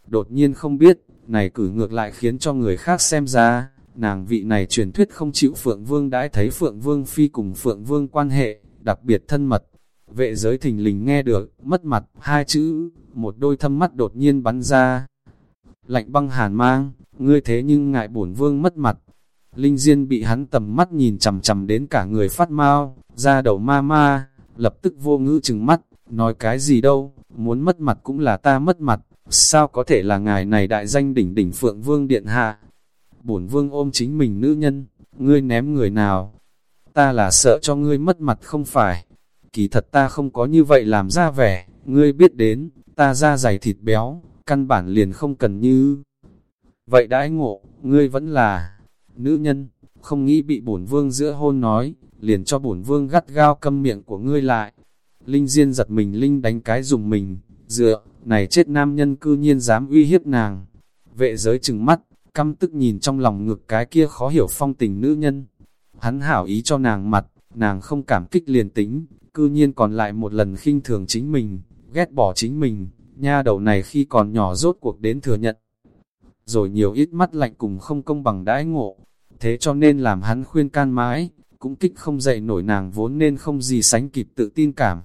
Đột nhiên không biết, này cử ngược lại khiến cho người khác xem ra, nàng vị này truyền thuyết không chịu Phượng Vương đãi thấy Phượng Vương Phi cùng Phượng Vương quan hệ, đặc biệt thân mật. Vệ giới thình lình nghe được, mất mặt, hai chữ, một đôi thâm mắt đột nhiên bắn ra. Lạnh băng hàn mang, ngươi thế nhưng ngại bổn vương mất mặt. Linh Diên bị hắn tầm mắt nhìn chầm chầm đến cả người phát mau, ra đầu ma ma, lập tức vô ngữ chừng mắt, nói cái gì đâu, muốn mất mặt cũng là ta mất mặt, sao có thể là ngài này đại danh đỉnh đỉnh Phượng Vương Điện Hạ. Bổn Vương ôm chính mình nữ nhân, ngươi ném người nào? Ta là sợ cho ngươi mất mặt không phải. Kỳ thật ta không có như vậy làm ra vẻ, ngươi biết đến, ta da dày thịt béo, căn bản liền không cần như. Vậy đãi ngộ, ngươi vẫn là nữ nhân, không nghĩ bị bổn vương giữa hôn nói, liền cho bổn vương gắt gao câm miệng của ngươi lại. Linh Diên giật mình Linh đánh cái dùng mình, dựa, này chết nam nhân cư nhiên dám uy hiếp nàng. Vệ giới chừng mắt, căm tức nhìn trong lòng ngực cái kia khó hiểu phong tình nữ nhân. Hắn hảo ý cho nàng mặt, nàng không cảm kích liền tính, cư nhiên còn lại một lần khinh thường chính mình, ghét bỏ chính mình, nha đầu này khi còn nhỏ rốt cuộc đến thừa nhận. Rồi nhiều ít mắt lạnh cùng không công bằng đãi ngộ, thế cho nên làm hắn khuyên can mãi, cũng kích không dậy nổi nàng vốn nên không gì sánh kịp tự tin cảm.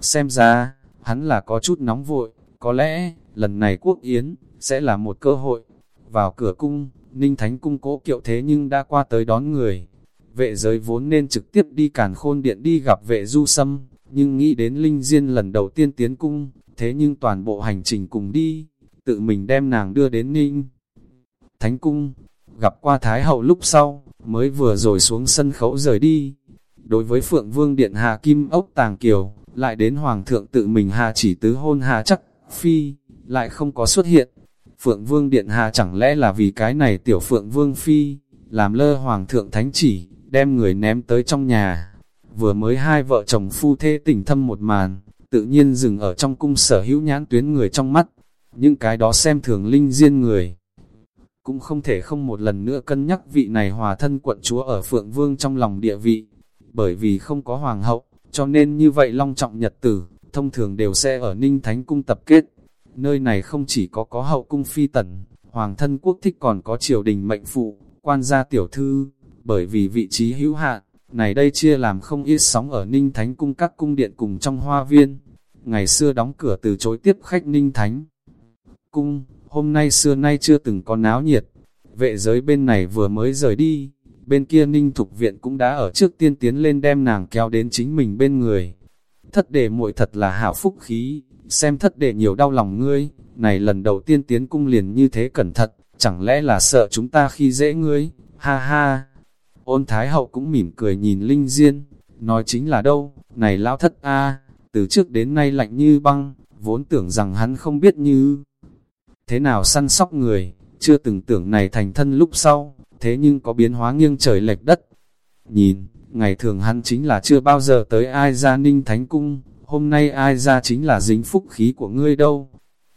Xem ra, hắn là có chút nóng vội, có lẽ, lần này quốc yến, sẽ là một cơ hội. Vào cửa cung, Ninh Thánh cung cố kiệu thế nhưng đã qua tới đón người. Vệ giới vốn nên trực tiếp đi càn khôn điện đi gặp vệ du sâm, nhưng nghĩ đến Linh Diên lần đầu tiên tiến cung, thế nhưng toàn bộ hành trình cùng đi, tự mình đem nàng đưa đến Ninh. Thánh cung, gặp qua Thái hậu lúc sau, mới vừa rồi xuống sân khấu rời đi. Đối với Phượng Vương Điện Hà Kim ốc tàng kiều, lại đến Hoàng thượng tự mình hà chỉ tứ hôn hà chắc, phi, lại không có xuất hiện. Phượng Vương Điện Hà chẳng lẽ là vì cái này tiểu Phượng Vương Phi, làm lơ Hoàng thượng thánh chỉ, đem người ném tới trong nhà. Vừa mới hai vợ chồng phu thê tình thâm một màn, tự nhiên dừng ở trong cung sở hữu nhãn tuyến người trong mắt. Những cái đó xem thường linh diên người. Cũng không thể không một lần nữa cân nhắc vị này hòa thân quận chúa ở Phượng Vương trong lòng địa vị. Bởi vì không có hoàng hậu, cho nên như vậy long trọng nhật tử, thông thường đều sẽ ở Ninh Thánh Cung tập kết. Nơi này không chỉ có có hậu cung phi tần, hoàng thân quốc thích còn có triều đình mệnh phụ, quan gia tiểu thư, bởi vì vị trí hữu hạn, này đây chia làm không ít sóng ở Ninh Thánh Cung các cung điện cùng trong hoa viên. Ngày xưa đóng cửa từ chối tiếp khách Ninh Thánh Cung, hôm nay xưa nay chưa từng có náo nhiệt. Vệ giới bên này vừa mới rời đi, bên kia ninh thục viện cũng đã ở trước tiên tiến lên đem nàng kéo đến chính mình bên người. Thất đề muội thật là hảo phúc khí, xem thất đệ nhiều đau lòng ngươi, này lần đầu tiên tiến cung liền như thế cẩn thận, chẳng lẽ là sợ chúng ta khi dễ ngươi, ha ha. Ôn Thái Hậu cũng mỉm cười nhìn Linh Diên, nói chính là đâu, này lão thất a từ trước đến nay lạnh như băng, vốn tưởng rằng hắn không biết như thế nào săn sóc người, chưa từng tưởng này thành thân lúc sau, thế nhưng có biến hóa nghiêng trời lệch đất. Nhìn, ngày thường hắn chính là chưa bao giờ tới ai ra ninh thánh cung, hôm nay ai ra chính là dính phúc khí của ngươi đâu.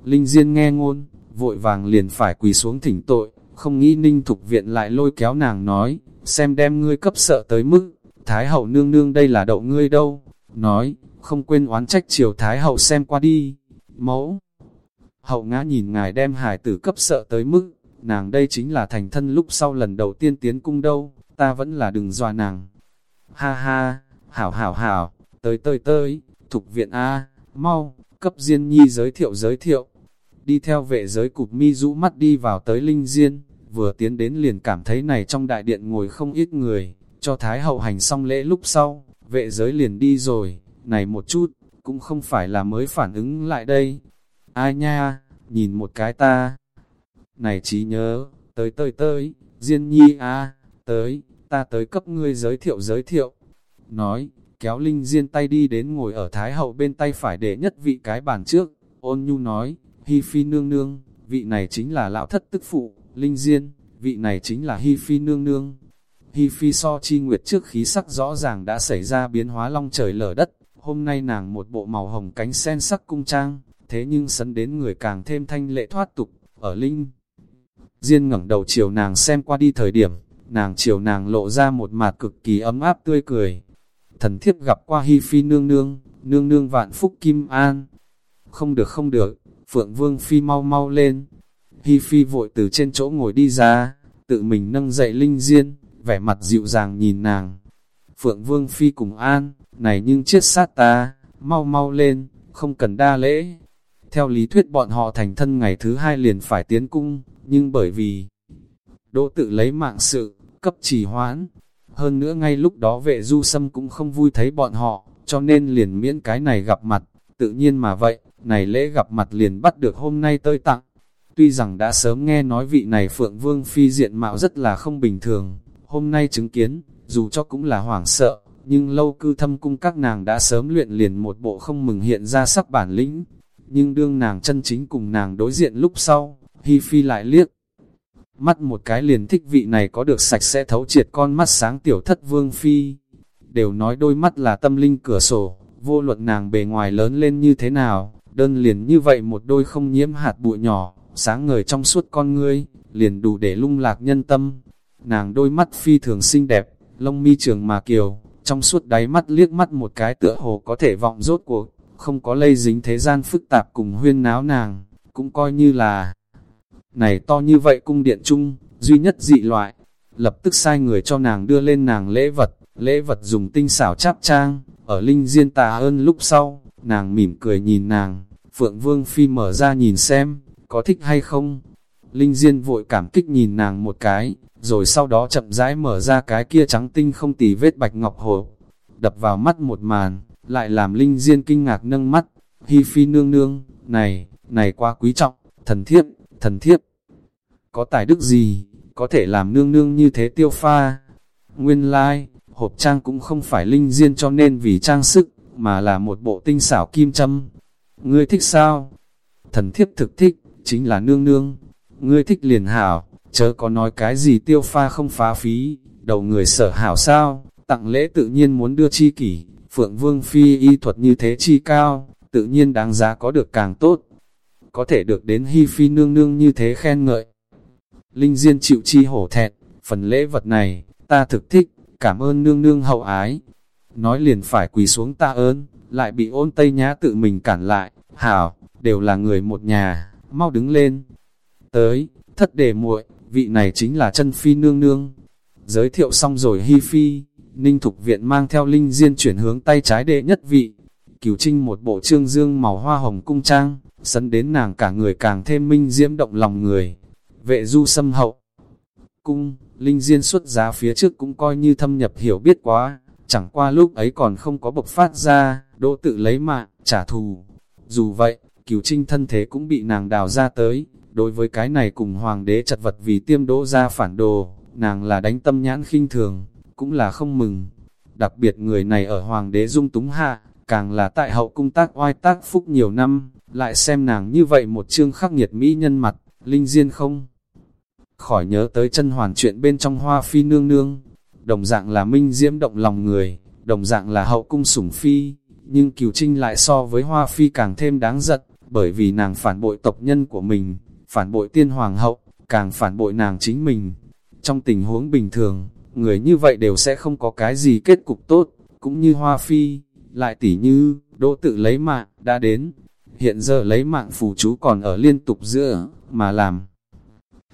Linh Diên nghe ngôn, vội vàng liền phải quỳ xuống thỉnh tội, không nghĩ ninh thục viện lại lôi kéo nàng nói, xem đem ngươi cấp sợ tới mức, Thái hậu nương nương đây là đậu ngươi đâu, nói, không quên oán trách triều Thái hậu xem qua đi, mẫu. Hậu ngã nhìn ngài đem hải tử cấp sợ tới mức, nàng đây chính là thành thân lúc sau lần đầu tiên tiến cung đâu, ta vẫn là đừng dọa nàng. Ha ha, hảo hảo hảo, tới tới tới, thục viện A, mau, cấp Diên Nhi giới thiệu giới thiệu. Đi theo vệ giới cục mi rũ mắt đi vào tới Linh Diên, vừa tiến đến liền cảm thấy này trong đại điện ngồi không ít người, cho Thái hậu hành xong lễ lúc sau, vệ giới liền đi rồi, này một chút, cũng không phải là mới phản ứng lại đây. Ai nha, nhìn một cái ta. Này trí nhớ, tới tới tới, Diên Nhi a tới, ta tới cấp ngươi giới thiệu giới thiệu. Nói, kéo Linh Diên tay đi đến ngồi ở Thái Hậu bên tay phải để nhất vị cái bàn trước. Ôn Nhu nói, Hi Phi nương nương, vị này chính là lão thất tức phụ, Linh Diên, vị này chính là Hi Phi nương nương. Hi Phi so chi nguyệt trước khí sắc rõ ràng đã xảy ra biến hóa long trời lở đất, hôm nay nàng một bộ màu hồng cánh sen sắc cung trang, thế nhưng sấn đến người càng thêm thanh lệ thoát tục, ở Linh. Diên ngẩng đầu chiều nàng xem qua đi thời điểm, nàng chiều nàng lộ ra một mặt cực kỳ ấm áp tươi cười. Thần thiếp gặp qua Hi Phi nương nương, nương nương vạn phúc kim an. Không được không được, Phượng Vương Phi mau mau lên. Hi Phi vội từ trên chỗ ngồi đi ra, tự mình nâng dậy Linh Diên, vẻ mặt dịu dàng nhìn nàng. Phượng Vương Phi cùng an, này nhưng chết sát ta, mau mau lên, không cần đa lễ. Theo lý thuyết bọn họ thành thân ngày thứ hai liền phải tiến cung, nhưng bởi vì đỗ tự lấy mạng sự, cấp trì hoãn. Hơn nữa ngay lúc đó vệ du sâm cũng không vui thấy bọn họ, cho nên liền miễn cái này gặp mặt, tự nhiên mà vậy, này lễ gặp mặt liền bắt được hôm nay tơi tặng. Tuy rằng đã sớm nghe nói vị này Phượng Vương Phi diện mạo rất là không bình thường, hôm nay chứng kiến, dù cho cũng là hoảng sợ, nhưng lâu cư thâm cung các nàng đã sớm luyện liền một bộ không mừng hiện ra sắc bản lĩnh. Nhưng đương nàng chân chính cùng nàng đối diện lúc sau, Hi Phi lại liếc. Mắt một cái liền thích vị này có được sạch sẽ thấu triệt con mắt sáng tiểu thất vương Phi. Đều nói đôi mắt là tâm linh cửa sổ, vô luận nàng bề ngoài lớn lên như thế nào, đơn liền như vậy một đôi không nhiễm hạt bụi nhỏ, sáng ngời trong suốt con ngươi, liền đủ để lung lạc nhân tâm. Nàng đôi mắt phi thường xinh đẹp, lông mi trường mà kiều, trong suốt đáy mắt liếc mắt một cái tựa hồ có thể vọng rốt cuộc, không có lây dính thế gian phức tạp cùng huyên náo nàng, cũng coi như là này to như vậy cung điện chung, duy nhất dị loại, lập tức sai người cho nàng đưa lên nàng lễ vật, lễ vật dùng tinh xảo chắp trang, ở linh diên tà ơn lúc sau, nàng mỉm cười nhìn nàng, Phượng Vương Phi mở ra nhìn xem, có thích hay không. Linh Diên vội cảm kích nhìn nàng một cái, rồi sau đó chậm rãi mở ra cái kia trắng tinh không tì vết bạch ngọc hồ, đập vào mắt một màn, lại làm Linh Diên kinh ngạc nâng mắt, Hi Phi nương nương, này, này quá quý trọng, thần thiếp, thần thiếp. Có tài đức gì, có thể làm nương nương như thế tiêu pha? Nguyên lai, like, hộp trang cũng không phải Linh Diên cho nên vì trang sức, mà là một bộ tinh xảo kim châm. Ngươi thích sao? Thần thiếp thực thích, chính là nương nương. Ngươi thích liền hảo, chớ có nói cái gì tiêu pha không phá phí, đầu người sở hảo sao, tặng lễ tự nhiên muốn đưa chi kỷ, Phượng Vương Phi y thuật như thế chi cao, tự nhiên đáng giá có được càng tốt. Có thể được đến Hi Phi nương nương như thế khen ngợi. Linh Diên chịu chi hổ thẹn, phần lễ vật này, ta thực thích, cảm ơn nương nương hậu ái. Nói liền phải quỳ xuống ta ơn, lại bị ôn tây nhã tự mình cản lại, hảo, đều là người một nhà, mau đứng lên. Tới, thất đề muội vị này chính là chân phi nương nương. Giới thiệu xong rồi Hi Phi, Ninh Thục Viện mang theo Linh Diên chuyển hướng tay trái đệ nhất vị. Cửu Trinh một bộ trương dương màu hoa hồng cung trang, sấn đến nàng cả người càng thêm minh diễm động lòng người. Vệ du xâm hậu. Cung, Linh Diên xuất giá phía trước cũng coi như thâm nhập hiểu biết quá, chẳng qua lúc ấy còn không có bộc phát ra, đỗ tự lấy mạng, trả thù. Dù vậy, cửu trinh thân thế cũng bị nàng đào ra tới, đối với cái này cùng hoàng đế chật vật vì tiêm đỗ ra phản đồ, nàng là đánh tâm nhãn khinh thường, cũng là không mừng. Đặc biệt người này ở hoàng đế dung túng hạ, càng là tại hậu cung tác oai tác phúc nhiều năm, lại xem nàng như vậy một chương khắc nghiệt mỹ nhân mặt, linh diên không. Khỏi nhớ tới chân hoàn chuyện bên trong hoa phi nương nương, đồng dạng là minh diễm động lòng người, đồng dạng là hậu cung sủng phi, nhưng cửu trinh lại so với hoa phi càng thêm đáng giận, bởi vì nàng phản bội tộc nhân của mình, phản bội tiên hoàng hậu, càng phản bội nàng chính mình. Trong tình huống bình thường, người như vậy đều sẽ không có cái gì kết cục tốt, cũng như hoa phi, lại tỉ như, đỗ tự lấy mạng, đã đến. Hiện giờ lấy mạng phù chú còn ở liên tục giữa, mà làm.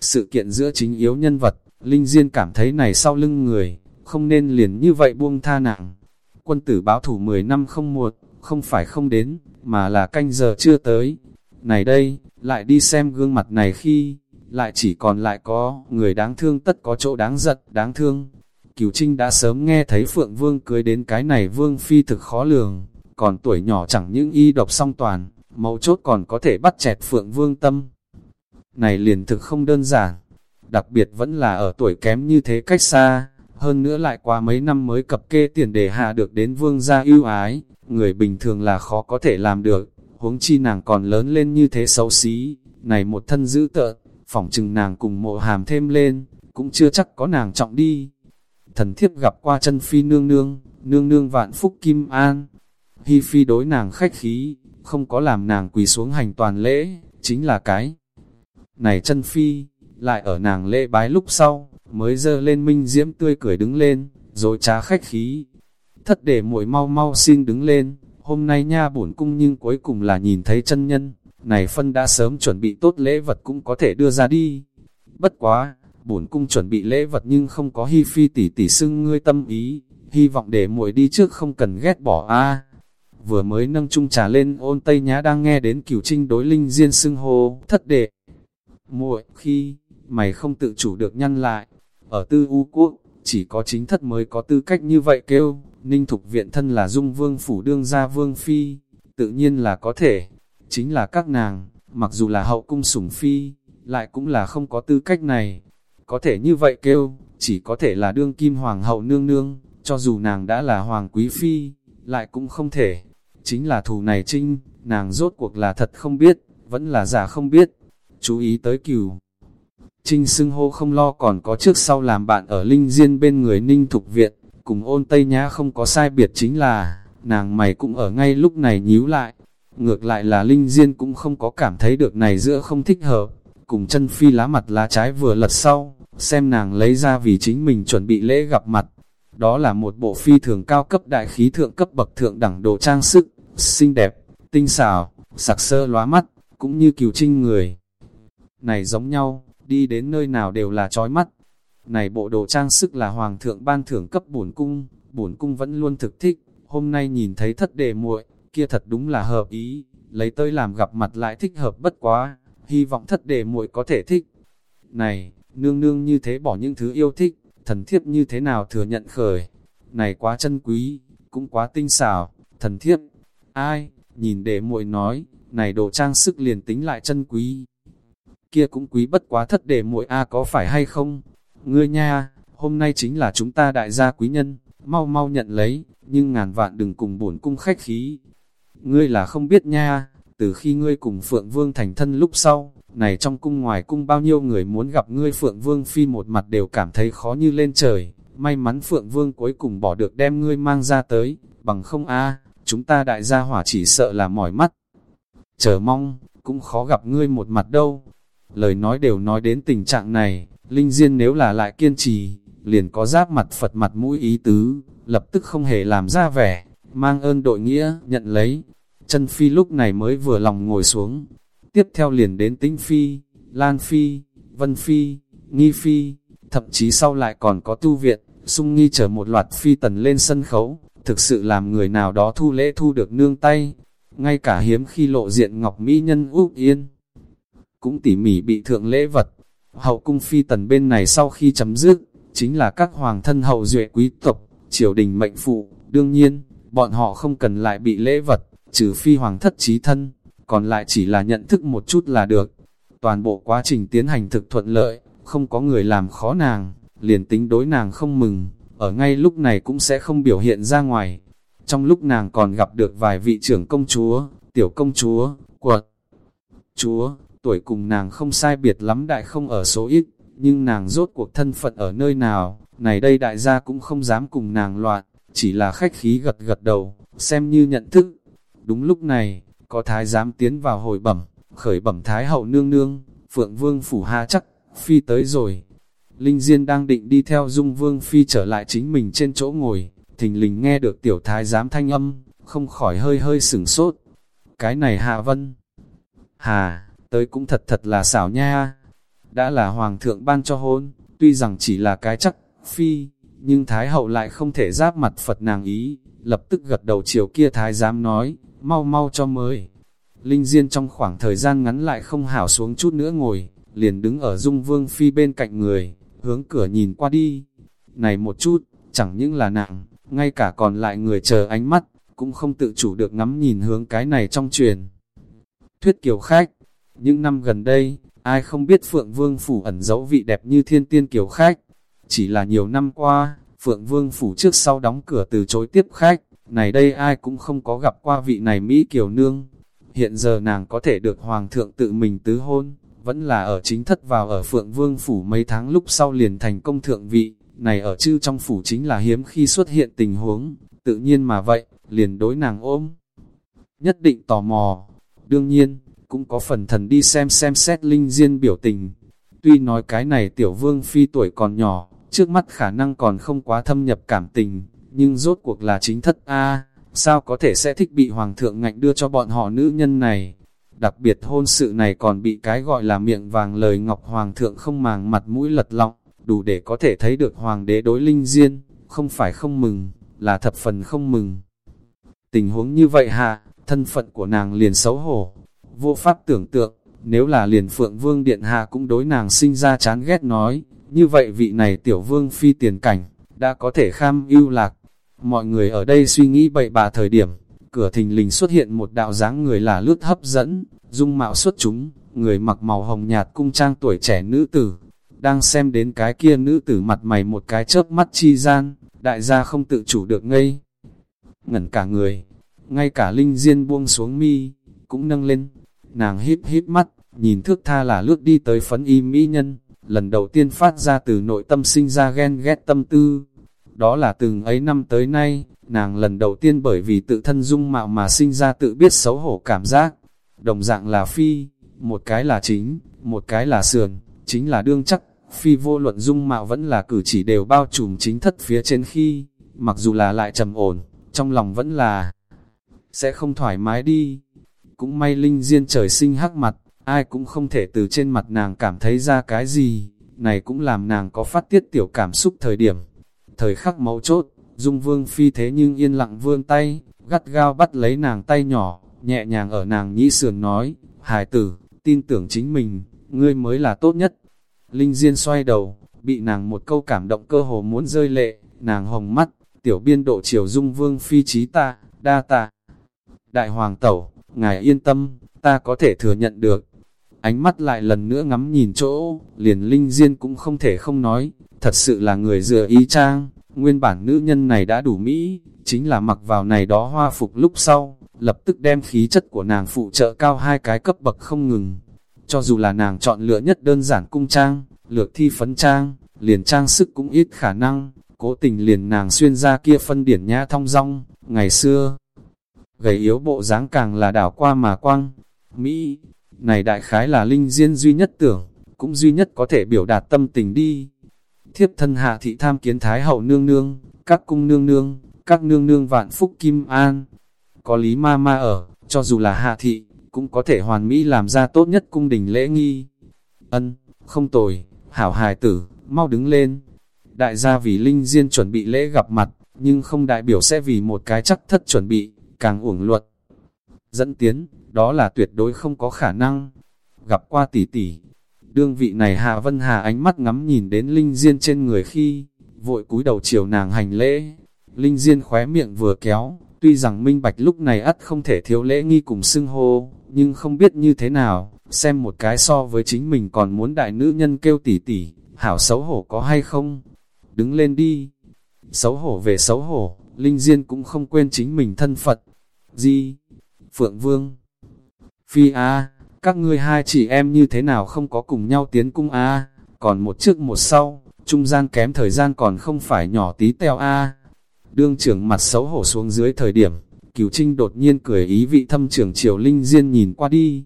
Sự kiện giữa chính yếu nhân vật, Linh Diên cảm thấy này sau lưng người, không nên liền như vậy buông tha nặng. Quân tử báo thủ 10 năm không một, không phải không đến, mà là canh giờ chưa tới. Này đây, lại đi xem gương mặt này khi, lại chỉ còn lại có, người đáng thương tất có chỗ đáng giận, đáng thương. Cửu Trinh đã sớm nghe thấy Phượng Vương cưới đến cái này Vương Phi thực khó lường, còn tuổi nhỏ chẳng những y độc song toàn, mấu chốt còn có thể bắt chẹt Phượng Vương tâm. Này liền thực không đơn giản, đặc biệt vẫn là ở tuổi kém như thế cách xa, hơn nữa lại qua mấy năm mới cập kê tiền để hạ được đến Vương gia ưu ái, người bình thường là khó có thể làm được, huống chi nàng còn lớn lên như thế xấu xí, này một thân dữ tợn, phỏng chừng nàng cùng mộ hàm thêm lên, cũng chưa chắc có nàng trọng đi. Thần thiếp gặp qua chân phi nương nương, nương nương vạn phúc kim an. Hi phi đối nàng khách khí, không có làm nàng quỳ xuống hành toàn lễ, chính là cái. Này chân phi, lại ở nàng lễ bái lúc sau, mới dơ lên minh diễm tươi cười đứng lên, rồi trá khách khí. Thất để muội mau mau xin đứng lên, hôm nay nha bổn cung nhưng cuối cùng là nhìn thấy chân nhân, này phân đã sớm chuẩn bị tốt lễ vật cũng có thể đưa ra đi. Bất quá, bổn cung chuẩn bị lễ vật nhưng không có hy phi tỷ tỷ xưng ngươi tâm ý, hy vọng để muội đi trước không cần ghét bỏ a. Vừa mới nâng chung trà lên ôn tây nhã đang nghe đến cửu trinh đối linh diên xưng hô, thất đệ. muội khi, mày không tự chủ được nhăn lại, ở tư u quốc, chỉ có chính thất mới có tư cách như vậy kêu, ninh thục viện thân là dung vương phủ đương gia vương phi, tự nhiên là có thể, chính là các nàng, mặc dù là hậu cung sủng phi, lại cũng là không có tư cách này, có thể như vậy kêu, chỉ có thể là đương kim hoàng hậu nương nương, cho dù nàng đã là hoàng quý phi, lại cũng không thể, chính là thù này trinh, nàng rốt cuộc là thật không biết, vẫn là giả không biết, chú ý tới cửu. Trinh xưng hô không lo còn có trước sau làm bạn ở linh diên bên người ninh thục viện, cùng ôn tây nhã không có sai biệt chính là, nàng mày cũng ở ngay lúc này nhíu lại. Ngược lại là linh diên cũng không có cảm thấy được này giữa không thích hợp, cùng chân phi lá mặt lá trái vừa lật sau, xem nàng lấy ra vì chính mình chuẩn bị lễ gặp mặt. Đó là một bộ phi thường cao cấp đại khí thượng cấp bậc thượng đẳng đồ trang sức, xinh đẹp, tinh xảo, sặc sơ lóa mắt, cũng như kiều trinh người. Này giống nhau, đi đến nơi nào đều là chói mắt. Này bộ đồ trang sức là hoàng thượng ban thưởng cấp bổn cung, bổn cung vẫn luôn thực thích, hôm nay nhìn thấy thất đệ muội, kia thật đúng là hợp ý, lấy tới làm gặp mặt lại thích hợp bất quá, hy vọng thất đệ muội có thể thích. Này, nương nương như thế bỏ những thứ yêu thích, thần thiếp như thế nào thừa nhận khởi. Này quá chân quý, cũng quá tinh xảo, thần thiếp. Ai, nhìn đệ muội nói, này đồ trang sức liền tính lại chân quý kia cũng quý bất quá thất để muội A có phải hay không? Ngươi nha, hôm nay chính là chúng ta đại gia quý nhân, mau mau nhận lấy, nhưng ngàn vạn đừng cùng bổn cung khách khí. Ngươi là không biết nha, từ khi ngươi cùng Phượng Vương thành thân lúc sau, này trong cung ngoài cung bao nhiêu người muốn gặp ngươi Phượng Vương phi một mặt đều cảm thấy khó như lên trời, may mắn Phượng Vương cuối cùng bỏ được đem ngươi mang ra tới, bằng không a chúng ta đại gia hỏa chỉ sợ là mỏi mắt. Chờ mong, cũng khó gặp ngươi một mặt đâu, Lời nói đều nói đến tình trạng này, Linh Diên nếu là lại kiên trì, liền có giáp mặt Phật mặt mũi ý tứ, lập tức không hề làm ra vẻ, mang ơn đội nghĩa, nhận lấy. Chân Phi lúc này mới vừa lòng ngồi xuống. Tiếp theo liền đến Tĩnh Phi, Lan Phi, Vân Phi, Nghi Phi, thậm chí sau lại còn có tu viện, sung nghi chở một loạt phi tần lên sân khấu, thực sự làm người nào đó thu lễ thu được nương tay. Ngay cả hiếm khi lộ diện Ngọc Mỹ Nhân úp Yên, cũng tỉ mỉ bị thượng lễ vật. Hậu cung phi tần bên này sau khi chấm dứt, chính là các hoàng thân hậu duệ quý tộc, triều đình mệnh phụ, đương nhiên, bọn họ không cần lại bị lễ vật, trừ phi hoàng thất trí thân, còn lại chỉ là nhận thức một chút là được. Toàn bộ quá trình tiến hành thực thuận lợi, không có người làm khó nàng, liền tính đối nàng không mừng, ở ngay lúc này cũng sẽ không biểu hiện ra ngoài. Trong lúc nàng còn gặp được vài vị trưởng công chúa, tiểu công chúa, quật chúa, tuổi cùng nàng không sai biệt lắm đại không ở số ít, nhưng nàng rốt cuộc thân phận ở nơi nào, này đây đại gia cũng không dám cùng nàng loạn, chỉ là khách khí gật gật đầu, xem như nhận thức. Đúng lúc này, có thái giám tiến vào hồi bẩm, khởi bẩm thái hậu nương nương, phượng vương phủ ha chắc, phi tới rồi. Linh Diên đang định đi theo dung vương phi trở lại chính mình trên chỗ ngồi, thình lình nghe được tiểu thái giám thanh âm, không khỏi hơi hơi sửng sốt. Cái này hạ vân. Hà, tới cũng thật thật là xảo nha. Đã là hoàng thượng ban cho hôn, tuy rằng chỉ là cái chắc, phi, nhưng thái hậu lại không thể giáp mặt Phật nàng ý, lập tức gật đầu chiều kia thái giám nói, mau mau cho mới. Linh Diên trong khoảng thời gian ngắn lại không hảo xuống chút nữa ngồi, liền đứng ở dung vương phi bên cạnh người, hướng cửa nhìn qua đi. Này một chút, chẳng những là nặng, ngay cả còn lại người chờ ánh mắt, cũng không tự chủ được ngắm nhìn hướng cái này trong truyền. Thuyết kiều khách, những năm gần đây, ai không biết Phượng Vương Phủ ẩn dấu vị đẹp như thiên tiên kiều khách. Chỉ là nhiều năm qua, Phượng Vương Phủ trước sau đóng cửa từ chối tiếp khách, này đây ai cũng không có gặp qua vị này Mỹ Kiều Nương. Hiện giờ nàng có thể được Hoàng thượng tự mình tứ hôn, vẫn là ở chính thất vào ở Phượng Vương Phủ mấy tháng lúc sau liền thành công thượng vị, này ở chư trong phủ chính là hiếm khi xuất hiện tình huống, tự nhiên mà vậy, liền đối nàng ôm. Nhất định tò mò, đương nhiên, cũng có phần thần đi xem xem xét linh diên biểu tình. Tuy nói cái này tiểu vương phi tuổi còn nhỏ, trước mắt khả năng còn không quá thâm nhập cảm tình, nhưng rốt cuộc là chính thất A, sao có thể sẽ thích bị hoàng thượng ngạnh đưa cho bọn họ nữ nhân này. Đặc biệt hôn sự này còn bị cái gọi là miệng vàng lời ngọc hoàng thượng không màng mặt mũi lật lọng, đủ để có thể thấy được hoàng đế đối linh diên, không phải không mừng, là thập phần không mừng. Tình huống như vậy hạ, thân phận của nàng liền xấu hổ, vô pháp tưởng tượng, nếu là liền phượng vương điện hạ cũng đối nàng sinh ra chán ghét nói, như vậy vị này tiểu vương phi tiền cảnh, đã có thể kham ưu lạc. Mọi người ở đây suy nghĩ bậy bà thời điểm, cửa thình lình xuất hiện một đạo dáng người là lướt hấp dẫn, dung mạo xuất chúng, người mặc màu hồng nhạt cung trang tuổi trẻ nữ tử. Đang xem đến cái kia nữ tử mặt mày một cái chớp mắt chi gian, đại gia không tự chủ được ngây. Ngẩn cả người, ngay cả linh diên buông xuống mi, cũng nâng lên. Nàng híp híp mắt, nhìn thước tha là lướt đi tới phấn y mỹ nhân, lần đầu tiên phát ra từ nội tâm sinh ra ghen ghét tâm tư. Đó là từng ấy năm tới nay, nàng lần đầu tiên bởi vì tự thân dung mạo mà sinh ra tự biết xấu hổ cảm giác. Đồng dạng là phi, một cái là chính, một cái là sườn, chính là đương chắc, phi vô luận dung mạo vẫn là cử chỉ đều bao trùm chính thất phía trên khi, mặc dù là lại trầm ổn, trong lòng vẫn là sẽ không thoải mái đi. Cũng may linh diên trời sinh hắc mặt, ai cũng không thể từ trên mặt nàng cảm thấy ra cái gì, này cũng làm nàng có phát tiết tiểu cảm xúc thời điểm. Thời khắc mấu chốt, Dung Vương Phi thế nhưng yên lặng vươn tay, gắt gao bắt lấy nàng tay nhỏ, nhẹ nhàng ở nàng nhĩ sườn nói, hài tử, tin tưởng chính mình, ngươi mới là tốt nhất. Linh Diên xoay đầu, bị nàng một câu cảm động cơ hồ muốn rơi lệ, nàng hồng mắt, tiểu biên độ chiều Dung Vương Phi trí ta, đa tạ. Đại Hoàng Tẩu, ngài yên tâm, ta có thể thừa nhận được, ánh mắt lại lần nữa ngắm nhìn chỗ, liền linh diên cũng không thể không nói, thật sự là người dựa ý trang, nguyên bản nữ nhân này đã đủ mỹ, chính là mặc vào này đó hoa phục lúc sau, lập tức đem khí chất của nàng phụ trợ cao hai cái cấp bậc không ngừng. Cho dù là nàng chọn lựa nhất đơn giản cung trang, lược thi phấn trang, liền trang sức cũng ít khả năng, cố tình liền nàng xuyên ra kia phân điển nhã thong dong, ngày xưa. Gầy yếu bộ dáng càng là đảo qua mà quăng, Mỹ, này đại khái là linh diên duy nhất tưởng, cũng duy nhất có thể biểu đạt tâm tình đi. Thiếp thân hạ thị tham kiến thái hậu nương nương, các cung nương nương, các nương nương vạn phúc kim an. Có lý ma ma ở, cho dù là hạ thị, cũng có thể hoàn mỹ làm ra tốt nhất cung đình lễ nghi. Ân, không tồi, hảo hài tử, mau đứng lên. Đại gia vì linh diên chuẩn bị lễ gặp mặt, nhưng không đại biểu sẽ vì một cái chắc thất chuẩn bị, càng uổng luật. Dẫn tiến, đó là tuyệt đối không có khả năng. Gặp qua tỷ tỷ, đương vị này Hạ Vân Hà ánh mắt ngắm nhìn đến Linh Diên trên người khi, vội cúi đầu chiều nàng hành lễ. Linh Diên khóe miệng vừa kéo, tuy rằng minh bạch lúc này ắt không thể thiếu lễ nghi cùng xưng hô, nhưng không biết như thế nào, xem một cái so với chính mình còn muốn đại nữ nhân kêu tỷ tỷ hảo xấu hổ có hay không? Đứng lên đi. Xấu hổ về xấu hổ, Linh Diên cũng không quên chính mình thân Phật. Di, Phượng Vương, Phi A, các ngươi hai chị em như thế nào không có cùng nhau tiến cung A, còn một trước một sau, trung gian kém thời gian còn không phải nhỏ tí teo A. Đương trưởng mặt xấu hổ xuống dưới thời điểm, Cửu Trinh đột nhiên cười ý vị thâm trưởng triều Linh Diên nhìn qua đi.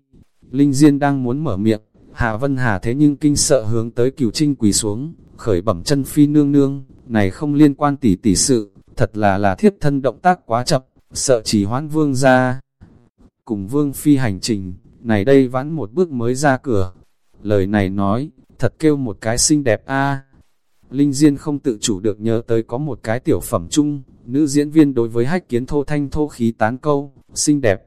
Linh Diên đang muốn mở miệng, Hà Vân Hà thế nhưng kinh sợ hướng tới Cửu Trinh quỳ xuống, khởi bẩm chân phi nương nương, này không liên quan tỷ tỷ sự, thật là là thiết thân động tác quá chậm, sợ chỉ hoãn vương ra. Cùng vương phi hành trình, này đây vãn một bước mới ra cửa. Lời này nói, thật kêu một cái xinh đẹp a Linh Diên không tự chủ được nhớ tới có một cái tiểu phẩm chung, nữ diễn viên đối với hách kiến thô thanh thô khí tán câu, xinh đẹp.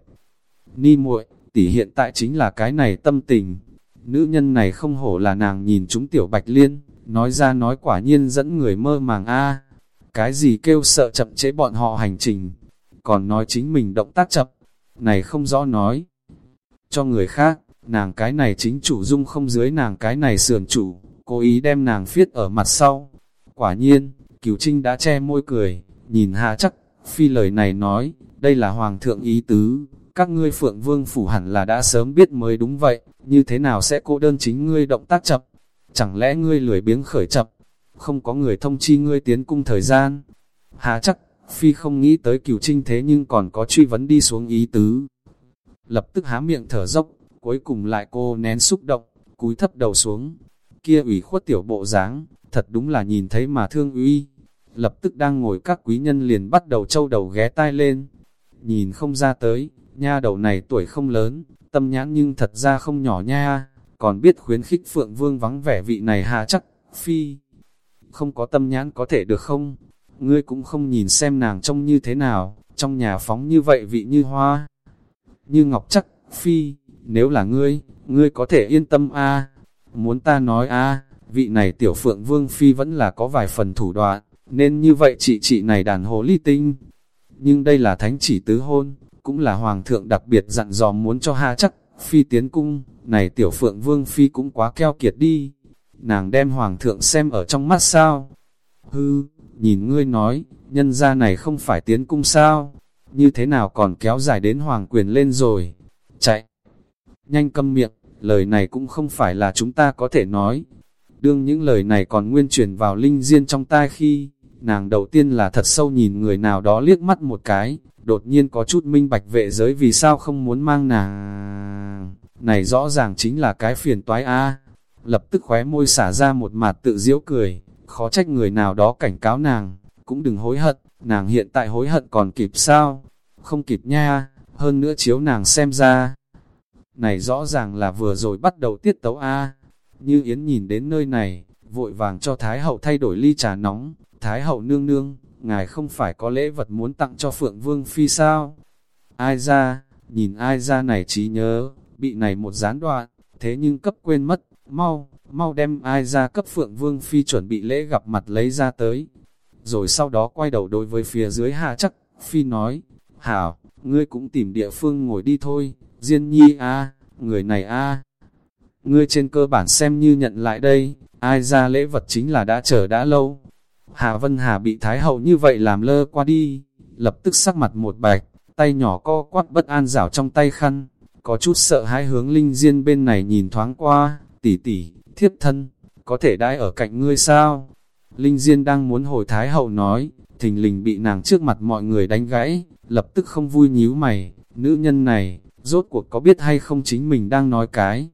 Ni muội, tỷ hiện tại chính là cái này tâm tình. Nữ nhân này không hổ là nàng nhìn chúng tiểu bạch liên, nói ra nói quả nhiên dẫn người mơ màng a Cái gì kêu sợ chậm chế bọn họ hành trình, còn nói chính mình động tác chậm, này không rõ nói. Cho người khác, nàng cái này chính chủ dung không dưới nàng cái này sườn chủ, cố ý đem nàng phiết ở mặt sau. Quả nhiên, cửu trinh đã che môi cười, nhìn hạ chắc, phi lời này nói, đây là hoàng thượng ý tứ, các ngươi phượng vương phủ hẳn là đã sớm biết mới đúng vậy, như thế nào sẽ cô đơn chính ngươi động tác chậm, chẳng lẽ ngươi lười biếng khởi chậm, không có người thông chi ngươi tiến cung thời gian. hà chắc, phi không nghĩ tới cửu trinh thế nhưng còn có truy vấn đi xuống ý tứ. Lập tức há miệng thở dốc, cuối cùng lại cô nén xúc động, cúi thấp đầu xuống, kia ủy khuất tiểu bộ dáng, thật đúng là nhìn thấy mà thương uy. Lập tức đang ngồi các quý nhân liền bắt đầu trâu đầu ghé tai lên. Nhìn không ra tới, nha đầu này tuổi không lớn, tâm nhãn nhưng thật ra không nhỏ nha, còn biết khuyến khích Phượng Vương vắng vẻ vị này hà chắc, phi. Không có tâm nhãn có thể được không? Ngươi cũng không nhìn xem nàng trông như thế nào, trong nhà phóng như vậy vị như hoa. Như ngọc chắc, phi, nếu là ngươi, ngươi có thể yên tâm a Muốn ta nói a vị này tiểu phượng vương phi vẫn là có vài phần thủ đoạn, nên như vậy chị chị này đàn hồ ly tinh. Nhưng đây là thánh chỉ tứ hôn, cũng là hoàng thượng đặc biệt dặn dò muốn cho ha chắc, phi tiến cung, này tiểu phượng vương phi cũng quá keo kiệt đi. Nàng đem hoàng thượng xem ở trong mắt sao? Hư, nhìn ngươi nói, nhân gia này không phải tiến cung sao? Như thế nào còn kéo dài đến hoàng quyền lên rồi? Chạy! Nhanh câm miệng! lời này cũng không phải là chúng ta có thể nói. Đương những lời này còn nguyên truyền vào linh diên trong tai khi, nàng đầu tiên là thật sâu nhìn người nào đó liếc mắt một cái, đột nhiên có chút minh bạch vệ giới vì sao không muốn mang nàng. Này rõ ràng chính là cái phiền toái a Lập tức khóe môi xả ra một mặt tự diễu cười, khó trách người nào đó cảnh cáo nàng, cũng đừng hối hận, nàng hiện tại hối hận còn kịp sao? Không kịp nha, hơn nữa chiếu nàng xem ra này rõ ràng là vừa rồi bắt đầu tiết tấu A. Như Yến nhìn đến nơi này, vội vàng cho Thái Hậu thay đổi ly trà nóng. Thái Hậu nương nương, ngài không phải có lễ vật muốn tặng cho Phượng Vương Phi sao? Ai ra, nhìn ai ra này trí nhớ, bị này một gián đoạn, thế nhưng cấp quên mất, mau, mau đem ai ra cấp Phượng Vương Phi chuẩn bị lễ gặp mặt lấy ra tới. Rồi sau đó quay đầu đối với phía dưới hạ chắc, Phi nói, Hảo, ngươi cũng tìm địa phương ngồi đi thôi, Diên nhi a người này a Ngươi trên cơ bản xem như nhận lại đây, ai ra lễ vật chính là đã chờ đã lâu. Hà Vân Hà bị Thái Hậu như vậy làm lơ qua đi, lập tức sắc mặt một bạch, tay nhỏ co quát bất an rảo trong tay khăn, có chút sợ hãi hướng Linh Diên bên này nhìn thoáng qua, tỷ tỷ, thiếp thân, có thể đãi ở cạnh ngươi sao? Linh Diên đang muốn hồi Thái Hậu nói, thình lình bị nàng trước mặt mọi người đánh gãy, lập tức không vui nhíu mày, nữ nhân này, rốt cuộc có biết hay không chính mình đang nói cái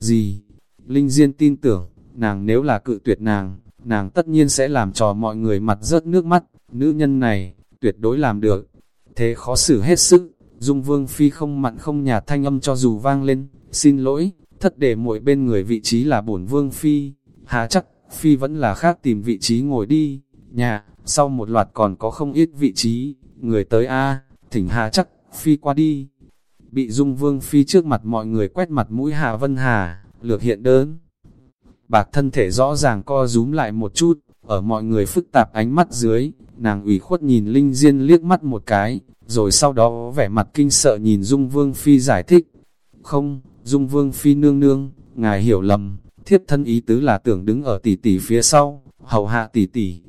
gì. Linh Diên tin tưởng, nàng nếu là cự tuyệt nàng, nàng tất nhiên sẽ làm trò mọi người mặt rớt nước mắt, nữ nhân này, tuyệt đối làm được. Thế khó xử hết sức, Dung Vương Phi không mặn không nhạt thanh âm cho dù vang lên, xin lỗi, thất để mỗi bên người vị trí là bổn Vương Phi, há chắc, Phi vẫn là khác tìm vị trí ngồi đi, nhà, sau một loạt còn có không ít vị trí, người tới A, thỉnh hà chắc, Phi qua đi bị Dung Vương Phi trước mặt mọi người quét mặt mũi Hà Vân Hà, lược hiện đớn. Bạc thân thể rõ ràng co rúm lại một chút, Ở mọi người phức tạp ánh mắt dưới, nàng ủy khuất nhìn Linh Diên liếc mắt một cái, rồi sau đó vẻ mặt kinh sợ nhìn Dung Vương Phi giải thích. Không, Dung Vương Phi nương nương, ngài hiểu lầm, thiếp thân ý tứ là tưởng đứng ở tỷ tỷ phía sau, hầu hạ tỷ tỷ.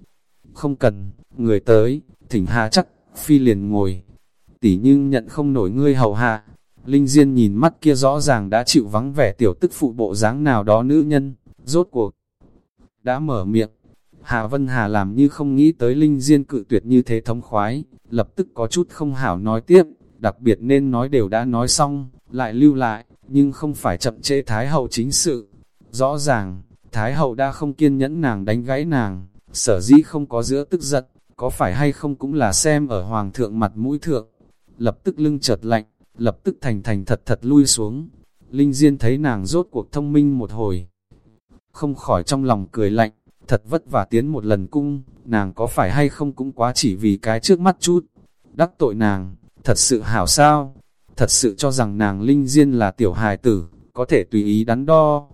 Không cần, người tới, thỉnh hạ chắc, Phi liền ngồi. Tỷ nhưng nhận không nổi ngươi hầu hạ. Linh Diên nhìn mắt kia rõ ràng đã chịu vắng vẻ tiểu tức phụ bộ dáng nào đó nữ nhân, rốt cuộc. Đã mở miệng, Hà Vân Hà làm như không nghĩ tới Linh Diên cự tuyệt như thế thống khoái, lập tức có chút không hảo nói tiếp, đặc biệt nên nói đều đã nói xong, lại lưu lại, nhưng không phải chậm chế Thái Hậu chính sự. Rõ ràng, Thái Hậu đã không kiên nhẫn nàng đánh gãy nàng, sở dĩ không có giữa tức giận, có phải hay không cũng là xem ở Hoàng thượng mặt mũi thượng. Lập tức lưng chợt lạnh, lập tức thành thành thật thật lui xuống. Linh Diên thấy nàng rốt cuộc thông minh một hồi. Không khỏi trong lòng cười lạnh, thật vất vả tiến một lần cung, nàng có phải hay không cũng quá chỉ vì cái trước mắt chút. Đắc tội nàng, thật sự hảo sao, thật sự cho rằng nàng linh diên là tiểu hài tử, có thể tùy ý đắn đo.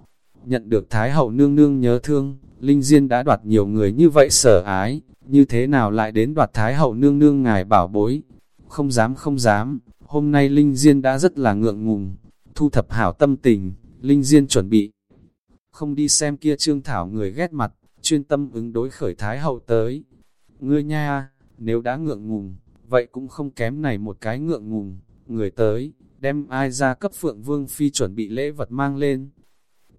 Nhận được Thái hậu nương nương nhớ thương, linh diên đã đoạt nhiều người như vậy sở ái, như thế nào lại đến đoạt Thái hậu nương nương ngài bảo bối. Không dám không dám, hôm nay linh diên đã rất là ngượng ngùng, thu thập hảo tâm tình, linh diên chuẩn bị. Không đi xem kia trương thảo người ghét mặt, chuyên tâm ứng đối khởi Thái Hậu tới. Ngươi nha, nếu đã ngượng ngùng, vậy cũng không kém này một cái ngượng ngùng, người tới, đem ai ra cấp Phượng Vương Phi chuẩn bị lễ vật mang lên.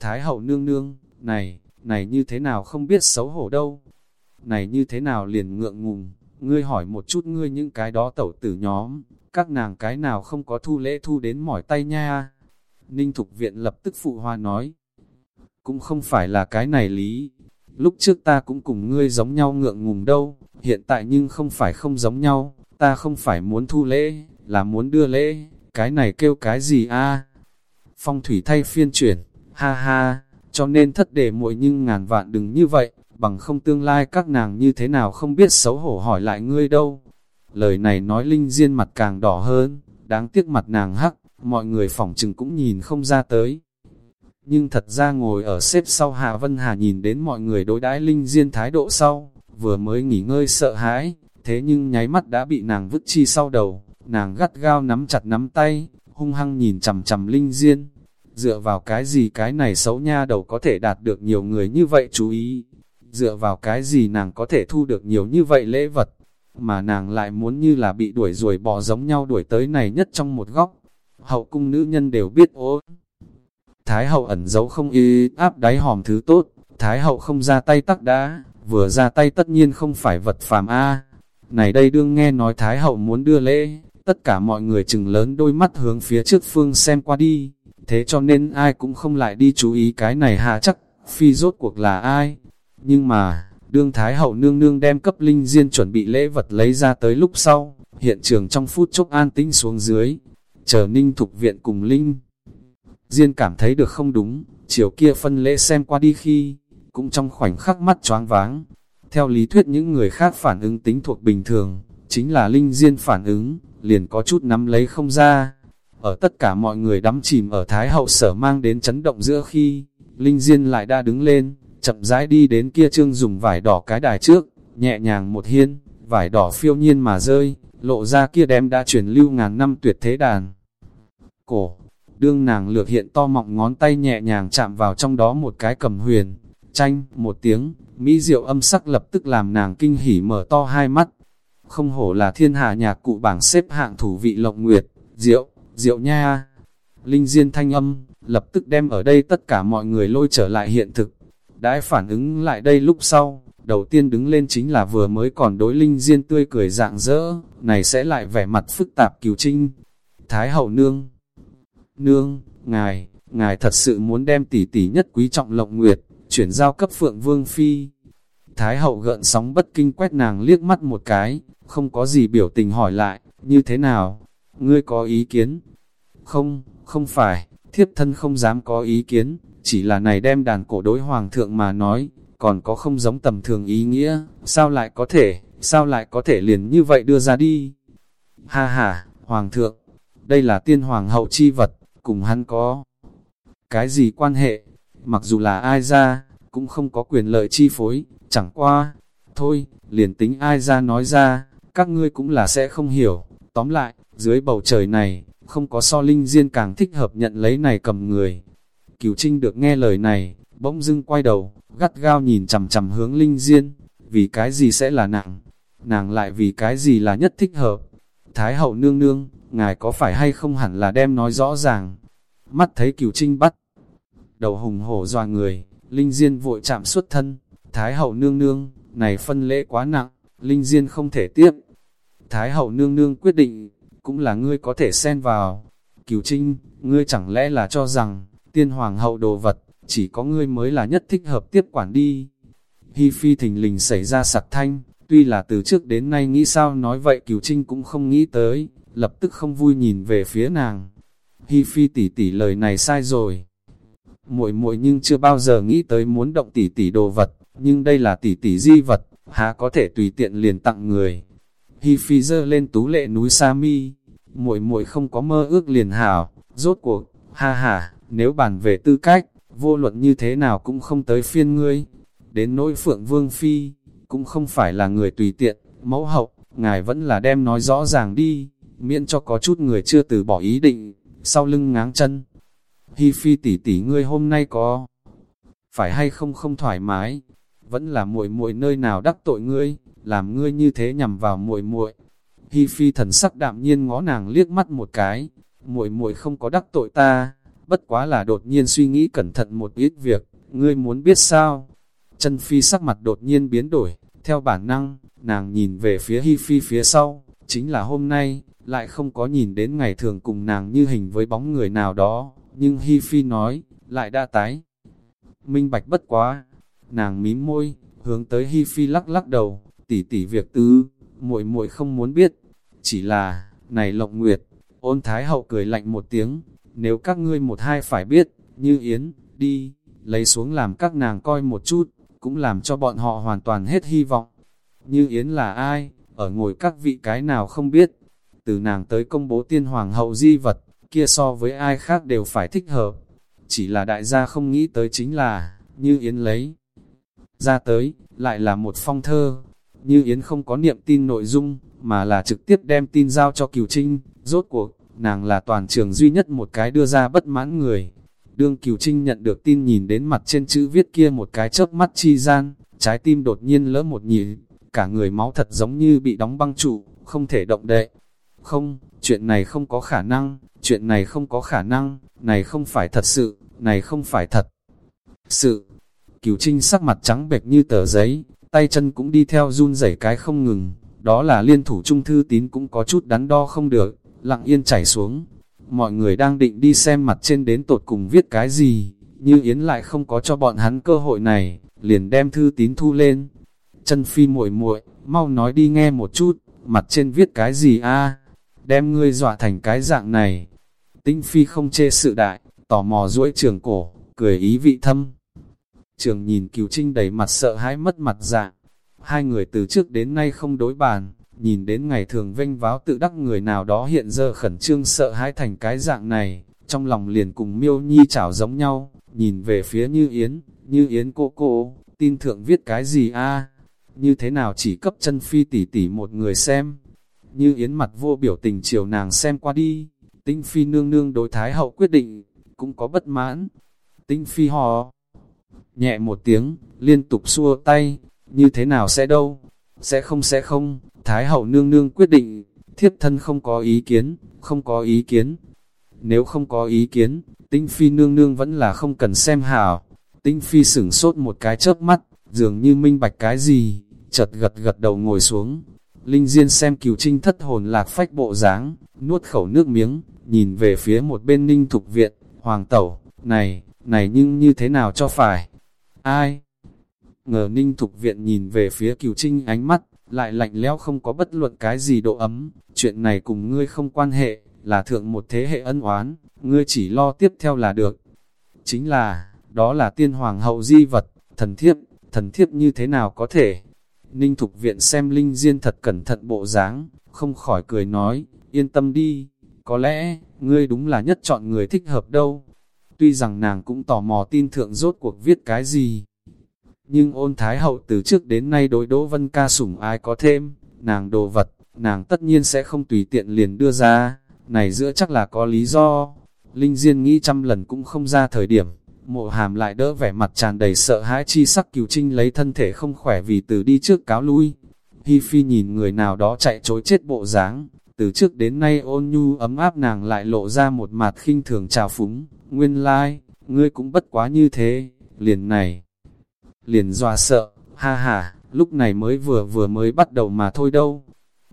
Thái Hậu nương nương, này, này như thế nào không biết xấu hổ đâu. Này như thế nào liền ngượng ngùng, ngươi hỏi một chút ngươi những cái đó tẩu tử nhóm, các nàng cái nào không có thu lễ thu đến mỏi tay nha. Ninh Thục Viện lập tức phụ hoa nói, cũng không phải là cái này lý, lúc trước ta cũng cùng ngươi giống nhau ngượng ngùng đâu, hiện tại nhưng không phải không giống nhau, ta không phải muốn thu lễ, là muốn đưa lễ, cái này kêu cái gì a? Phong thủy thay phiên chuyển, ha ha, cho nên thất đề muội nhưng ngàn vạn đừng như vậy, bằng không tương lai các nàng như thế nào không biết xấu hổ hỏi lại ngươi đâu. Lời này nói linh diên mặt càng đỏ hơn, đáng tiếc mặt nàng hắc, mọi người phỏng chừng cũng nhìn không ra tới. Nhưng thật ra ngồi ở xếp sau Hạ Vân Hà nhìn đến mọi người đối đãi Linh Diên thái độ sau, vừa mới nghỉ ngơi sợ hãi, thế nhưng nháy mắt đã bị nàng vứt chi sau đầu, nàng gắt gao nắm chặt nắm tay, hung hăng nhìn chầm chầm Linh Diên. Dựa vào cái gì cái này xấu nha đầu có thể đạt được nhiều người như vậy chú ý, dựa vào cái gì nàng có thể thu được nhiều như vậy lễ vật, mà nàng lại muốn như là bị đuổi rồi bỏ giống nhau đuổi tới này nhất trong một góc. Hậu cung nữ nhân đều biết ố. Thái hậu ẩn giấu không y áp đáy hòm thứ tốt, Thái hậu không ra tay tắc đã, vừa ra tay tất nhiên không phải vật phàm A. Này đây đương nghe nói Thái hậu muốn đưa lễ, tất cả mọi người chừng lớn đôi mắt hướng phía trước phương xem qua đi, thế cho nên ai cũng không lại đi chú ý cái này hạ chắc, phi rốt cuộc là ai. Nhưng mà, đương Thái hậu nương nương đem cấp linh diên chuẩn bị lễ vật lấy ra tới lúc sau, hiện trường trong phút chốc an tĩnh xuống dưới, chờ ninh thục viện cùng linh. Diên cảm thấy được không đúng, chiều kia phân lễ xem qua đi khi, cũng trong khoảnh khắc mắt choáng váng. Theo lý thuyết những người khác phản ứng tính thuộc bình thường, chính là Linh Diên phản ứng, liền có chút nắm lấy không ra. Ở tất cả mọi người đắm chìm ở Thái Hậu sở mang đến chấn động giữa khi, Linh Diên lại đã đứng lên, chậm rãi đi đến kia trương dùng vải đỏ cái đài trước, nhẹ nhàng một hiên, vải đỏ phiêu nhiên mà rơi, lộ ra kia đem đã truyền lưu ngàn năm tuyệt thế đàn. Cổ, đương nàng lược hiện to mọng ngón tay nhẹ nhàng chạm vào trong đó một cái cầm huyền, tranh, một tiếng, mỹ diệu âm sắc lập tức làm nàng kinh hỉ mở to hai mắt. Không hổ là thiên hạ nhạc cụ bảng xếp hạng thủ vị lộng nguyệt, diệu, diệu nha. Linh diên thanh âm, lập tức đem ở đây tất cả mọi người lôi trở lại hiện thực. Đãi phản ứng lại đây lúc sau, đầu tiên đứng lên chính là vừa mới còn đối Linh diên tươi cười dạng dỡ, này sẽ lại vẻ mặt phức tạp cứu trinh. Thái hậu nương Nương, ngài, ngài thật sự muốn đem tỷ tỷ nhất quý trọng lộng nguyệt, chuyển giao cấp phượng vương phi. Thái hậu gợn sóng bất kinh quét nàng liếc mắt một cái, không có gì biểu tình hỏi lại, như thế nào? Ngươi có ý kiến? Không, không phải, thiếp thân không dám có ý kiến, chỉ là này đem đàn cổ đối hoàng thượng mà nói, còn có không giống tầm thường ý nghĩa, sao lại có thể, sao lại có thể liền như vậy đưa ra đi? Ha ha, hoàng thượng, đây là tiên hoàng hậu chi vật, cùng hắn có cái gì quan hệ, mặc dù là ai ra, cũng không có quyền lợi chi phối, chẳng qua, thôi, liền tính ai ra nói ra, các ngươi cũng là sẽ không hiểu, tóm lại, dưới bầu trời này, không có so linh diên càng thích hợp nhận lấy này cầm người. Cửu Trinh được nghe lời này, bỗng dưng quay đầu, gắt gao nhìn chằm chằm hướng linh diên, vì cái gì sẽ là nặng, nàng lại vì cái gì là nhất thích hợp. Thái hậu nương nương, ngài có phải hay không hẳn là đem nói rõ ràng. Mắt thấy cửu trinh bắt, đầu hùng hổ dọa người, linh diên vội chạm xuất thân, Thái hậu nương nương, này phân lễ quá nặng, linh diên không thể tiếp. Thái hậu nương nương quyết định, cũng là ngươi có thể xen vào. Cửu trinh, ngươi chẳng lẽ là cho rằng, tiên hoàng hậu đồ vật, chỉ có ngươi mới là nhất thích hợp tiếp quản đi. Hi phi thình lình xảy ra sặc thanh, tuy là từ trước đến nay nghĩ sao nói vậy cửu trinh cũng không nghĩ tới, lập tức không vui nhìn về phía nàng. Hi phi tỷ tỷ lời này sai rồi. Muội muội nhưng chưa bao giờ nghĩ tới muốn động tỷ tỷ đồ vật, nhưng đây là tỷ tỷ di vật, há có thể tùy tiện liền tặng người. Hi phi dơ lên tú lệ núi Sa Mi, muội muội không có mơ ước liền hảo, rốt cuộc, ha ha, nếu bàn về tư cách, vô luận như thế nào cũng không tới phiên ngươi. Đến nỗi phượng vương phi, cũng không phải là người tùy tiện, mẫu hậu, ngài vẫn là đem nói rõ ràng đi, miễn cho có chút người chưa từ bỏ ý định, sau lưng ngáng chân. Hi phi tỷ tỷ ngươi hôm nay có phải hay không không thoải mái, vẫn là muội muội nơi nào đắc tội ngươi, làm ngươi như thế nhằm vào muội muội. Hi phi thần sắc đạm nhiên ngó nàng liếc mắt một cái, muội muội không có đắc tội ta, bất quá là đột nhiên suy nghĩ cẩn thận một ít việc, ngươi muốn biết sao? Chân phi sắc mặt đột nhiên biến đổi, theo bản năng, nàng nhìn về phía Hi phi phía sau, chính là hôm nay, lại không có nhìn đến ngày thường cùng nàng như hình với bóng người nào đó, nhưng Hi phi nói, lại đã tái. Minh bạch bất quá, nàng mím môi, hướng tới Hi phi lắc lắc đầu, tỉ tỉ việc tứ, muội muội không muốn biết, chỉ là, này lộng nguyệt, ôn thái hậu cười lạnh một tiếng, nếu các ngươi một hai phải biết, như Yến, đi, lấy xuống làm các nàng coi một chút, cũng làm cho bọn họ hoàn toàn hết hy vọng. Như Yến là ai, ở ngồi các vị cái nào không biết, từ nàng tới công bố tiên hoàng hậu di vật, kia so với ai khác đều phải thích hợp. Chỉ là đại gia không nghĩ tới chính là, như Yến lấy ra tới, lại là một phong thơ. Như Yến không có niệm tin nội dung, mà là trực tiếp đem tin giao cho Kiều Trinh, rốt cuộc, nàng là toàn trường duy nhất một cái đưa ra bất mãn người. Đương Kiều Trinh nhận được tin nhìn đến mặt trên chữ viết kia một cái chớp mắt chi gian, trái tim đột nhiên lỡ một nhịp, cả người máu thật giống như bị đóng băng trụ, không thể động đậy. Không, chuyện này không có khả năng, chuyện này không có khả năng, này không phải thật sự, này không phải thật. Sự, Kiều Trinh sắc mặt trắng bệch như tờ giấy, tay chân cũng đi theo run rẩy cái không ngừng, đó là liên thủ trung thư tín cũng có chút đắn đo không được, lặng yên chảy xuống. Mọi người đang định đi xem mặt trên đến tột cùng viết cái gì, như Yến lại không có cho bọn hắn cơ hội này, liền đem thư tín thu lên. Chân phi muội muội mau nói đi nghe một chút, mặt trên viết cái gì a đem ngươi dọa thành cái dạng này. Tinh phi không chê sự đại, tò mò duỗi trường cổ, cười ý vị thâm. Trường nhìn cửu trinh đầy mặt sợ hãi mất mặt dạng, hai người từ trước đến nay không đối bàn, nhìn đến ngày thường vênh váo tự đắc người nào đó hiện giờ khẩn trương sợ hãi thành cái dạng này, trong lòng liền cùng miêu nhi chảo giống nhau, nhìn về phía như yến, như yến cô cô, tin thượng viết cái gì a? Như thế nào chỉ cấp chân phi tỷ tỷ một người xem, như yến mặt vô biểu tình chiều nàng xem qua đi, tinh phi nương nương đối thái hậu quyết định, cũng có bất mãn, tinh phi hò, nhẹ một tiếng, liên tục xua tay, như thế nào sẽ đâu, sẽ không sẽ không, Thái hậu nương nương quyết định, thiếp thân không có ý kiến, không có ý kiến. Nếu không có ý kiến, tinh phi nương nương vẫn là không cần xem hảo. Tinh phi sửng sốt một cái chớp mắt, dường như minh bạch cái gì, chật gật gật đầu ngồi xuống. Linh Diên xem cửu trinh thất hồn lạc phách bộ dáng, nuốt khẩu nước miếng, nhìn về phía một bên ninh thục viện, hoàng tẩu, này, này nhưng như thế nào cho phải? Ai? Ngờ ninh thục viện nhìn về phía cửu trinh ánh mắt, lại lạnh lẽo không có bất luận cái gì độ ấm, chuyện này cùng ngươi không quan hệ, là thượng một thế hệ ân oán, ngươi chỉ lo tiếp theo là được. Chính là, đó là tiên hoàng hậu di vật, thần thiếp, thần thiếp như thế nào có thể? Ninh Thục Viện xem Linh Diên thật cẩn thận bộ dáng, không khỏi cười nói, yên tâm đi, có lẽ, ngươi đúng là nhất chọn người thích hợp đâu. Tuy rằng nàng cũng tò mò tin thượng rốt cuộc viết cái gì, Nhưng ôn thái hậu từ trước đến nay đối Đỗ Vân Ca sủng ai có thêm, nàng đồ vật, nàng tất nhiên sẽ không tùy tiện liền đưa ra, này giữa chắc là có lý do. Linh Diên nghĩ trăm lần cũng không ra thời điểm, mộ hàm lại đỡ vẻ mặt tràn đầy sợ hãi chi sắc cửu trinh lấy thân thể không khỏe vì từ đi trước cáo lui. Hi Phi nhìn người nào đó chạy chối chết bộ dáng, từ trước đến nay ôn nhu ấm áp nàng lại lộ ra một mặt khinh thường trào phúng, nguyên lai, like, ngươi cũng bất quá như thế, liền này. Liền dọa sợ, ha ha, lúc này mới vừa vừa mới bắt đầu mà thôi đâu.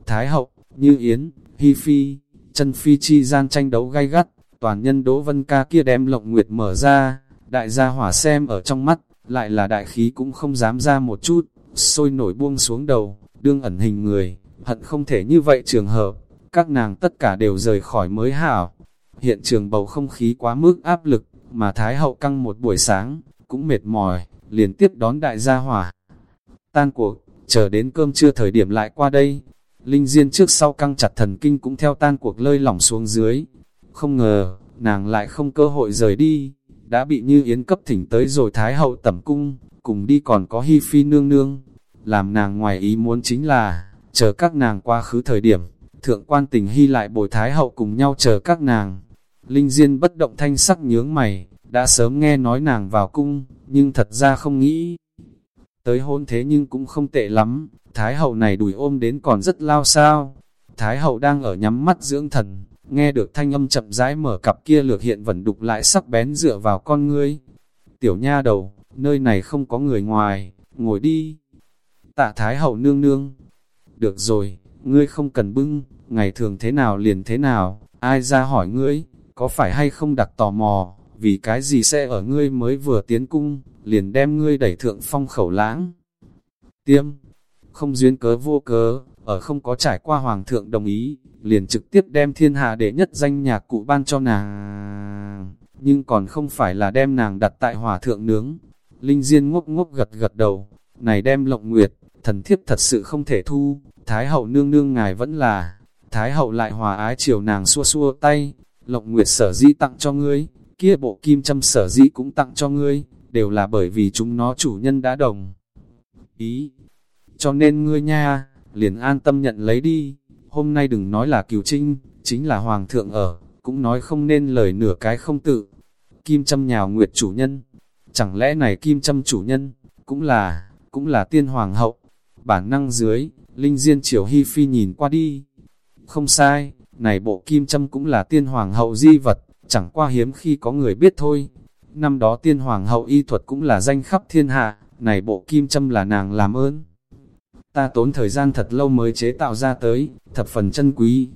Thái hậu, như yến, hi phi, chân phi chi gian tranh đấu gay gắt, toàn nhân Đỗ Vân Ca kia đem lộng nguyệt mở ra, đại gia hỏa xem ở trong mắt, lại là đại khí cũng không dám ra một chút, sôi nổi buông xuống đầu, đương ẩn hình người, hận không thể như vậy trường hợp, các nàng tất cả đều rời khỏi mới hảo. Hiện trường bầu không khí quá mức áp lực, mà Thái hậu căng một buổi sáng, cũng mệt mỏi, liền tiếp đón đại gia hỏa. Tan cuộc, chờ đến cơm trưa thời điểm lại qua đây, Linh Diên trước sau căng chặt thần kinh cũng theo tan cuộc lơi lỏng xuống dưới. Không ngờ, nàng lại không cơ hội rời đi, đã bị như yến cấp thỉnh tới rồi Thái hậu tẩm cung, cùng đi còn có Hi Phi nương nương. Làm nàng ngoài ý muốn chính là, chờ các nàng qua khứ thời điểm, thượng quan tình Hy lại bồi Thái hậu cùng nhau chờ các nàng. Linh Diên bất động thanh sắc nhướng mày, đã sớm nghe nói nàng vào cung, nhưng thật ra không nghĩ. Tới hôn thế nhưng cũng không tệ lắm, Thái hậu này đùi ôm đến còn rất lao sao. Thái hậu đang ở nhắm mắt dưỡng thần, nghe được thanh âm chậm rãi mở cặp kia lược hiện vẫn đục lại sắc bén dựa vào con ngươi. Tiểu nha đầu, nơi này không có người ngoài, ngồi đi. Tạ Thái hậu nương nương. Được rồi, ngươi không cần bưng, ngày thường thế nào liền thế nào, ai ra hỏi ngươi, có phải hay không đặc tò mò, vì cái gì sẽ ở ngươi mới vừa tiến cung, liền đem ngươi đẩy thượng phong khẩu lãng. Tiêm, không duyên cớ vô cớ, ở không có trải qua hoàng thượng đồng ý, liền trực tiếp đem thiên hạ đệ nhất danh nhạc cụ ban cho nàng. Nhưng còn không phải là đem nàng đặt tại hòa thượng nướng. Linh Diên ngốc ngốc gật gật đầu, này đem lộng nguyệt, thần thiếp thật sự không thể thu, Thái hậu nương nương ngài vẫn là, Thái hậu lại hòa ái chiều nàng xua xua tay, Lộng Nguyệt sở dĩ tặng cho ngươi, kia bộ kim châm sở dĩ cũng tặng cho ngươi, đều là bởi vì chúng nó chủ nhân đã đồng. Ý, cho nên ngươi nha, liền an tâm nhận lấy đi, hôm nay đừng nói là cửu trinh, chính là hoàng thượng ở, cũng nói không nên lời nửa cái không tự. Kim châm nhào Nguyệt chủ nhân, chẳng lẽ này kim châm chủ nhân, cũng là, cũng là tiên hoàng hậu, bản năng dưới, Linh Diên Triều Hy Phi nhìn qua đi. Không sai, này bộ kim châm cũng là tiên hoàng hậu di vật, chẳng qua hiếm khi có người biết thôi. Năm đó tiên hoàng hậu y thuật cũng là danh khắp thiên hạ, này bộ kim châm là nàng làm ơn. Ta tốn thời gian thật lâu mới chế tạo ra tới, thập phần chân quý.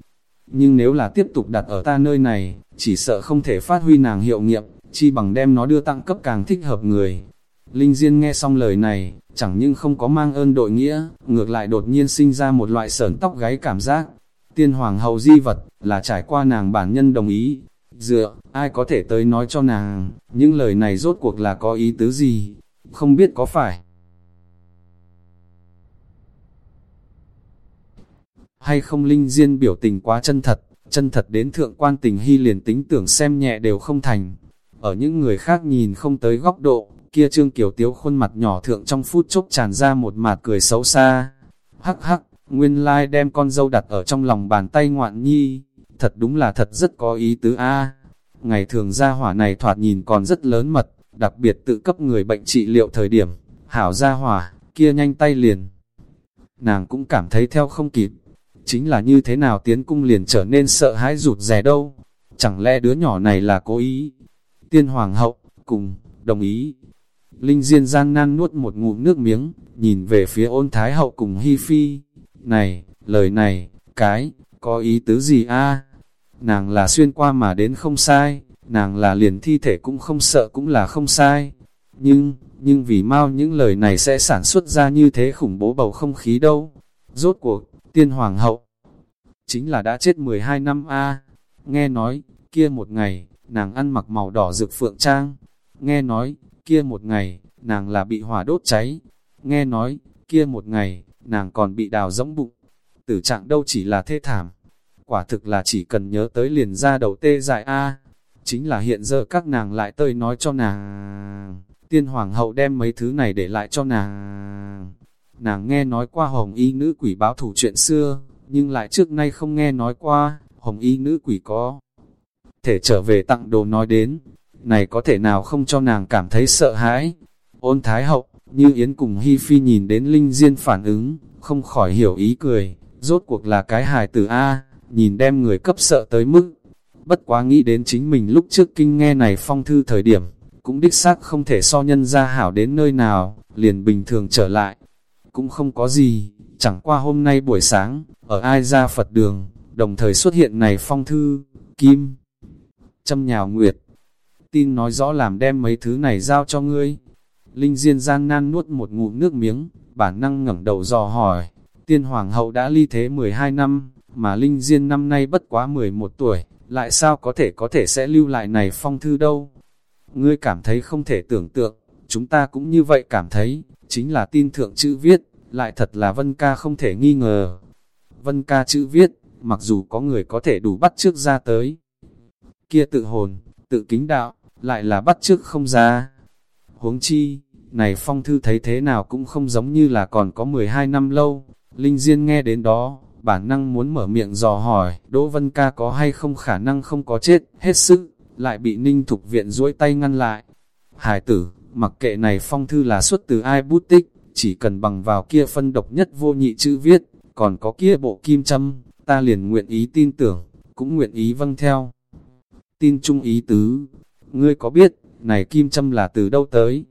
Nhưng nếu là tiếp tục đặt ở ta nơi này, chỉ sợ không thể phát huy nàng hiệu nghiệm, chi bằng đem nó đưa tặng cấp càng thích hợp người. Linh Diên nghe xong lời này, chẳng nhưng không có mang ơn đội nghĩa, ngược lại đột nhiên sinh ra một loại sởn tóc gáy cảm giác. Tiên hoàng hậu di vật, là trải qua nàng bản nhân đồng ý. Dựa, ai có thể tới nói cho nàng, những lời này rốt cuộc là có ý tứ gì, không biết có phải. Hay không linh diên biểu tình quá chân thật, chân thật đến thượng quan tình hy liền tính tưởng xem nhẹ đều không thành. Ở những người khác nhìn không tới góc độ, kia trương kiểu tiếu khuôn mặt nhỏ thượng trong phút chốc tràn ra một mạt cười xấu xa. Hắc hắc, nguyên lai like đem con dâu đặt ở trong lòng bàn tay ngoạn nhi, thật đúng là thật rất có ý tứ a. Ngày thường gia hỏa này thoạt nhìn còn rất lớn mật, đặc biệt tự cấp người bệnh trị liệu thời điểm, hảo gia hỏa, kia nhanh tay liền. Nàng cũng cảm thấy theo không kịp, chính là như thế nào tiến cung liền trở nên sợ hãi rụt rè đâu, chẳng lẽ đứa nhỏ này là cố ý. Tiên hoàng hậu, cùng, đồng ý, Linh Diên gian nan nuốt một ngụm nước miếng, nhìn về phía ôn thái hậu cùng Hi Phi. Này, lời này, cái, có ý tứ gì a? Nàng là xuyên qua mà đến không sai, nàng là liền thi thể cũng không sợ cũng là không sai. Nhưng, nhưng vì mau những lời này sẽ sản xuất ra như thế khủng bố bầu không khí đâu. Rốt cuộc, tiên hoàng hậu, chính là đã chết 12 năm a Nghe nói, kia một ngày, nàng ăn mặc màu đỏ rực phượng trang. Nghe nói, Kia một ngày, nàng là bị hỏa đốt cháy. Nghe nói, kia một ngày, nàng còn bị đào rỗng bụng. Tử trạng đâu chỉ là thê thảm. Quả thực là chỉ cần nhớ tới liền ra đầu tê dại A. Chính là hiện giờ các nàng lại tơi nói cho nàng. Tiên hoàng hậu đem mấy thứ này để lại cho nàng. Nàng nghe nói qua hồng y nữ quỷ báo thủ chuyện xưa, nhưng lại trước nay không nghe nói qua, hồng y nữ quỷ có. Thể trở về tặng đồ nói đến, này có thể nào không cho nàng cảm thấy sợ hãi. Ôn thái hậu, như Yến cùng Hi Phi nhìn đến Linh Diên phản ứng, không khỏi hiểu ý cười, rốt cuộc là cái hài tử A, nhìn đem người cấp sợ tới mức. Bất quá nghĩ đến chính mình lúc trước kinh nghe này phong thư thời điểm, cũng đích xác không thể so nhân ra hảo đến nơi nào, liền bình thường trở lại. Cũng không có gì, chẳng qua hôm nay buổi sáng, ở ai ra Phật đường, đồng thời xuất hiện này phong thư, kim, châm nhào nguyệt. Tin nói rõ làm đem mấy thứ này giao cho ngươi. Linh Diên gian nan nuốt một ngụm nước miếng, bản năng ngẩng đầu dò hỏi. Tiên Hoàng hậu đã ly thế 12 năm, mà Linh Diên năm nay bất quá 11 tuổi, lại sao có thể có thể sẽ lưu lại này phong thư đâu? Ngươi cảm thấy không thể tưởng tượng, chúng ta cũng như vậy cảm thấy, chính là tin thượng chữ viết, lại thật là Vân Ca không thể nghi ngờ. Vân Ca chữ viết, mặc dù có người có thể đủ bắt trước ra tới. Kia tự hồn, tự kính đạo, lại là bắt trước không ra. Huống chi, này phong thư thấy thế nào cũng không giống như là còn có 12 năm lâu. Linh Diên nghe đến đó, bản năng muốn mở miệng dò hỏi, Đỗ Vân Ca có hay không khả năng không có chết, hết sức, lại bị Ninh Thục Viện duỗi tay ngăn lại. Hải tử, mặc kệ này phong thư là xuất từ ai bút tích, chỉ cần bằng vào kia phân độc nhất vô nhị chữ viết, còn có kia bộ kim châm, ta liền nguyện ý tin tưởng, cũng nguyện ý vâng theo. Tin trung ý tứ, ngươi có biết, này kim châm là từ đâu tới?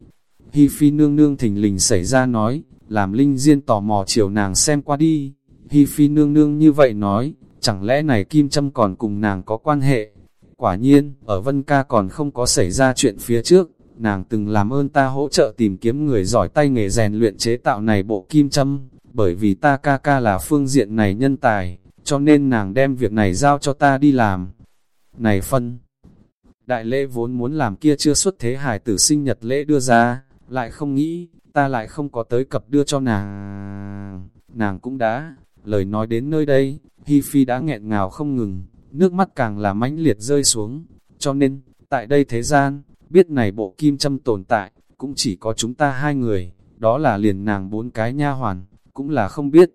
Hi Phi nương nương thình lình xảy ra nói, làm Linh Diên tò mò chiều nàng xem qua đi. Hi Phi nương nương như vậy nói, chẳng lẽ này kim châm còn cùng nàng có quan hệ? Quả nhiên, ở Vân Ca còn không có xảy ra chuyện phía trước, nàng từng làm ơn ta hỗ trợ tìm kiếm người giỏi tay nghề rèn luyện chế tạo này bộ kim châm, bởi vì ta ca ca là phương diện này nhân tài, cho nên nàng đem việc này giao cho ta đi làm. Này phân, đại lễ vốn muốn làm kia chưa xuất thế hải tử sinh nhật lễ đưa ra, lại không nghĩ, ta lại không có tới cập đưa cho nàng. Nàng cũng đã, lời nói đến nơi đây, Hi Phi đã nghẹn ngào không ngừng, nước mắt càng là mãnh liệt rơi xuống, cho nên, tại đây thế gian, biết này bộ kim châm tồn tại, cũng chỉ có chúng ta hai người, đó là liền nàng bốn cái nha hoàn, cũng là không biết.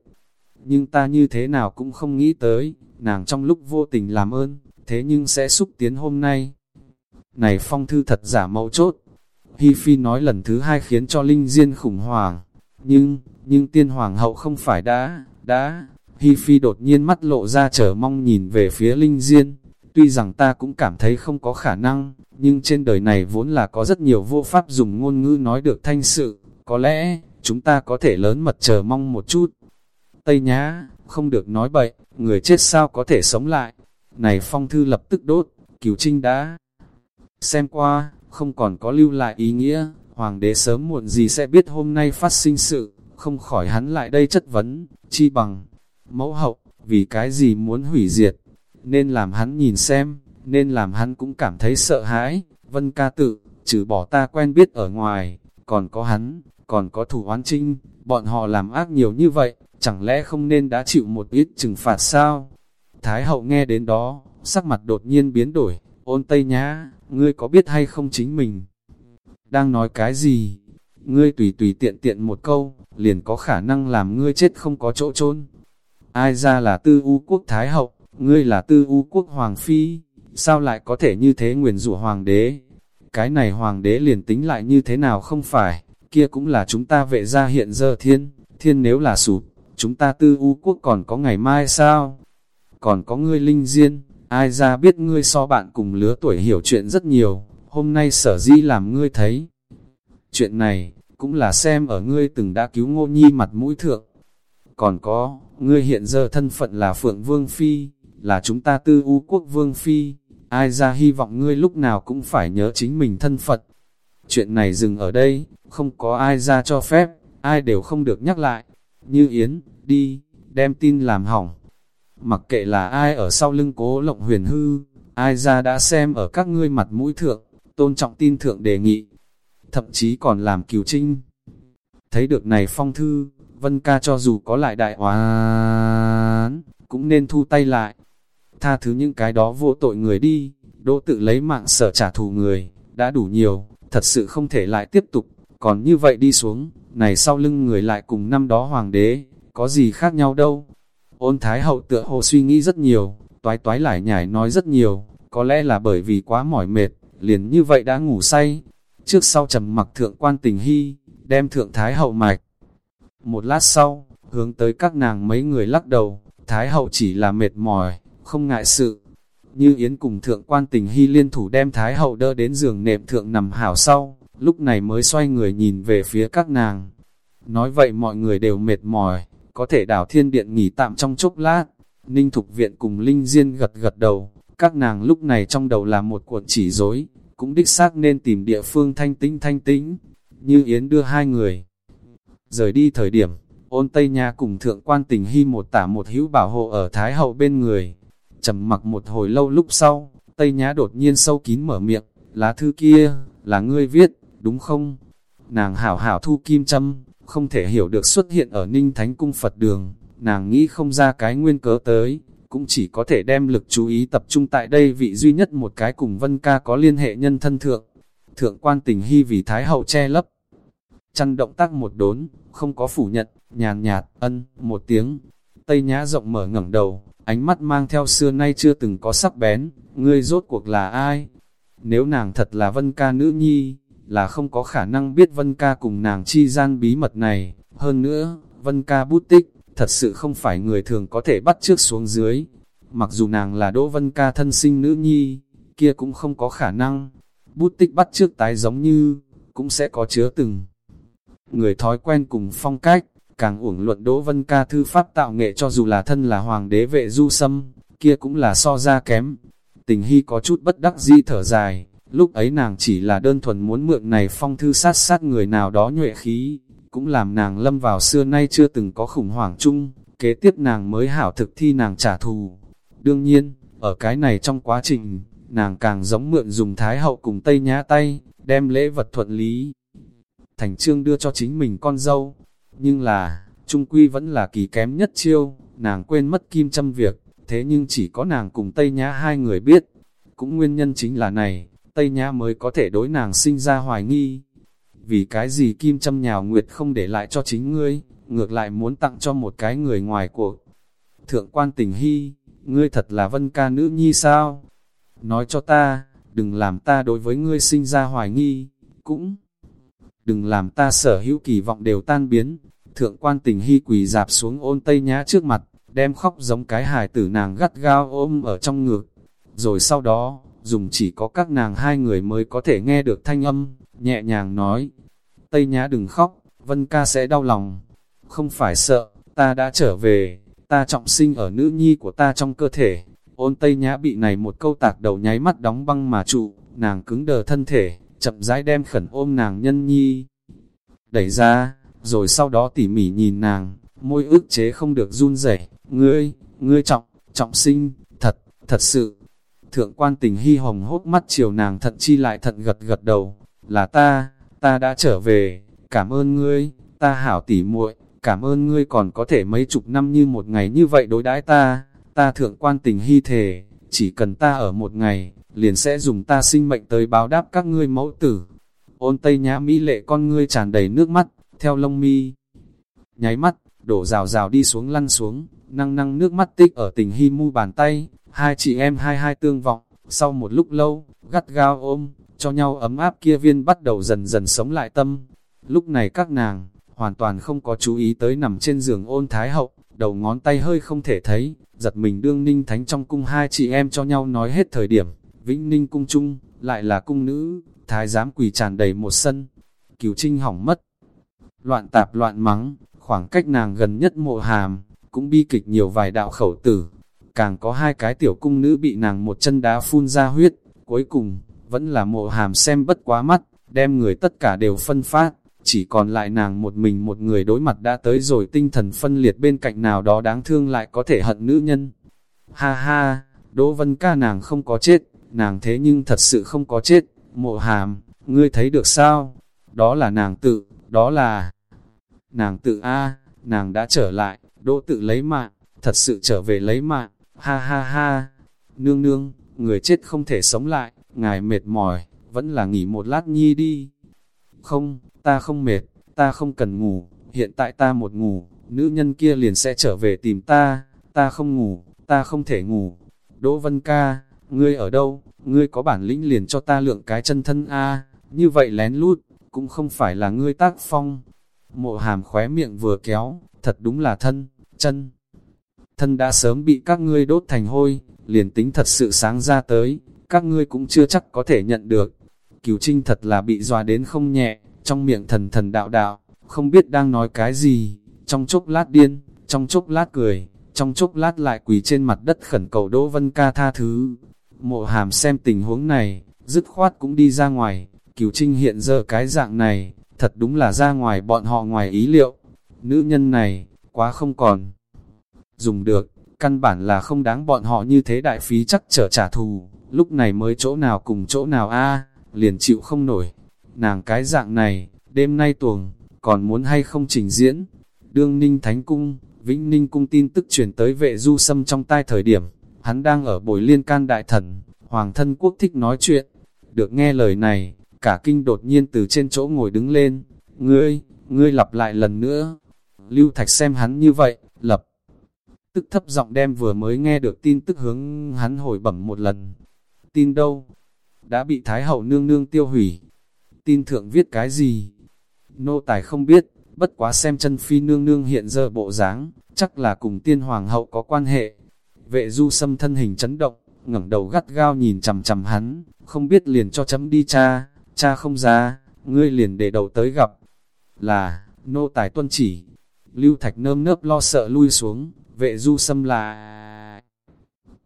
Nhưng ta như thế nào cũng không nghĩ tới, nàng trong lúc vô tình làm ơn, thế nhưng sẽ xúc tiến hôm nay. Này phong thư thật giả mẫu chốt, Hi Phi nói lần thứ hai khiến cho Linh Diên khủng hoảng, nhưng, nhưng tiên hoàng hậu không phải đã, đã, Hi Phi đột nhiên mắt lộ ra chờ mong nhìn về phía Linh Diên, tuy rằng ta cũng cảm thấy không có khả năng, nhưng trên đời này vốn là có rất nhiều vô pháp dùng ngôn ngữ nói được thanh sự, có lẽ, chúng ta có thể lớn mật chờ mong một chút. Tây Nhã, không được nói bậy, người chết sao có thể sống lại. Này phong thư lập tức đốt, cửu trinh đã xem qua, không còn có lưu lại ý nghĩa, hoàng đế sớm muộn gì sẽ biết hôm nay phát sinh sự, không khỏi hắn lại đây chất vấn, chi bằng, mẫu hậu, vì cái gì muốn hủy diệt, nên làm hắn nhìn xem, nên làm hắn cũng cảm thấy sợ hãi, vân ca tự, trừ bỏ ta quen biết ở ngoài, còn có hắn, còn có thủ oán trinh, bọn họ làm ác nhiều như vậy, chẳng lẽ không nên đã chịu một ít trừng phạt sao? Thái hậu nghe đến đó, sắc mặt đột nhiên biến đổi, ôn tây nhá, ngươi có biết hay không chính mình? Đang nói cái gì? Ngươi tùy tùy tiện tiện một câu, liền có khả năng làm ngươi chết không có chỗ chôn. Ai ra là tư u quốc thái hậu, ngươi là tư u quốc hoàng phi, sao lại có thể như thế nguyền rủa hoàng đế? Cái này hoàng đế liền tính lại như thế nào không phải, kia cũng là chúng ta vệ ra hiện giờ thiên, thiên nếu là sụp, chúng ta tư u quốc còn có ngày mai sao? Còn có ngươi linh diên, ai ra biết ngươi so bạn cùng lứa tuổi hiểu chuyện rất nhiều, hôm nay sở di làm ngươi thấy. Chuyện này, cũng là xem ở ngươi từng đã cứu ngô nhi mặt mũi thượng. Còn có, ngươi hiện giờ thân phận là Phượng Vương Phi, là chúng ta tư u quốc Vương Phi, ai ra hy vọng ngươi lúc nào cũng phải nhớ chính mình thân Phật. Chuyện này dừng ở đây, không có ai ra cho phép, ai đều không được nhắc lại. Như Yến, đi, đem tin làm hỏng. Mặc kệ là ai ở sau lưng cố lộng huyền hư, ai ra đã xem ở các ngươi mặt mũi thượng, tôn trọng tin thượng đề nghị, thậm chí còn làm cửu trinh. Thấy được này phong thư, Vân ca cho dù có lại đại oán, cũng nên thu tay lại. Tha thứ những cái đó vô tội người đi, đỗ tự lấy mạng sở trả thù người, đã đủ nhiều, thật sự không thể lại tiếp tục, còn như vậy đi xuống, này sau lưng người lại cùng năm đó hoàng đế, có gì khác nhau đâu. Ôn Thái Hậu tựa hồ suy nghĩ rất nhiều, toái toái lại nhảy nói rất nhiều, có lẽ là bởi vì quá mỏi mệt, liền như vậy đã ngủ say. Trước sau trầm mặc thượng quan tình hy, đem thượng Thái Hậu mạch. Một lát sau, hướng tới các nàng mấy người lắc đầu, Thái Hậu chỉ là mệt mỏi, không ngại sự. Như Yến cùng thượng quan tình hy liên thủ đem Thái Hậu đỡ đến giường nệm thượng nằm hảo sau, lúc này mới xoay người nhìn về phía các nàng. Nói vậy mọi người đều mệt mỏi, có thể đảo thiên điện nghỉ tạm trong chốc lát. Ninh Thục Viện cùng Linh Diên gật gật đầu, các nàng lúc này trong đầu là một cuộn chỉ rối cũng đích xác nên tìm địa phương thanh tĩnh thanh tĩnh, như Yến đưa hai người. Rời đi thời điểm, ôn Tây Nha cùng thượng quan tình hy một tả một hữu bảo hộ ở Thái Hậu bên người. trầm mặc một hồi lâu lúc sau, Tây Nhã đột nhiên sâu kín mở miệng, lá thư kia, là ngươi viết, đúng không? Nàng hảo hảo thu kim châm, không thể hiểu được xuất hiện ở Ninh Thánh Cung Phật đường, nàng nghĩ không ra cái nguyên cớ tới, cũng chỉ có thể đem lực chú ý tập trung tại đây vị duy nhất một cái cùng Vân Ca có liên hệ nhân thân thượng. Thượng quan tình hy vì Thái Hậu che lấp. Chăn động tác một đốn, không có phủ nhận, nhàn nhạt, ân, một tiếng. Tây Nhã rộng mở ngẩng đầu, ánh mắt mang theo xưa nay chưa từng có sắc bén, ngươi rốt cuộc là ai? Nếu nàng thật là Vân Ca nữ nhi, là không có khả năng biết Vân Ca cùng nàng chi gian bí mật này. Hơn nữa, Vân Ca bút tích, thật sự không phải người thường có thể bắt trước xuống dưới. Mặc dù nàng là Đỗ Vân Ca thân sinh nữ nhi, kia cũng không có khả năng. Bút tích bắt trước tái giống như, cũng sẽ có chứa từng. Người thói quen cùng phong cách, càng uổng luận Đỗ Vân Ca thư pháp tạo nghệ cho dù là thân là hoàng đế vệ du sâm, kia cũng là so ra kém. Tình hy có chút bất đắc dĩ thở dài, lúc ấy nàng chỉ là đơn thuần muốn mượn này phong thư sát sát người nào đó nhuệ khí, cũng làm nàng lâm vào xưa nay chưa từng có khủng hoảng chung, kế tiếp nàng mới hảo thực thi nàng trả thù. Đương nhiên, ở cái này trong quá trình, nàng càng giống mượn dùng Thái Hậu cùng Tây Nhã tay, đem lễ vật thuận lý. Thành trương đưa cho chính mình con dâu, nhưng là, trung quy vẫn là kỳ kém nhất chiêu, nàng quên mất kim châm việc, thế nhưng chỉ có nàng cùng Tây Nhã hai người biết. Cũng nguyên nhân chính là này, Tây Nhã mới có thể đối nàng sinh ra hoài nghi vì cái gì kim châm nhào nguyệt không để lại cho chính ngươi, ngược lại muốn tặng cho một cái người ngoài cuộc. Thượng quan tình hy, ngươi thật là vân ca nữ nhi sao? Nói cho ta, đừng làm ta đối với ngươi sinh ra hoài nghi, cũng đừng làm ta sở hữu kỳ vọng đều tan biến. Thượng quan tình hy quỳ dạp xuống ôn tây nhã trước mặt, đem khóc giống cái hài tử nàng gắt gao ôm ở trong ngực. Rồi sau đó, dùng chỉ có các nàng hai người mới có thể nghe được thanh âm, nhẹ nhàng nói, Tây Nhã đừng khóc, Vân ca sẽ đau lòng. Không phải sợ, ta đã trở về, ta trọng sinh ở nữ nhi của ta trong cơ thể. Ôn Tây Nhã bị này một câu tạc đầu nháy mắt đóng băng mà trụ, nàng cứng đờ thân thể, chậm rãi đem khẩn ôm nàng nhân nhi. Đẩy ra, rồi sau đó tỉ mỉ nhìn nàng, môi ức chế không được run rẩy ngươi, ngươi trọng, trọng sinh, thật, thật sự. Thượng quan tình hy hồng hốt mắt chiều nàng thận chi lại thận gật gật đầu, là ta, ta đã trở về, cảm ơn ngươi, ta hảo tỉ muội, cảm ơn ngươi còn có thể mấy chục năm như một ngày như vậy đối đãi ta, ta thượng quan tình hy thề chỉ cần ta ở một ngày, liền sẽ dùng ta sinh mệnh tới báo đáp các ngươi mẫu tử. Ôn tây nhã mỹ lệ con ngươi tràn đầy nước mắt, theo lông mi. Nháy mắt, đổ rào rào đi xuống lăn xuống, năng năng nước mắt tích ở tình hy mu bàn tay, hai chị em hai hai tương vọng, sau một lúc lâu, gắt gao ôm, cho nhau ấm áp kia viên bắt đầu dần dần sống lại tâm. Lúc này các nàng, hoàn toàn không có chú ý tới nằm trên giường ôn thái hậu, đầu ngón tay hơi không thể thấy, giật mình đương ninh thánh trong cung hai chị em cho nhau nói hết thời điểm, vĩnh ninh cung chung, lại là cung nữ, thái giám quỳ tràn đầy một sân, cửu trinh hỏng mất. Loạn tạp loạn mắng, khoảng cách nàng gần nhất mộ hàm, cũng bi kịch nhiều vài đạo khẩu tử, càng có hai cái tiểu cung nữ bị nàng một chân đá phun ra huyết, cuối cùng, vẫn là mộ hàm xem bất quá mắt, đem người tất cả đều phân phát, chỉ còn lại nàng một mình một người đối mặt đã tới rồi tinh thần phân liệt bên cạnh nào đó đáng thương lại có thể hận nữ nhân. Ha ha, Đỗ Vân ca nàng không có chết, nàng thế nhưng thật sự không có chết, mộ hàm, ngươi thấy được sao? Đó là nàng tự, đó là... Nàng tự A, nàng đã trở lại, Đỗ tự lấy mạng, thật sự trở về lấy mạng, ha ha ha, nương nương, người chết không thể sống lại, ngài mệt mỏi, vẫn là nghỉ một lát nhi đi. Không, ta không mệt, ta không cần ngủ, hiện tại ta một ngủ, nữ nhân kia liền sẽ trở về tìm ta, ta không ngủ, ta không thể ngủ. Đỗ Vân Ca, ngươi ở đâu, ngươi có bản lĩnh liền cho ta lượng cái chân thân A, như vậy lén lút, cũng không phải là ngươi tác phong. Mộ hàm khóe miệng vừa kéo, thật đúng là thân, chân. Thân đã sớm bị các ngươi đốt thành hôi, liền tính thật sự sáng ra tới, các ngươi cũng chưa chắc có thể nhận được. Cửu Trinh thật là bị dọa đến không nhẹ, trong miệng thần thần đạo đạo, không biết đang nói cái gì, trong chốc lát điên, trong chốc lát cười, trong chốc lát lại quỳ trên mặt đất khẩn cầu Đỗ Vân Ca tha thứ. Mộ hàm xem tình huống này, dứt khoát cũng đi ra ngoài, Cửu Trinh hiện giờ cái dạng này, thật đúng là ra ngoài bọn họ ngoài ý liệu. Nữ nhân này, quá không còn dùng được, căn bản là không đáng bọn họ như thế đại phí chắc trở trả thù, lúc này mới chỗ nào cùng chỗ nào a liền chịu không nổi. Nàng cái dạng này, đêm nay tuồng, còn muốn hay không trình diễn. Đương Ninh Thánh Cung, Vĩnh Ninh Cung tin tức truyền tới vệ du sâm trong tai thời điểm, hắn đang ở buổi liên can đại thần, Hoàng thân quốc thích nói chuyện. Được nghe lời này, cả kinh đột nhiên từ trên chỗ ngồi đứng lên, ngươi, ngươi lặp lại lần nữa. Lưu Thạch xem hắn như vậy, lập tức thấp giọng đem vừa mới nghe được tin tức hướng hắn hồi bẩm một lần. Tin đâu? Đã bị Thái Hậu nương nương tiêu hủy. Tin thượng viết cái gì? Nô tài không biết, bất quá xem chân phi nương nương hiện giờ bộ dáng, chắc là cùng tiên hoàng hậu có quan hệ. Vệ du xâm thân hình chấn động, ngẩng đầu gắt gao nhìn chằm chằm hắn, không biết liền cho chấm đi cha, cha không ra, ngươi liền để đầu tới gặp. Là, nô tài tuân chỉ, lưu thạch nơm nớp lo sợ lui xuống, vệ du xâm là...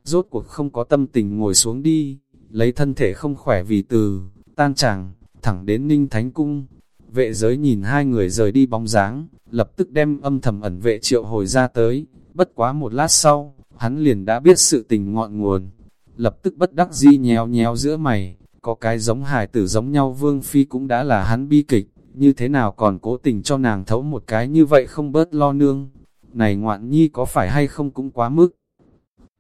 Rốt cuộc không có tâm tình ngồi xuống đi, lấy thân thể không khỏe vì từ, tan chàng, thẳng đến ninh thánh cung. Vệ giới nhìn hai người rời đi bóng dáng, lập tức đem âm thầm ẩn vệ triệu hồi ra tới, bất quá một lát sau, hắn liền đã biết sự tình ngọn nguồn. Lập tức bất đắc di nhéo nhéo giữa mày, có cái giống hài tử giống nhau vương phi cũng đã là hắn bi kịch, như thế nào còn cố tình cho nàng thấu một cái như vậy không bớt lo nương này ngoạn nhi có phải hay không cũng quá mức.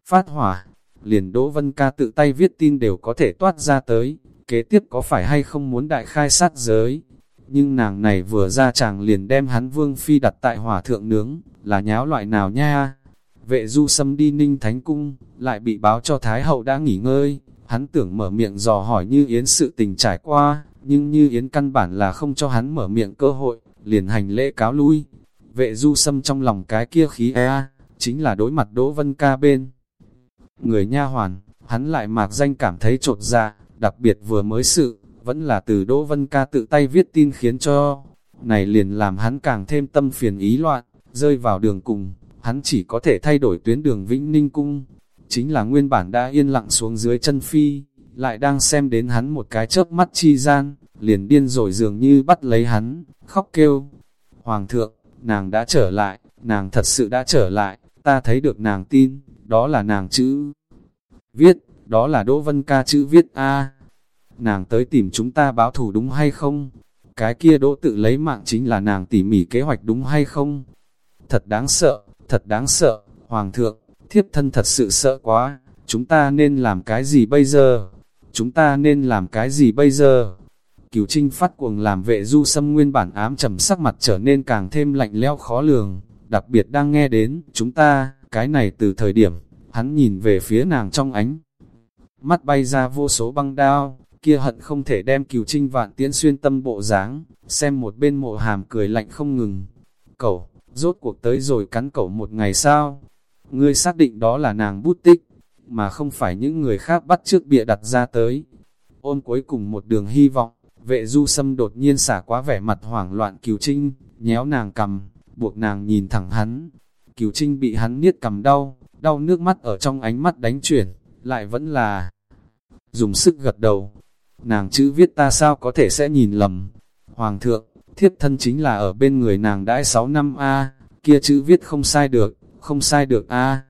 Phát hỏa, liền Đỗ Vân Ca tự tay viết tin đều có thể toát ra tới, kế tiếp có phải hay không muốn đại khai sát giới. Nhưng nàng này vừa ra chàng liền đem hắn vương phi đặt tại hỏa thượng nướng, là nháo loại nào nha. Vệ du xâm đi ninh thánh cung, lại bị báo cho Thái hậu đã nghỉ ngơi, hắn tưởng mở miệng dò hỏi như Yến sự tình trải qua, nhưng như Yến căn bản là không cho hắn mở miệng cơ hội, liền hành lễ cáo lui, Vệ du sâm trong lòng cái kia khí e chính là đối mặt Đỗ Vân Ca bên. Người nha hoàn, hắn lại mạc danh cảm thấy trột dạ, đặc biệt vừa mới sự, vẫn là từ Đỗ Vân Ca tự tay viết tin khiến cho, này liền làm hắn càng thêm tâm phiền ý loạn, rơi vào đường cùng, hắn chỉ có thể thay đổi tuyến đường Vĩnh Ninh Cung, chính là nguyên bản đã yên lặng xuống dưới chân phi, lại đang xem đến hắn một cái chớp mắt chi gian, liền điên rồi dường như bắt lấy hắn, khóc kêu. Hoàng thượng, nàng đã trở lại, nàng thật sự đã trở lại, ta thấy được nàng tin, đó là nàng chữ viết, đó là Đỗ Vân Ca chữ viết A. Nàng tới tìm chúng ta báo thù đúng hay không? Cái kia Đỗ tự lấy mạng chính là nàng tỉ mỉ kế hoạch đúng hay không? Thật đáng sợ, thật đáng sợ, Hoàng thượng, thiếp thân thật sự sợ quá, chúng ta nên làm cái gì bây giờ? Chúng ta nên làm cái gì bây giờ? Cửu Trinh phát cuồng làm vệ du xâm nguyên bản ám trầm sắc mặt trở nên càng thêm lạnh lẽo khó lường, đặc biệt đang nghe đến chúng ta, cái này từ thời điểm, hắn nhìn về phía nàng trong ánh. Mắt bay ra vô số băng đao, kia hận không thể đem cửu trinh vạn tiễn xuyên tâm bộ dáng xem một bên mộ hàm cười lạnh không ngừng. Cậu, rốt cuộc tới rồi cắn cậu một ngày sao? Ngươi xác định đó là nàng bút tích, mà không phải những người khác bắt trước bịa đặt ra tới. Ôn cuối cùng một đường hy vọng, Vệ du sâm đột nhiên xả quá vẻ mặt hoảng loạn Kiều Trinh, nhéo nàng cầm, buộc nàng nhìn thẳng hắn. Kiều Trinh bị hắn niết cầm đau, đau nước mắt ở trong ánh mắt đánh chuyển, lại vẫn là dùng sức gật đầu. Nàng chữ viết ta sao có thể sẽ nhìn lầm. Hoàng thượng, thiếp thân chính là ở bên người nàng đãi 6 năm A, kia chữ viết không sai được, không sai được A.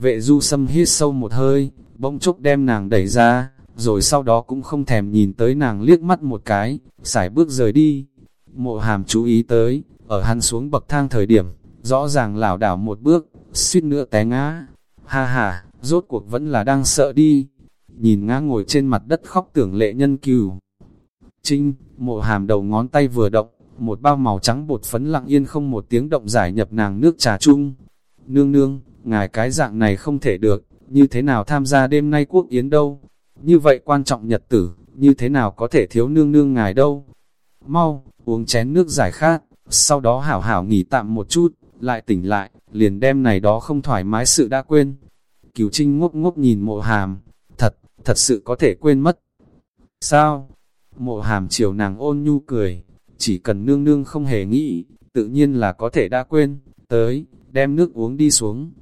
Vệ du sâm hít sâu một hơi, bỗng chốc đem nàng đẩy ra, rồi sau đó cũng không thèm nhìn tới nàng liếc mắt một cái, xài bước rời đi. Mộ hàm chú ý tới, ở hắn xuống bậc thang thời điểm, rõ ràng lảo đảo một bước, suýt nữa té ngã. Ha ha, rốt cuộc vẫn là đang sợ đi. Nhìn ngã ngồi trên mặt đất khóc tưởng lệ nhân cừu, Trinh, mộ hàm đầu ngón tay vừa động, một bao màu trắng bột phấn lặng yên không một tiếng động giải nhập nàng nước trà chung. Nương nương, ngài cái dạng này không thể được, như thế nào tham gia đêm nay quốc yến đâu? Như vậy quan trọng nhật tử, như thế nào có thể thiếu nương nương ngài đâu? Mau, uống chén nước giải khát, sau đó hảo hảo nghỉ tạm một chút, lại tỉnh lại, liền đem này đó không thoải mái sự đã quên. cửu Trinh ngốc ngốc nhìn mộ hàm, thật, thật sự có thể quên mất. Sao? Mộ hàm chiều nàng ôn nhu cười, chỉ cần nương nương không hề nghĩ, tự nhiên là có thể đã quên, tới, đem nước uống đi xuống.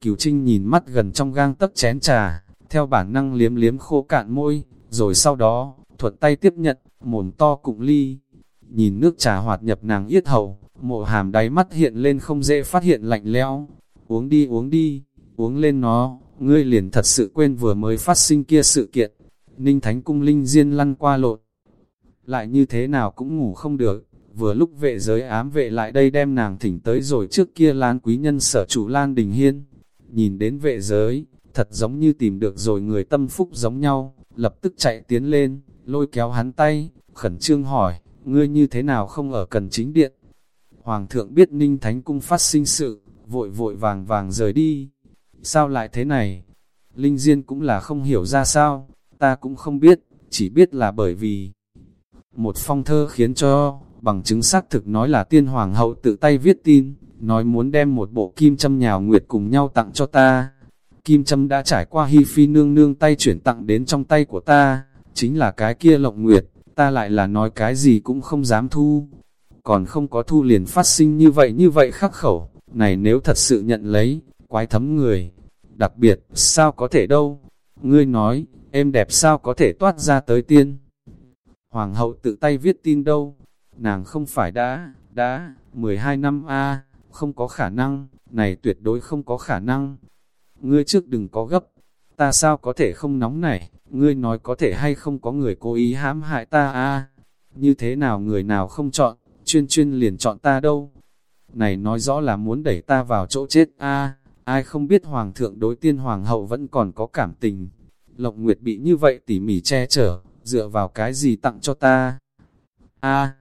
cửu Trinh nhìn mắt gần trong gang tấc chén trà, theo bản năng liếm liếm khô cạn môi, rồi sau đó, thuận tay tiếp nhận, mồm to cụng ly. Nhìn nước trà hoạt nhập nàng yết hầu, mộ hàm đáy mắt hiện lên không dễ phát hiện lạnh lẽo. Uống đi uống đi, uống lên nó, ngươi liền thật sự quên vừa mới phát sinh kia sự kiện. Ninh Thánh Cung Linh Diên lăn qua lộn. Lại như thế nào cũng ngủ không được, vừa lúc vệ giới ám vệ lại đây đem nàng thỉnh tới rồi trước kia lan quý nhân sở chủ Lan Đình Hiên. Nhìn đến vệ giới, thật giống như tìm được rồi người tâm phúc giống nhau, lập tức chạy tiến lên, lôi kéo hắn tay, khẩn trương hỏi, ngươi như thế nào không ở cần chính điện? Hoàng thượng biết Ninh Thánh Cung phát sinh sự, vội vội vàng vàng rời đi. Sao lại thế này? Linh Diên cũng là không hiểu ra sao, ta cũng không biết, chỉ biết là bởi vì một phong thơ khiến cho, bằng chứng xác thực nói là tiên hoàng hậu tự tay viết tin, nói muốn đem một bộ kim châm nhào nguyệt cùng nhau tặng cho ta. Kim châm đã trải qua hy phi nương nương tay chuyển tặng đến trong tay của ta, chính là cái kia lộng nguyệt, ta lại là nói cái gì cũng không dám thu. Còn không có thu liền phát sinh như vậy như vậy khắc khẩu, này nếu thật sự nhận lấy, quái thấm người. Đặc biệt, sao có thể đâu? Ngươi nói, em đẹp sao có thể toát ra tới tiên? Hoàng hậu tự tay viết tin đâu? Nàng không phải đã, đã, 12 năm a không có khả năng, này tuyệt đối không có khả năng. Ngươi trước đừng có gấp, ta sao có thể không nóng này, ngươi nói có thể hay không có người cố ý hãm hại ta a Như thế nào người nào không chọn, chuyên chuyên liền chọn ta đâu. Này nói rõ là muốn đẩy ta vào chỗ chết a ai không biết hoàng thượng đối tiên hoàng hậu vẫn còn có cảm tình. Lộc Nguyệt bị như vậy tỉ mỉ che chở, dựa vào cái gì tặng cho ta? a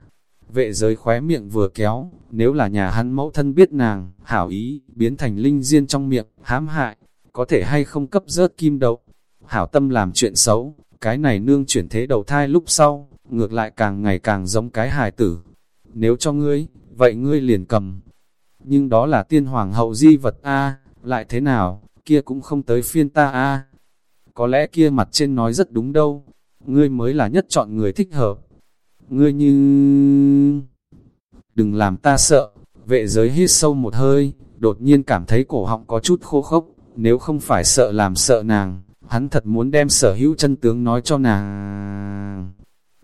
vệ giới khóe miệng vừa kéo, nếu là nhà hắn mẫu thân biết nàng, hảo ý, biến thành linh diên trong miệng, hãm hại, có thể hay không cấp rớt kim đậu. Hảo tâm làm chuyện xấu, cái này nương chuyển thế đầu thai lúc sau, ngược lại càng ngày càng giống cái hài tử. Nếu cho ngươi, vậy ngươi liền cầm. Nhưng đó là tiên hoàng hậu di vật A, lại thế nào, kia cũng không tới phiên ta A. Có lẽ kia mặt trên nói rất đúng đâu, ngươi mới là nhất chọn người thích hợp. Ngươi như... Đừng làm ta sợ, vệ giới hít sâu một hơi, đột nhiên cảm thấy cổ họng có chút khô khốc, nếu không phải sợ làm sợ nàng, hắn thật muốn đem sở hữu chân tướng nói cho nàng.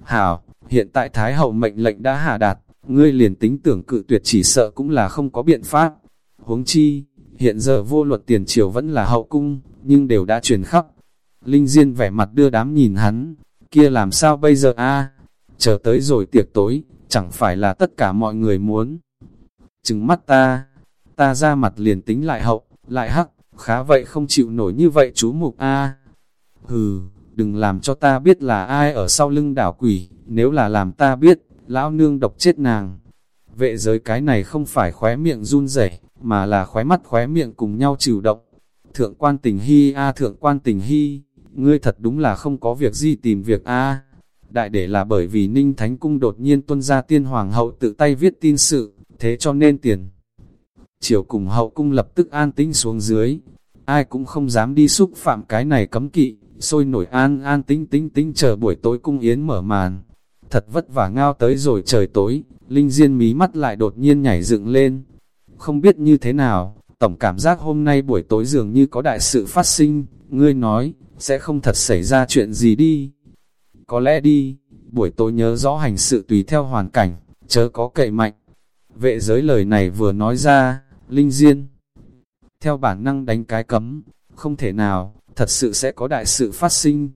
Hảo, hiện tại Thái hậu mệnh lệnh đã hạ đạt, ngươi liền tính tưởng cự tuyệt chỉ sợ cũng là không có biện pháp. Huống chi, hiện giờ vô luật tiền triều vẫn là hậu cung, nhưng đều đã truyền khắp. Linh Diên vẻ mặt đưa đám nhìn hắn, kia làm sao bây giờ a Chờ tới rồi tiệc tối, chẳng phải là tất cả mọi người muốn. Trừng mắt ta, ta ra mặt liền tính lại hậu, lại hắc, khá vậy không chịu nổi như vậy chú mục a Hừ, đừng làm cho ta biết là ai ở sau lưng đảo quỷ, nếu là làm ta biết, lão nương độc chết nàng. Vệ giới cái này không phải khóe miệng run rẩy mà là khóe mắt khóe miệng cùng nhau chịu động. Thượng quan tình hy a thượng quan tình hy, ngươi thật đúng là không có việc gì tìm việc a Đại để là bởi vì Ninh Thánh Cung đột nhiên tuân ra tiên hoàng hậu tự tay viết tin sự, thế cho nên tiền. Triều cùng hậu cung lập tức an tĩnh xuống dưới, ai cũng không dám đi xúc phạm cái này cấm kỵ, sôi nổi an an tĩnh tĩnh tĩnh chờ buổi tối cung yến mở màn. Thật vất vả ngao tới rồi trời tối, Linh Diên mí mắt lại đột nhiên nhảy dựng lên. Không biết như thế nào, tổng cảm giác hôm nay buổi tối dường như có đại sự phát sinh, ngươi nói, sẽ không thật xảy ra chuyện gì đi. Có lẽ đi, buổi tối nhớ rõ hành sự tùy theo hoàn cảnh, chớ có cậy mạnh. Vệ giới lời này vừa nói ra, Linh Diên. Theo bản năng đánh cái cấm, không thể nào, thật sự sẽ có đại sự phát sinh.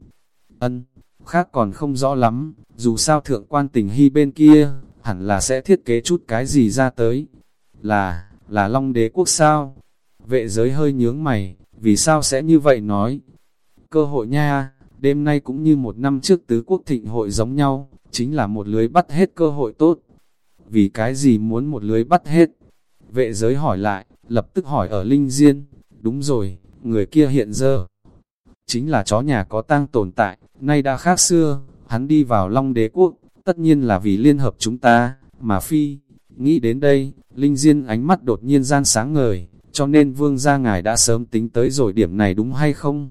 Ân, khác còn không rõ lắm, dù sao thượng quan tình hy bên kia, hẳn là sẽ thiết kế chút cái gì ra tới. Là, là Long đế quốc sao? Vệ giới hơi nhướng mày, vì sao sẽ như vậy nói? Cơ hội nha, đêm nay cũng như một năm trước tứ quốc thịnh hội giống nhau, chính là một lưới bắt hết cơ hội tốt. Vì cái gì muốn một lưới bắt hết? Vệ giới hỏi lại, lập tức hỏi ở Linh Diên, đúng rồi, người kia hiện giờ. Chính là chó nhà có tang tồn tại, nay đã khác xưa, hắn đi vào Long Đế Quốc, tất nhiên là vì liên hợp chúng ta, mà phi. Nghĩ đến đây, Linh Diên ánh mắt đột nhiên gian sáng ngời, cho nên vương gia ngài đã sớm tính tới rồi điểm này đúng hay không?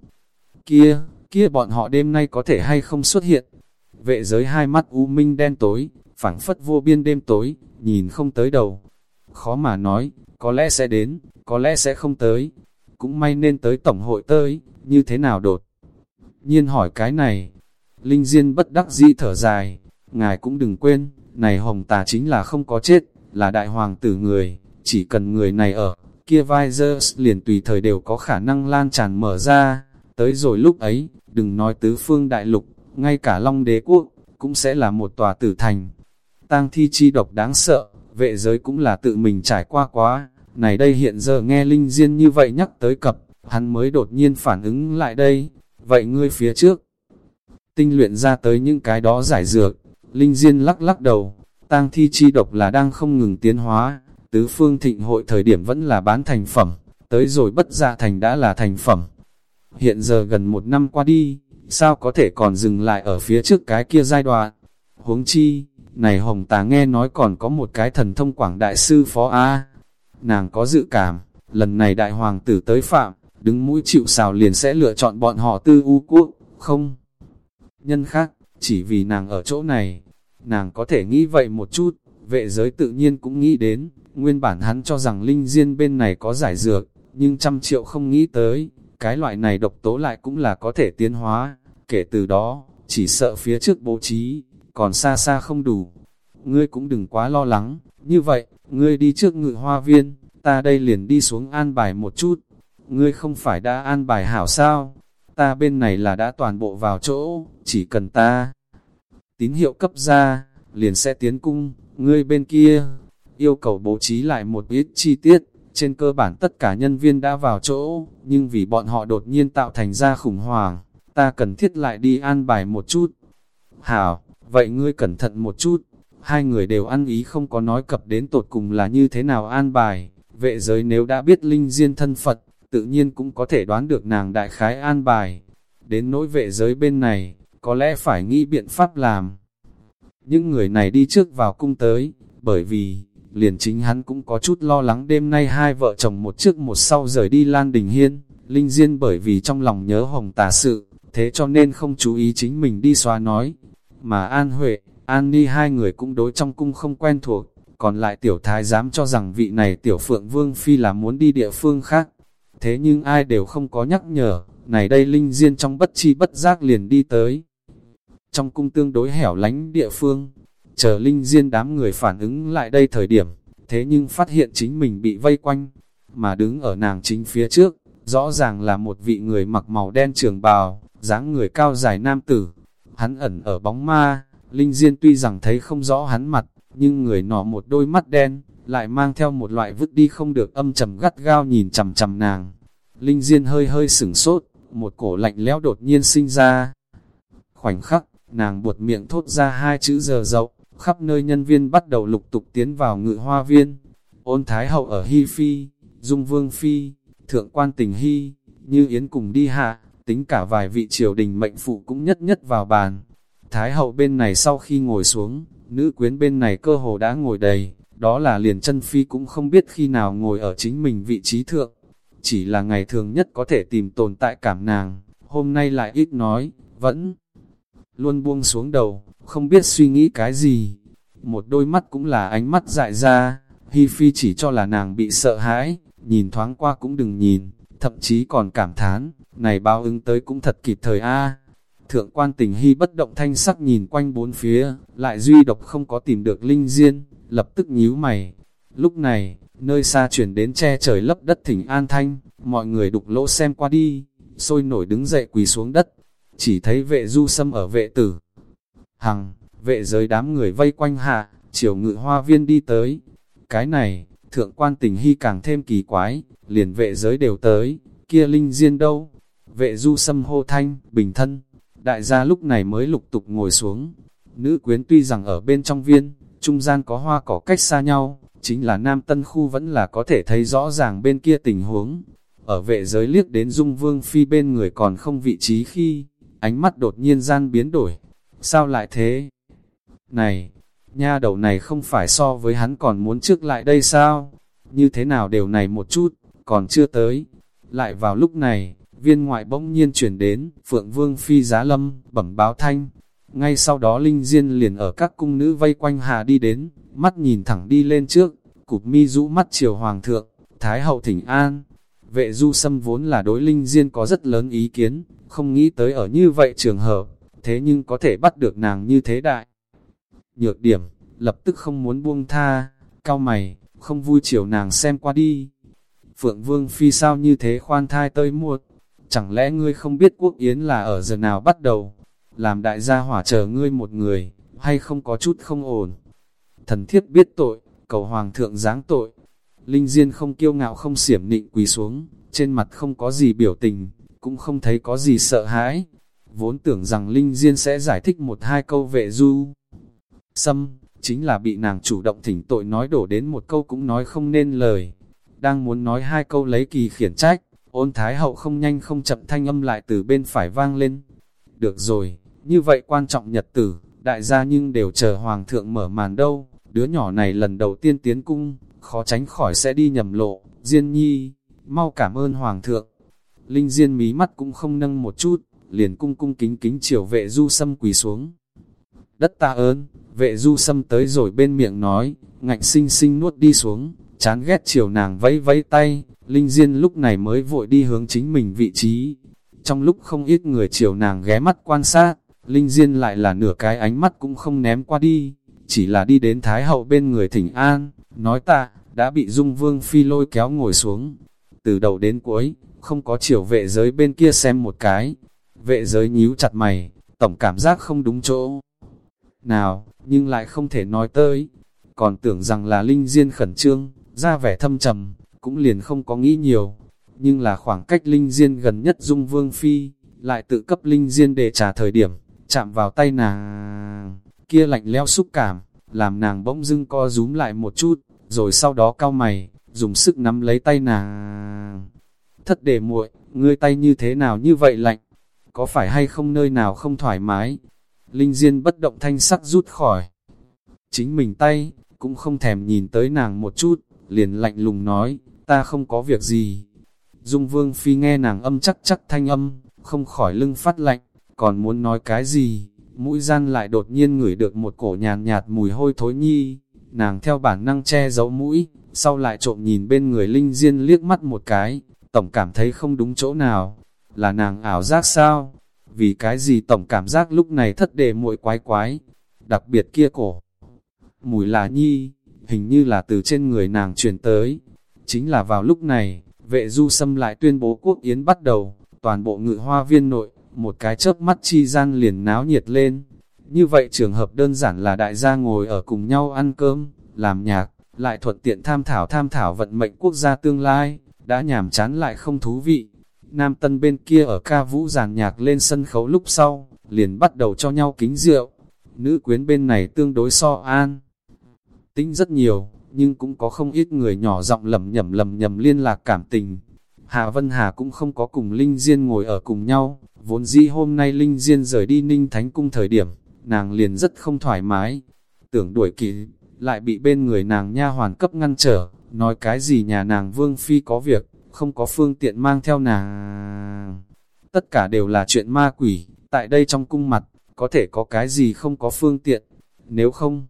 Kia, kia bọn họ đêm nay có thể hay không xuất hiện? Vệ giới hai mắt u minh đen tối, phảng phất vô biên đêm tối, nhìn không tới đầu. Khó mà nói, có lẽ sẽ đến, có lẽ sẽ không tới. Cũng may nên tới tổng hội tới, như thế nào đột? Nhiên hỏi cái này, Linh Diên bất đắc dĩ thở dài, ngài cũng đừng quên, này hồng tà chính là không có chết, là đại hoàng tử người, chỉ cần người này ở, kia Visors liền tùy thời đều có khả năng lan tràn mở ra, tới rồi lúc ấy, đừng nói tứ phương đại lục, ngay cả Long đế quốc, cũng sẽ là một tòa tử thành. Tang thi chi độc đáng sợ, vệ giới cũng là tự mình trải qua quá, này đây hiện giờ nghe Linh Diên như vậy nhắc tới cập, hắn mới đột nhiên phản ứng lại đây, vậy ngươi phía trước, tinh luyện ra tới những cái đó giải dược, Linh Diên lắc lắc đầu, tang thi chi độc là đang không ngừng tiến hóa, tứ phương thịnh hội thời điểm vẫn là bán thành phẩm, tới rồi bất gia thành đã là thành phẩm. Hiện giờ gần một năm qua đi, sao có thể còn dừng lại ở phía trước cái kia giai đoạn? Huống chi, này Hồng Tà nghe nói còn có một cái thần thông quảng đại sư phó A. Nàng có dự cảm, lần này đại hoàng tử tới phạm, đứng mũi chịu xào liền sẽ lựa chọn bọn họ tư u quốc, không? Nhân khác, chỉ vì nàng ở chỗ này, nàng có thể nghĩ vậy một chút, vệ giới tự nhiên cũng nghĩ đến, nguyên bản hắn cho rằng linh diên bên này có giải dược, nhưng trăm triệu không nghĩ tới, cái loại này độc tố lại cũng là có thể tiến hóa, kể từ đó, chỉ sợ phía trước bố trí, còn xa xa không đủ. Ngươi cũng đừng quá lo lắng, như vậy, ngươi đi trước ngự hoa viên, ta đây liền đi xuống an bài một chút. Ngươi không phải đã an bài hảo sao? Ta bên này là đã toàn bộ vào chỗ, chỉ cần ta tín hiệu cấp ra, liền sẽ tiến cung, ngươi bên kia, yêu cầu bố trí lại một ít chi tiết, trên cơ bản tất cả nhân viên đã vào chỗ, nhưng vì bọn họ đột nhiên tạo thành ra khủng hoảng, ta cần thiết lại đi an bài một chút. Hảo, vậy ngươi cẩn thận một chút, hai người đều ăn ý không có nói cập đến tột cùng là như thế nào an bài, vệ giới nếu đã biết linh diên thân Phật, tự nhiên cũng có thể đoán được nàng đại khái an bài. Đến nỗi vệ giới bên này, có lẽ phải nghĩ biện pháp làm. Những người này đi trước vào cung tới, bởi vì, liền chính hắn cũng có chút lo lắng đêm nay hai vợ chồng một trước một sau rời đi Lan Đình Hiên, Linh Diên bởi vì trong lòng nhớ hồng tà sự, thế cho nên không chú ý chính mình đi xóa nói. Mà An Huệ, An Ni hai người cũng đối trong cung không quen thuộc, còn lại tiểu thái dám cho rằng vị này tiểu phượng vương phi là muốn đi địa phương khác. Thế nhưng ai đều không có nhắc nhở, này đây Linh Diên trong bất chi bất giác liền đi tới. Trong cung tương đối hẻo lánh địa phương, Chờ Linh Diên đám người phản ứng lại đây thời điểm, thế nhưng phát hiện chính mình bị vây quanh, mà đứng ở nàng chính phía trước, rõ ràng là một vị người mặc màu đen trường bào, dáng người cao dài nam tử. Hắn ẩn ở bóng ma, Linh Diên tuy rằng thấy không rõ hắn mặt, nhưng người nọ một đôi mắt đen, lại mang theo một loại vứt đi không được âm trầm gắt gao nhìn chầm chầm nàng. Linh Diên hơi hơi sửng sốt, một cổ lạnh lẽo đột nhiên sinh ra. Khoảnh khắc, nàng buột miệng thốt ra hai chữ giờ dậu, khắp nơi nhân viên bắt đầu lục tục tiến vào ngự hoa viên. Ôn Thái Hậu ở Hy Phi, Dung Vương Phi, Thượng quan tình Hy, như Yến cùng đi hạ, tính cả vài vị triều đình mệnh phụ cũng nhất nhất vào bàn. Thái Hậu bên này sau khi ngồi xuống, nữ quyến bên này cơ hồ đã ngồi đầy, đó là liền chân Phi cũng không biết khi nào ngồi ở chính mình vị trí thượng. Chỉ là ngày thường nhất có thể tìm tồn tại cảm nàng, hôm nay lại ít nói, vẫn luôn buông xuống đầu, không biết suy nghĩ cái gì. Một đôi mắt cũng là ánh mắt dại ra, Hi Phi chỉ cho là nàng bị sợ hãi, nhìn thoáng qua cũng đừng nhìn, thậm chí còn cảm thán, này báo ứng tới cũng thật kịp thời a. Thượng quan tình Hy bất động thanh sắc nhìn quanh bốn phía, lại duy độc không có tìm được linh diên, lập tức nhíu mày. Lúc này, nơi xa chuyển đến che trời lấp đất thỉnh an thanh, mọi người đục lỗ xem qua đi, sôi nổi đứng dậy quỳ xuống đất, chỉ thấy vệ du xâm ở vệ tử, Hằng, vệ giới đám người vây quanh hạ, chiều ngự hoa viên đi tới. Cái này, thượng quan tình hy càng thêm kỳ quái, liền vệ giới đều tới, kia linh diên đâu? Vệ du sâm hô thanh, bình thân, đại gia lúc này mới lục tục ngồi xuống. Nữ quyến tuy rằng ở bên trong viên, trung gian có hoa cỏ cách xa nhau, chính là nam tân khu vẫn là có thể thấy rõ ràng bên kia tình huống. Ở vệ giới liếc đến dung vương phi bên người còn không vị trí khi, ánh mắt đột nhiên gian biến đổi. Sao lại thế? Này, nha đầu này không phải so với hắn còn muốn trước lại đây sao? Như thế nào đều này một chút, còn chưa tới. Lại vào lúc này, viên ngoại bỗng nhiên chuyển đến, Phượng Vương Phi Giá Lâm, bẩm báo thanh. Ngay sau đó Linh Diên liền ở các cung nữ vây quanh hà đi đến, mắt nhìn thẳng đi lên trước, cụp mi rũ mắt chiều Hoàng thượng, Thái hậu thỉnh an. Vệ du sâm vốn là đối Linh Diên có rất lớn ý kiến, không nghĩ tới ở như vậy trường hợp, thế nhưng có thể bắt được nàng như thế đại. Nhược điểm, lập tức không muốn buông tha, cao mày, không vui chiều nàng xem qua đi. Phượng Vương Phi sao như thế khoan thai tới muột, chẳng lẽ ngươi không biết quốc yến là ở giờ nào bắt đầu, làm đại gia hỏa chờ ngươi một người, hay không có chút không ổn. Thần thiết biết tội, cầu hoàng thượng giáng tội. Linh Diên không kiêu ngạo không xiểm nịnh quỳ xuống, trên mặt không có gì biểu tình, cũng không thấy có gì sợ hãi. Vốn tưởng rằng Linh Diên sẽ giải thích một hai câu vệ du. Xâm, chính là bị nàng chủ động thỉnh tội nói đổ đến một câu cũng nói không nên lời. Đang muốn nói hai câu lấy kỳ khiển trách, ôn thái hậu không nhanh không chậm thanh âm lại từ bên phải vang lên. Được rồi, như vậy quan trọng nhật tử, đại gia nhưng đều chờ hoàng thượng mở màn đâu, đứa nhỏ này lần đầu tiên tiến cung, khó tránh khỏi sẽ đi nhầm lộ, Diên nhi, mau cảm ơn hoàng thượng. Linh Diên mí mắt cũng không nâng một chút, liền cung cung kính kính chiều vệ du sâm quỳ xuống. Đất ta ơn, vệ du sâm tới rồi bên miệng nói, ngạnh sinh sinh nuốt đi xuống, chán ghét chiều nàng vẫy vẫy tay, Linh Diên lúc này mới vội đi hướng chính mình vị trí. Trong lúc không ít người chiều nàng ghé mắt quan sát, Linh Diên lại là nửa cái ánh mắt cũng không ném qua đi, chỉ là đi đến Thái Hậu bên người thỉnh an, nói ta, đã bị Dung Vương Phi lôi kéo ngồi xuống. Từ đầu đến cuối, không có chiều vệ giới bên kia xem một cái. Vệ giới nhíu chặt mày, tổng cảm giác không đúng chỗ. Nào, nhưng lại không thể nói tới. Còn tưởng rằng là Linh Diên khẩn trương, ra vẻ thâm trầm, cũng liền không có nghĩ nhiều. Nhưng là khoảng cách Linh Diên gần nhất Dung Vương Phi, lại tự cấp Linh Diên để trả thời điểm, chạm vào tay nàng, kia lạnh leo xúc cảm, làm nàng bỗng dưng co rúm lại một chút, rồi sau đó cao mày, dùng sức nắm lấy tay nàng. Thất để muội, ngươi tay như thế nào như vậy lạnh, có phải hay không nơi nào không thoải mái? Linh Diên bất động thanh sắc rút khỏi. Chính mình tay, cũng không thèm nhìn tới nàng một chút, liền lạnh lùng nói, ta không có việc gì. Dung Vương Phi nghe nàng âm chắc chắc thanh âm, không khỏi lưng phát lạnh, còn muốn nói cái gì, mũi gian lại đột nhiên ngửi được một cổ nhàn nhạt, mùi hôi thối nhi, nàng theo bản năng che giấu mũi, sau lại trộm nhìn bên người Linh Diên liếc mắt một cái, tổng cảm thấy không đúng chỗ nào, là nàng ảo giác sao? Vì cái gì tổng cảm giác lúc này thất đề muội quái quái, đặc biệt kia cổ. Mùi là nhi, hình như là từ trên người nàng truyền tới. Chính là vào lúc này, vệ du xâm lại tuyên bố quốc yến bắt đầu, toàn bộ ngự hoa viên nội, một cái chớp mắt chi gian liền náo nhiệt lên. Như vậy trường hợp đơn giản là đại gia ngồi ở cùng nhau ăn cơm, làm nhạc, lại thuận tiện tham thảo tham thảo vận mệnh quốc gia tương lai, đã nhàm chán lại không thú vị. Nam Tân bên kia ở ca vũ giàn nhạc lên sân khấu lúc sau, liền bắt đầu cho nhau kính rượu. Nữ quyến bên này tương đối so an. Tính rất nhiều, nhưng cũng có không ít người nhỏ giọng lầm nhầm lầm nhầm liên lạc cảm tình. Hà Vân Hà cũng không có cùng Linh Diên ngồi ở cùng nhau, vốn dĩ hôm nay Linh Diên rời đi Ninh Thánh Cung thời điểm, nàng liền rất không thoải mái. Tưởng đuổi kịp, lại bị bên người nàng nha hoàn cấp ngăn trở, nói cái gì nhà nàng Vương Phi có việc, không có phương tiện mang theo nàng. Tất cả đều là chuyện ma quỷ, tại đây trong cung mặt, có thể có cái gì không có phương tiện, nếu không,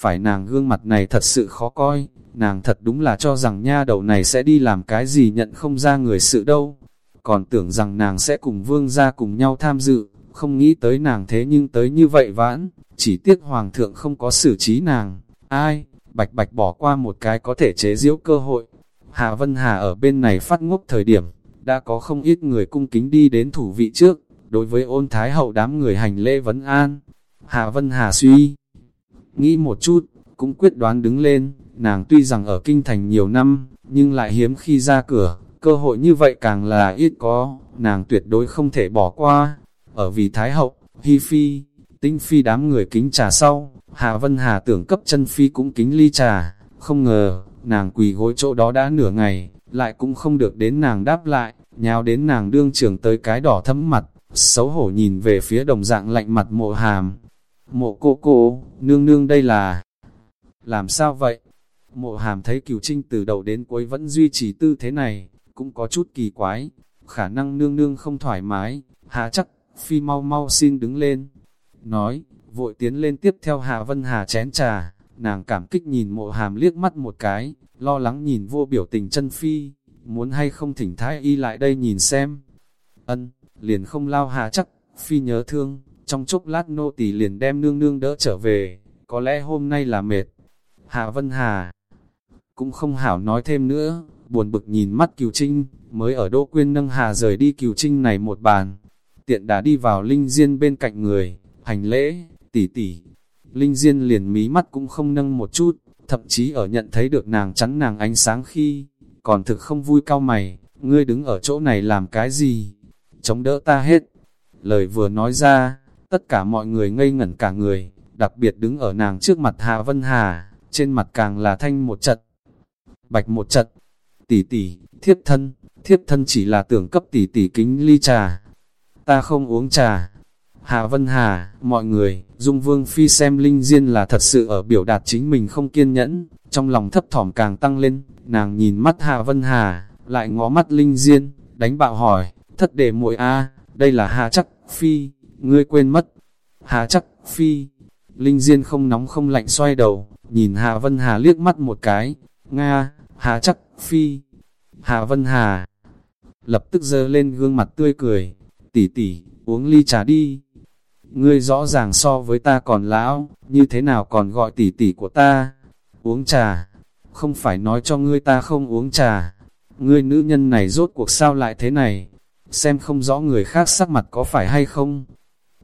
phải nàng gương mặt này thật sự khó coi, nàng thật đúng là cho rằng nha đầu này sẽ đi làm cái gì nhận không ra người sự đâu. Còn tưởng rằng nàng sẽ cùng vương ra cùng nhau tham dự, không nghĩ tới nàng thế nhưng tới như vậy vãn, chỉ tiếc hoàng thượng không có xử trí nàng. Ai, bạch bạch bỏ qua một cái có thể chế diễu cơ hội. Hà Vân Hà ở bên này phát ngốc thời điểm, đã có không ít người cung kính đi đến thủ vị trước, đối với ôn thái hậu đám người hành lễ vấn an. Hà Vân Hà suy, nghĩ một chút, cũng quyết đoán đứng lên, nàng tuy rằng ở kinh thành nhiều năm, nhưng lại hiếm khi ra cửa, cơ hội như vậy càng là ít có, nàng tuyệt đối không thể bỏ qua. ở vì Thái Hậu, hi Phi, Tinh Phi đám người kính trà sau, Hà Vân Hà tưởng cấp chân Phi cũng kính ly trà, không ngờ, nàng quỳ gối chỗ đó đã nửa ngày, lại cũng không được đến nàng đáp lại, nhào đến nàng đương trưởng tới cái đỏ thấm mặt, xấu hổ nhìn về phía đồng dạng lạnh mặt mộ hàm. Mộ cô cô, nương nương đây là... Làm sao vậy? Mộ hàm thấy cửu trinh từ đầu đến cuối vẫn duy trì tư thế này, cũng có chút kỳ quái, khả năng nương nương không thoải mái, hạ chắc, phi mau mau xin đứng lên. Nói, vội tiến lên tiếp theo Hạ Vân Hà chén trà, nàng cảm kích nhìn mộ hàm liếc mắt một cái, lo lắng nhìn vô biểu tình chân phi, muốn hay không thỉnh thái y lại đây nhìn xem. Ân, liền không lao hà chắc, phi nhớ thương, trong chốc lát nô tỳ liền đem nương nương đỡ trở về, có lẽ hôm nay là mệt. Hạ Vân Hà cũng không hảo nói thêm nữa, buồn bực nhìn mắt Kiều Trinh, mới ở Đỗ Quyên nâng Hà rời đi Kiều Trinh này một bàn. Tiện đã đi vào Linh Diên bên cạnh người, hành lễ, tỉ tỉ. Linh Diên liền mí mắt cũng không nâng một chút, thậm chí ở nhận thấy được nàng chắn nàng ánh sáng khi, còn thực không vui cao mày, ngươi đứng ở chỗ này làm cái gì? Chống đỡ ta hết. Lời vừa nói ra, tất cả mọi người ngây ngẩn cả người, đặc biệt đứng ở nàng trước mặt Hạ Vân Hà, trên mặt càng là thanh một trận, bạch một trận. Tỷ tỷ, thiếp thân, thiếp thân chỉ là tưởng cấp tỷ tỷ kính ly trà. Ta không uống trà. Hạ Vân Hà, mọi người, Dung Vương Phi xem Linh Diên là thật sự ở biểu đạt chính mình không kiên nhẫn, trong lòng thấp thỏm càng tăng lên, nàng nhìn mắt Hạ Vân Hà, lại ngó mắt Linh Diên, đánh bạo hỏi, thất đề muội a đây là Hà Chắc Phi, ngươi quên mất. Hà Chắc Phi, Linh Diên không nóng không lạnh xoay đầu, nhìn Hà Vân Hà liếc mắt một cái, Nga, Hà Chắc Phi, Hà Vân Hà, lập tức dơ lên gương mặt tươi cười, tỷ tỷ, uống ly trà đi. Ngươi rõ ràng so với ta còn lão, như thế nào còn gọi tỷ tỷ của ta? Uống trà, không phải nói cho ngươi ta không uống trà. Ngươi nữ nhân này rốt cuộc sao lại thế này? Xem không rõ người khác sắc mặt có phải hay không?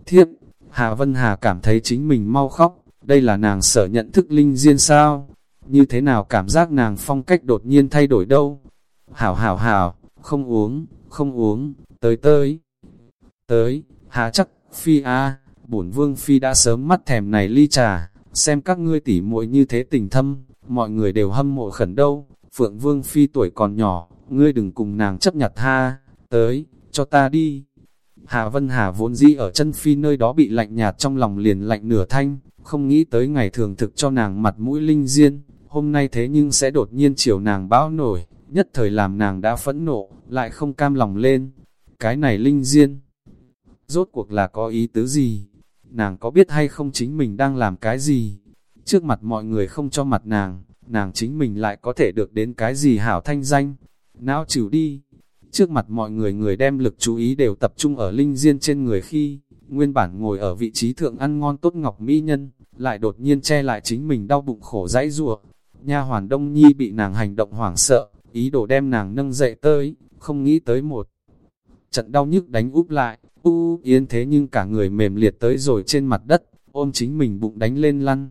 Thiếp, Hà Vân Hà cảm thấy chính mình mau khóc, đây là nàng sợ nhận thức linh diên sao? Như thế nào cảm giác nàng phong cách đột nhiên thay đổi đâu? Hảo hảo hảo, không uống, không uống, tới tới. Tới, hà chắc, phi a bổn vương phi đã sớm mắt thèm này ly trà, xem các ngươi tỉ muội như thế tình thâm, mọi người đều hâm mộ khẩn đâu. Phượng vương phi tuổi còn nhỏ, ngươi đừng cùng nàng chấp nhặt ha, tới, cho ta đi. Hà Vân Hà vốn dĩ ở chân phi nơi đó bị lạnh nhạt trong lòng liền lạnh nửa thanh, không nghĩ tới ngày thường thực cho nàng mặt mũi linh diên, hôm nay thế nhưng sẽ đột nhiên chiều nàng bão nổi, nhất thời làm nàng đã phẫn nộ, lại không cam lòng lên. Cái này linh diên, rốt cuộc là có ý tứ gì? Nàng có biết hay không chính mình đang làm cái gì? Trước mặt mọi người không cho mặt nàng, nàng chính mình lại có thể được đến cái gì hảo thanh danh? Não chịu đi! Trước mặt mọi người người đem lực chú ý đều tập trung ở linh diên trên người khi, nguyên bản ngồi ở vị trí thượng ăn ngon tốt ngọc mỹ nhân, lại đột nhiên che lại chính mình đau bụng khổ dãy rùa. Nha hoàn đông nhi bị nàng hành động hoảng sợ, ý đồ đem nàng nâng dậy tới, không nghĩ tới một. Trận đau nhức đánh úp lại, u yên thế nhưng cả người mềm liệt tới rồi trên mặt đất, ôm chính mình bụng đánh lên lăn.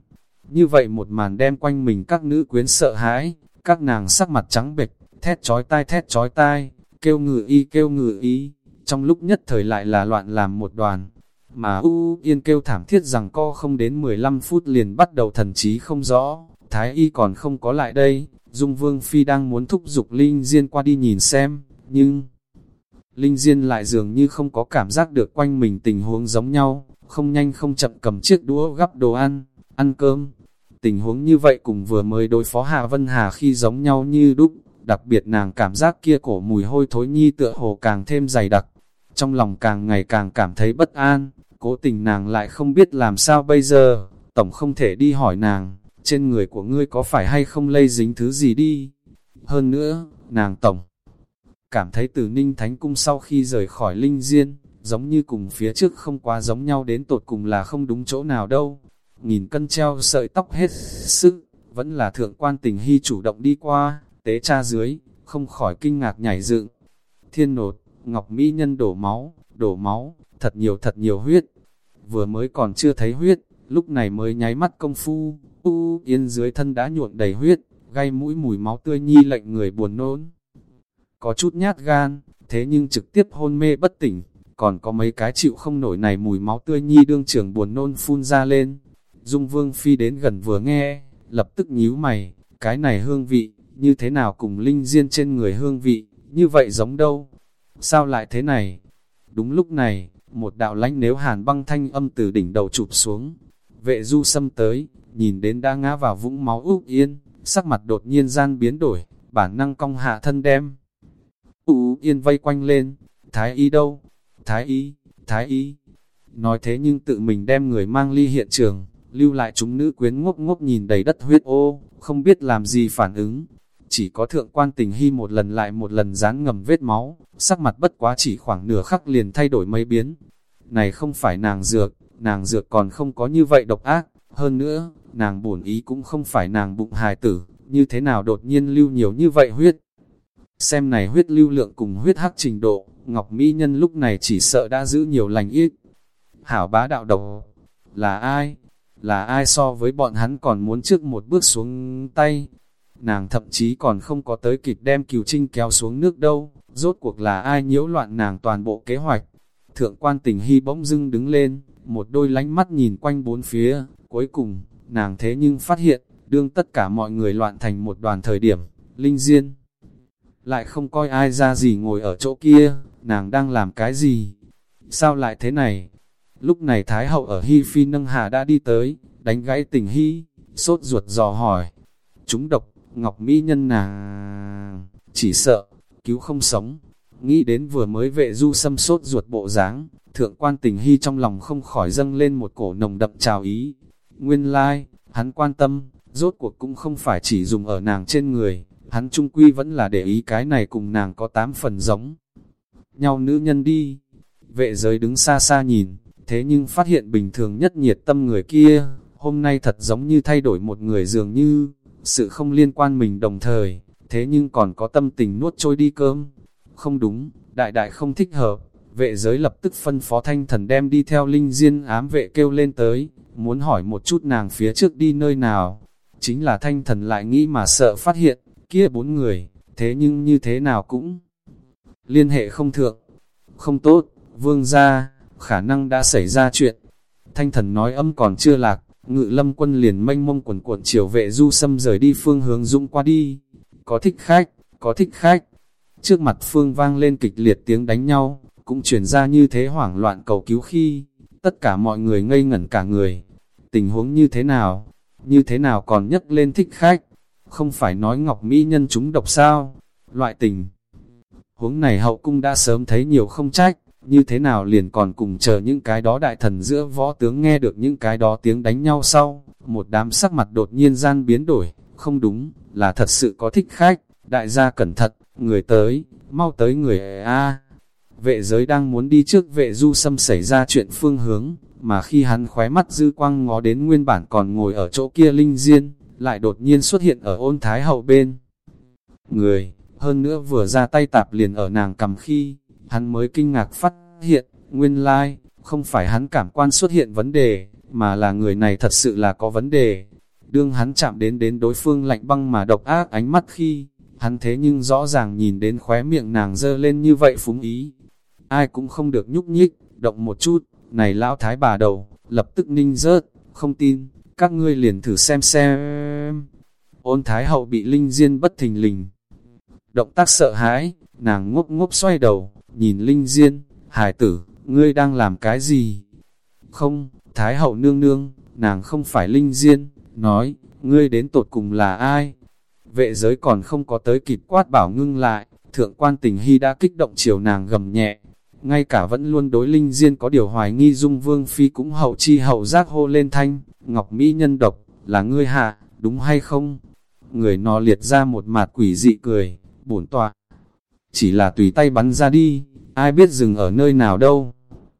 Như vậy một màn đem quanh mình các nữ quyến sợ hãi, các nàng sắc mặt trắng bệch, thét chói tai thét chói tai, kêu ngự y kêu ngự y, trong lúc nhất thời lại là loạn làm một đoàn. Mà U Yên kêu thảm thiết rằng co không đến 15 phút liền bắt đầu thần trí không rõ, Thái Y còn không có lại đây, Dung Vương Phi đang muốn thúc giục Linh Diên qua đi nhìn xem, nhưng... Linh Diên lại dường như không có cảm giác được quanh mình tình huống giống nhau, không nhanh không chậm cầm chiếc đũa gắp đồ ăn, ăn cơm. Tình huống như vậy cùng vừa mới đối phó Hạ Vân Hà khi giống nhau như đúc, đặc biệt nàng cảm giác kia cổ mùi hôi thối nhi tựa hồ càng thêm dày đặc. Trong lòng càng ngày càng cảm thấy bất an, cố tình nàng lại không biết làm sao bây giờ, tổng không thể đi hỏi nàng, trên người của ngươi có phải hay không lây dính thứ gì đi. Hơn nữa, nàng tổng cảm thấy từ Ninh Thánh Cung sau khi rời khỏi Linh Diên, giống như cùng phía trước không quá giống nhau đến tột cùng là không đúng chỗ nào đâu. Nhìn cân treo sợi tóc hết sức, vẫn là thượng quan tình hy chủ động đi qua, tế cha dưới, không khỏi kinh ngạc nhảy dựng. Thiên nột, Ngọc Mỹ Nhân đổ máu, đổ máu, thật nhiều thật nhiều huyết. Vừa mới còn chưa thấy huyết, lúc này mới nháy mắt công phu, u yên dưới thân đã nhuộn đầy huyết, gây mũi mùi máu tươi nhi lệnh người buồn nôn. Có chút nhát gan, thế nhưng trực tiếp hôn mê bất tỉnh, còn có mấy cái chịu không nổi này mùi máu tươi nhi đương trường buồn nôn phun ra lên. Dung Vương Phi đến gần vừa nghe, lập tức nhíu mày, cái này hương vị, như thế nào cùng linh diên trên người hương vị, như vậy giống đâu? Sao lại thế này? Đúng lúc này, một đạo lánh nếu hàn băng thanh âm từ đỉnh đầu chụp xuống. Vệ du xâm tới, nhìn đến đã ngã vào vũng máu úp yên, sắc mặt đột nhiên gian biến đổi, bản năng cong hạ thân đem. Ú yên vây quanh lên, thái y đâu? Thái y, thái y. Nói thế nhưng tự mình đem người mang ly hiện trường, lưu lại chúng nữ quyến ngốc ngốc nhìn đầy đất huyết ô, không biết làm gì phản ứng. Chỉ có thượng quan tình hy một lần lại một lần dán ngầm vết máu, sắc mặt bất quá chỉ khoảng nửa khắc liền thay đổi mấy biến. Này không phải nàng dược, nàng dược còn không có như vậy độc ác, hơn nữa, nàng bổn ý cũng không phải nàng bụng hài tử, như thế nào đột nhiên lưu nhiều như vậy huyết. Xem này huyết lưu lượng cùng huyết hắc trình độ, Ngọc Mỹ Nhân lúc này chỉ sợ đã giữ nhiều lành ít. Hảo bá đạo độc, là ai? Là ai so với bọn hắn còn muốn trước một bước xuống tay? Nàng thậm chí còn không có tới kịp đem cửu trinh kéo xuống nước đâu, rốt cuộc là ai nhiễu loạn nàng toàn bộ kế hoạch. Thượng quan tình hy bỗng dưng đứng lên, một đôi lánh mắt nhìn quanh bốn phía, cuối cùng, nàng thế nhưng phát hiện, đương tất cả mọi người loạn thành một đoàn thời điểm, linh diên. Lại không coi ai ra gì ngồi ở chỗ kia, nàng đang làm cái gì? Sao lại thế này? Lúc này Thái Hậu ở Hy Phi nâng hạ đã đi tới, đánh gãy tình Hy, sốt ruột dò hỏi. Chúng độc, Ngọc Mỹ nhân nàng, chỉ sợ, cứu không sống. Nghĩ đến vừa mới vệ du xâm sốt ruột bộ dáng thượng quan tình Hy trong lòng không khỏi dâng lên một cổ nồng đậm trào ý. Nguyên lai, like, hắn quan tâm, rốt cuộc cũng không phải chỉ dùng ở nàng trên người, hắn trung quy vẫn là để ý cái này cùng nàng có tám phần giống. Nhau nữ nhân đi, vệ giới đứng xa xa nhìn, thế nhưng phát hiện bình thường nhất nhiệt tâm người kia, hôm nay thật giống như thay đổi một người dường như, sự không liên quan mình đồng thời, thế nhưng còn có tâm tình nuốt trôi đi cơm. Không đúng, đại đại không thích hợp, vệ giới lập tức phân phó thanh thần đem đi theo linh diên ám vệ kêu lên tới, muốn hỏi một chút nàng phía trước đi nơi nào. Chính là thanh thần lại nghĩ mà sợ phát hiện, kia bốn người, thế nhưng như thế nào cũng liên hệ không thượng, không tốt, vương gia, khả năng đã xảy ra chuyện. Thanh thần nói âm còn chưa lạc, ngự lâm quân liền mênh mông quần cuộn chiều vệ du xâm rời đi phương hướng dũng qua đi. Có thích khách, có thích khách. Trước mặt phương vang lên kịch liệt tiếng đánh nhau, cũng chuyển ra như thế hoảng loạn cầu cứu khi, tất cả mọi người ngây ngẩn cả người. Tình huống như thế nào? Như thế nào còn nhấc lên thích khách? Không phải nói ngọc mỹ nhân chúng độc sao? Loại tình. Huống này hậu cung đã sớm thấy nhiều không trách, như thế nào liền còn cùng chờ những cái đó đại thần giữa võ tướng nghe được những cái đó tiếng đánh nhau sau, một đám sắc mặt đột nhiên gian biến đổi, không đúng, là thật sự có thích khách, đại gia cẩn thận, người tới, mau tới người A. Vệ giới đang muốn đi trước vệ du xâm xảy ra chuyện phương hướng, mà khi hắn khóe mắt dư quang ngó đến nguyên bản còn ngồi ở chỗ kia linh diên, lại đột nhiên xuất hiện ở ôn thái hậu bên. Người, hơn nữa vừa ra tay tạp liền ở nàng cầm khi, hắn mới kinh ngạc phát hiện, nguyên lai, like, không phải hắn cảm quan xuất hiện vấn đề, mà là người này thật sự là có vấn đề. Đương hắn chạm đến đến đối phương lạnh băng mà độc ác ánh mắt khi, hắn thế nhưng rõ ràng nhìn đến khóe miệng nàng dơ lên như vậy phúng ý. Ai cũng không được nhúc nhích, động một chút, này lão thái bà đầu, lập tức ninh rớt, không tin, các ngươi liền thử xem xem. Ôn thái hậu bị linh diên bất thình lình. Động tác sợ hãi, nàng ngốc ngốc xoay đầu, nhìn Linh Diên, hải tử, ngươi đang làm cái gì? Không, Thái hậu nương nương, nàng không phải Linh Diên, nói, ngươi đến tột cùng là ai? Vệ giới còn không có tới kịp quát bảo ngưng lại, thượng quan tình hy đã kích động chiều nàng gầm nhẹ. Ngay cả vẫn luôn đối Linh Diên có điều hoài nghi dung vương phi cũng hậu chi hậu giác hô lên thanh, Ngọc Mỹ nhân độc, là ngươi hạ, đúng hay không? Người nó liệt ra một mạt quỷ dị cười, bổn tọa. Chỉ là tùy tay bắn ra đi, ai biết dừng ở nơi nào đâu.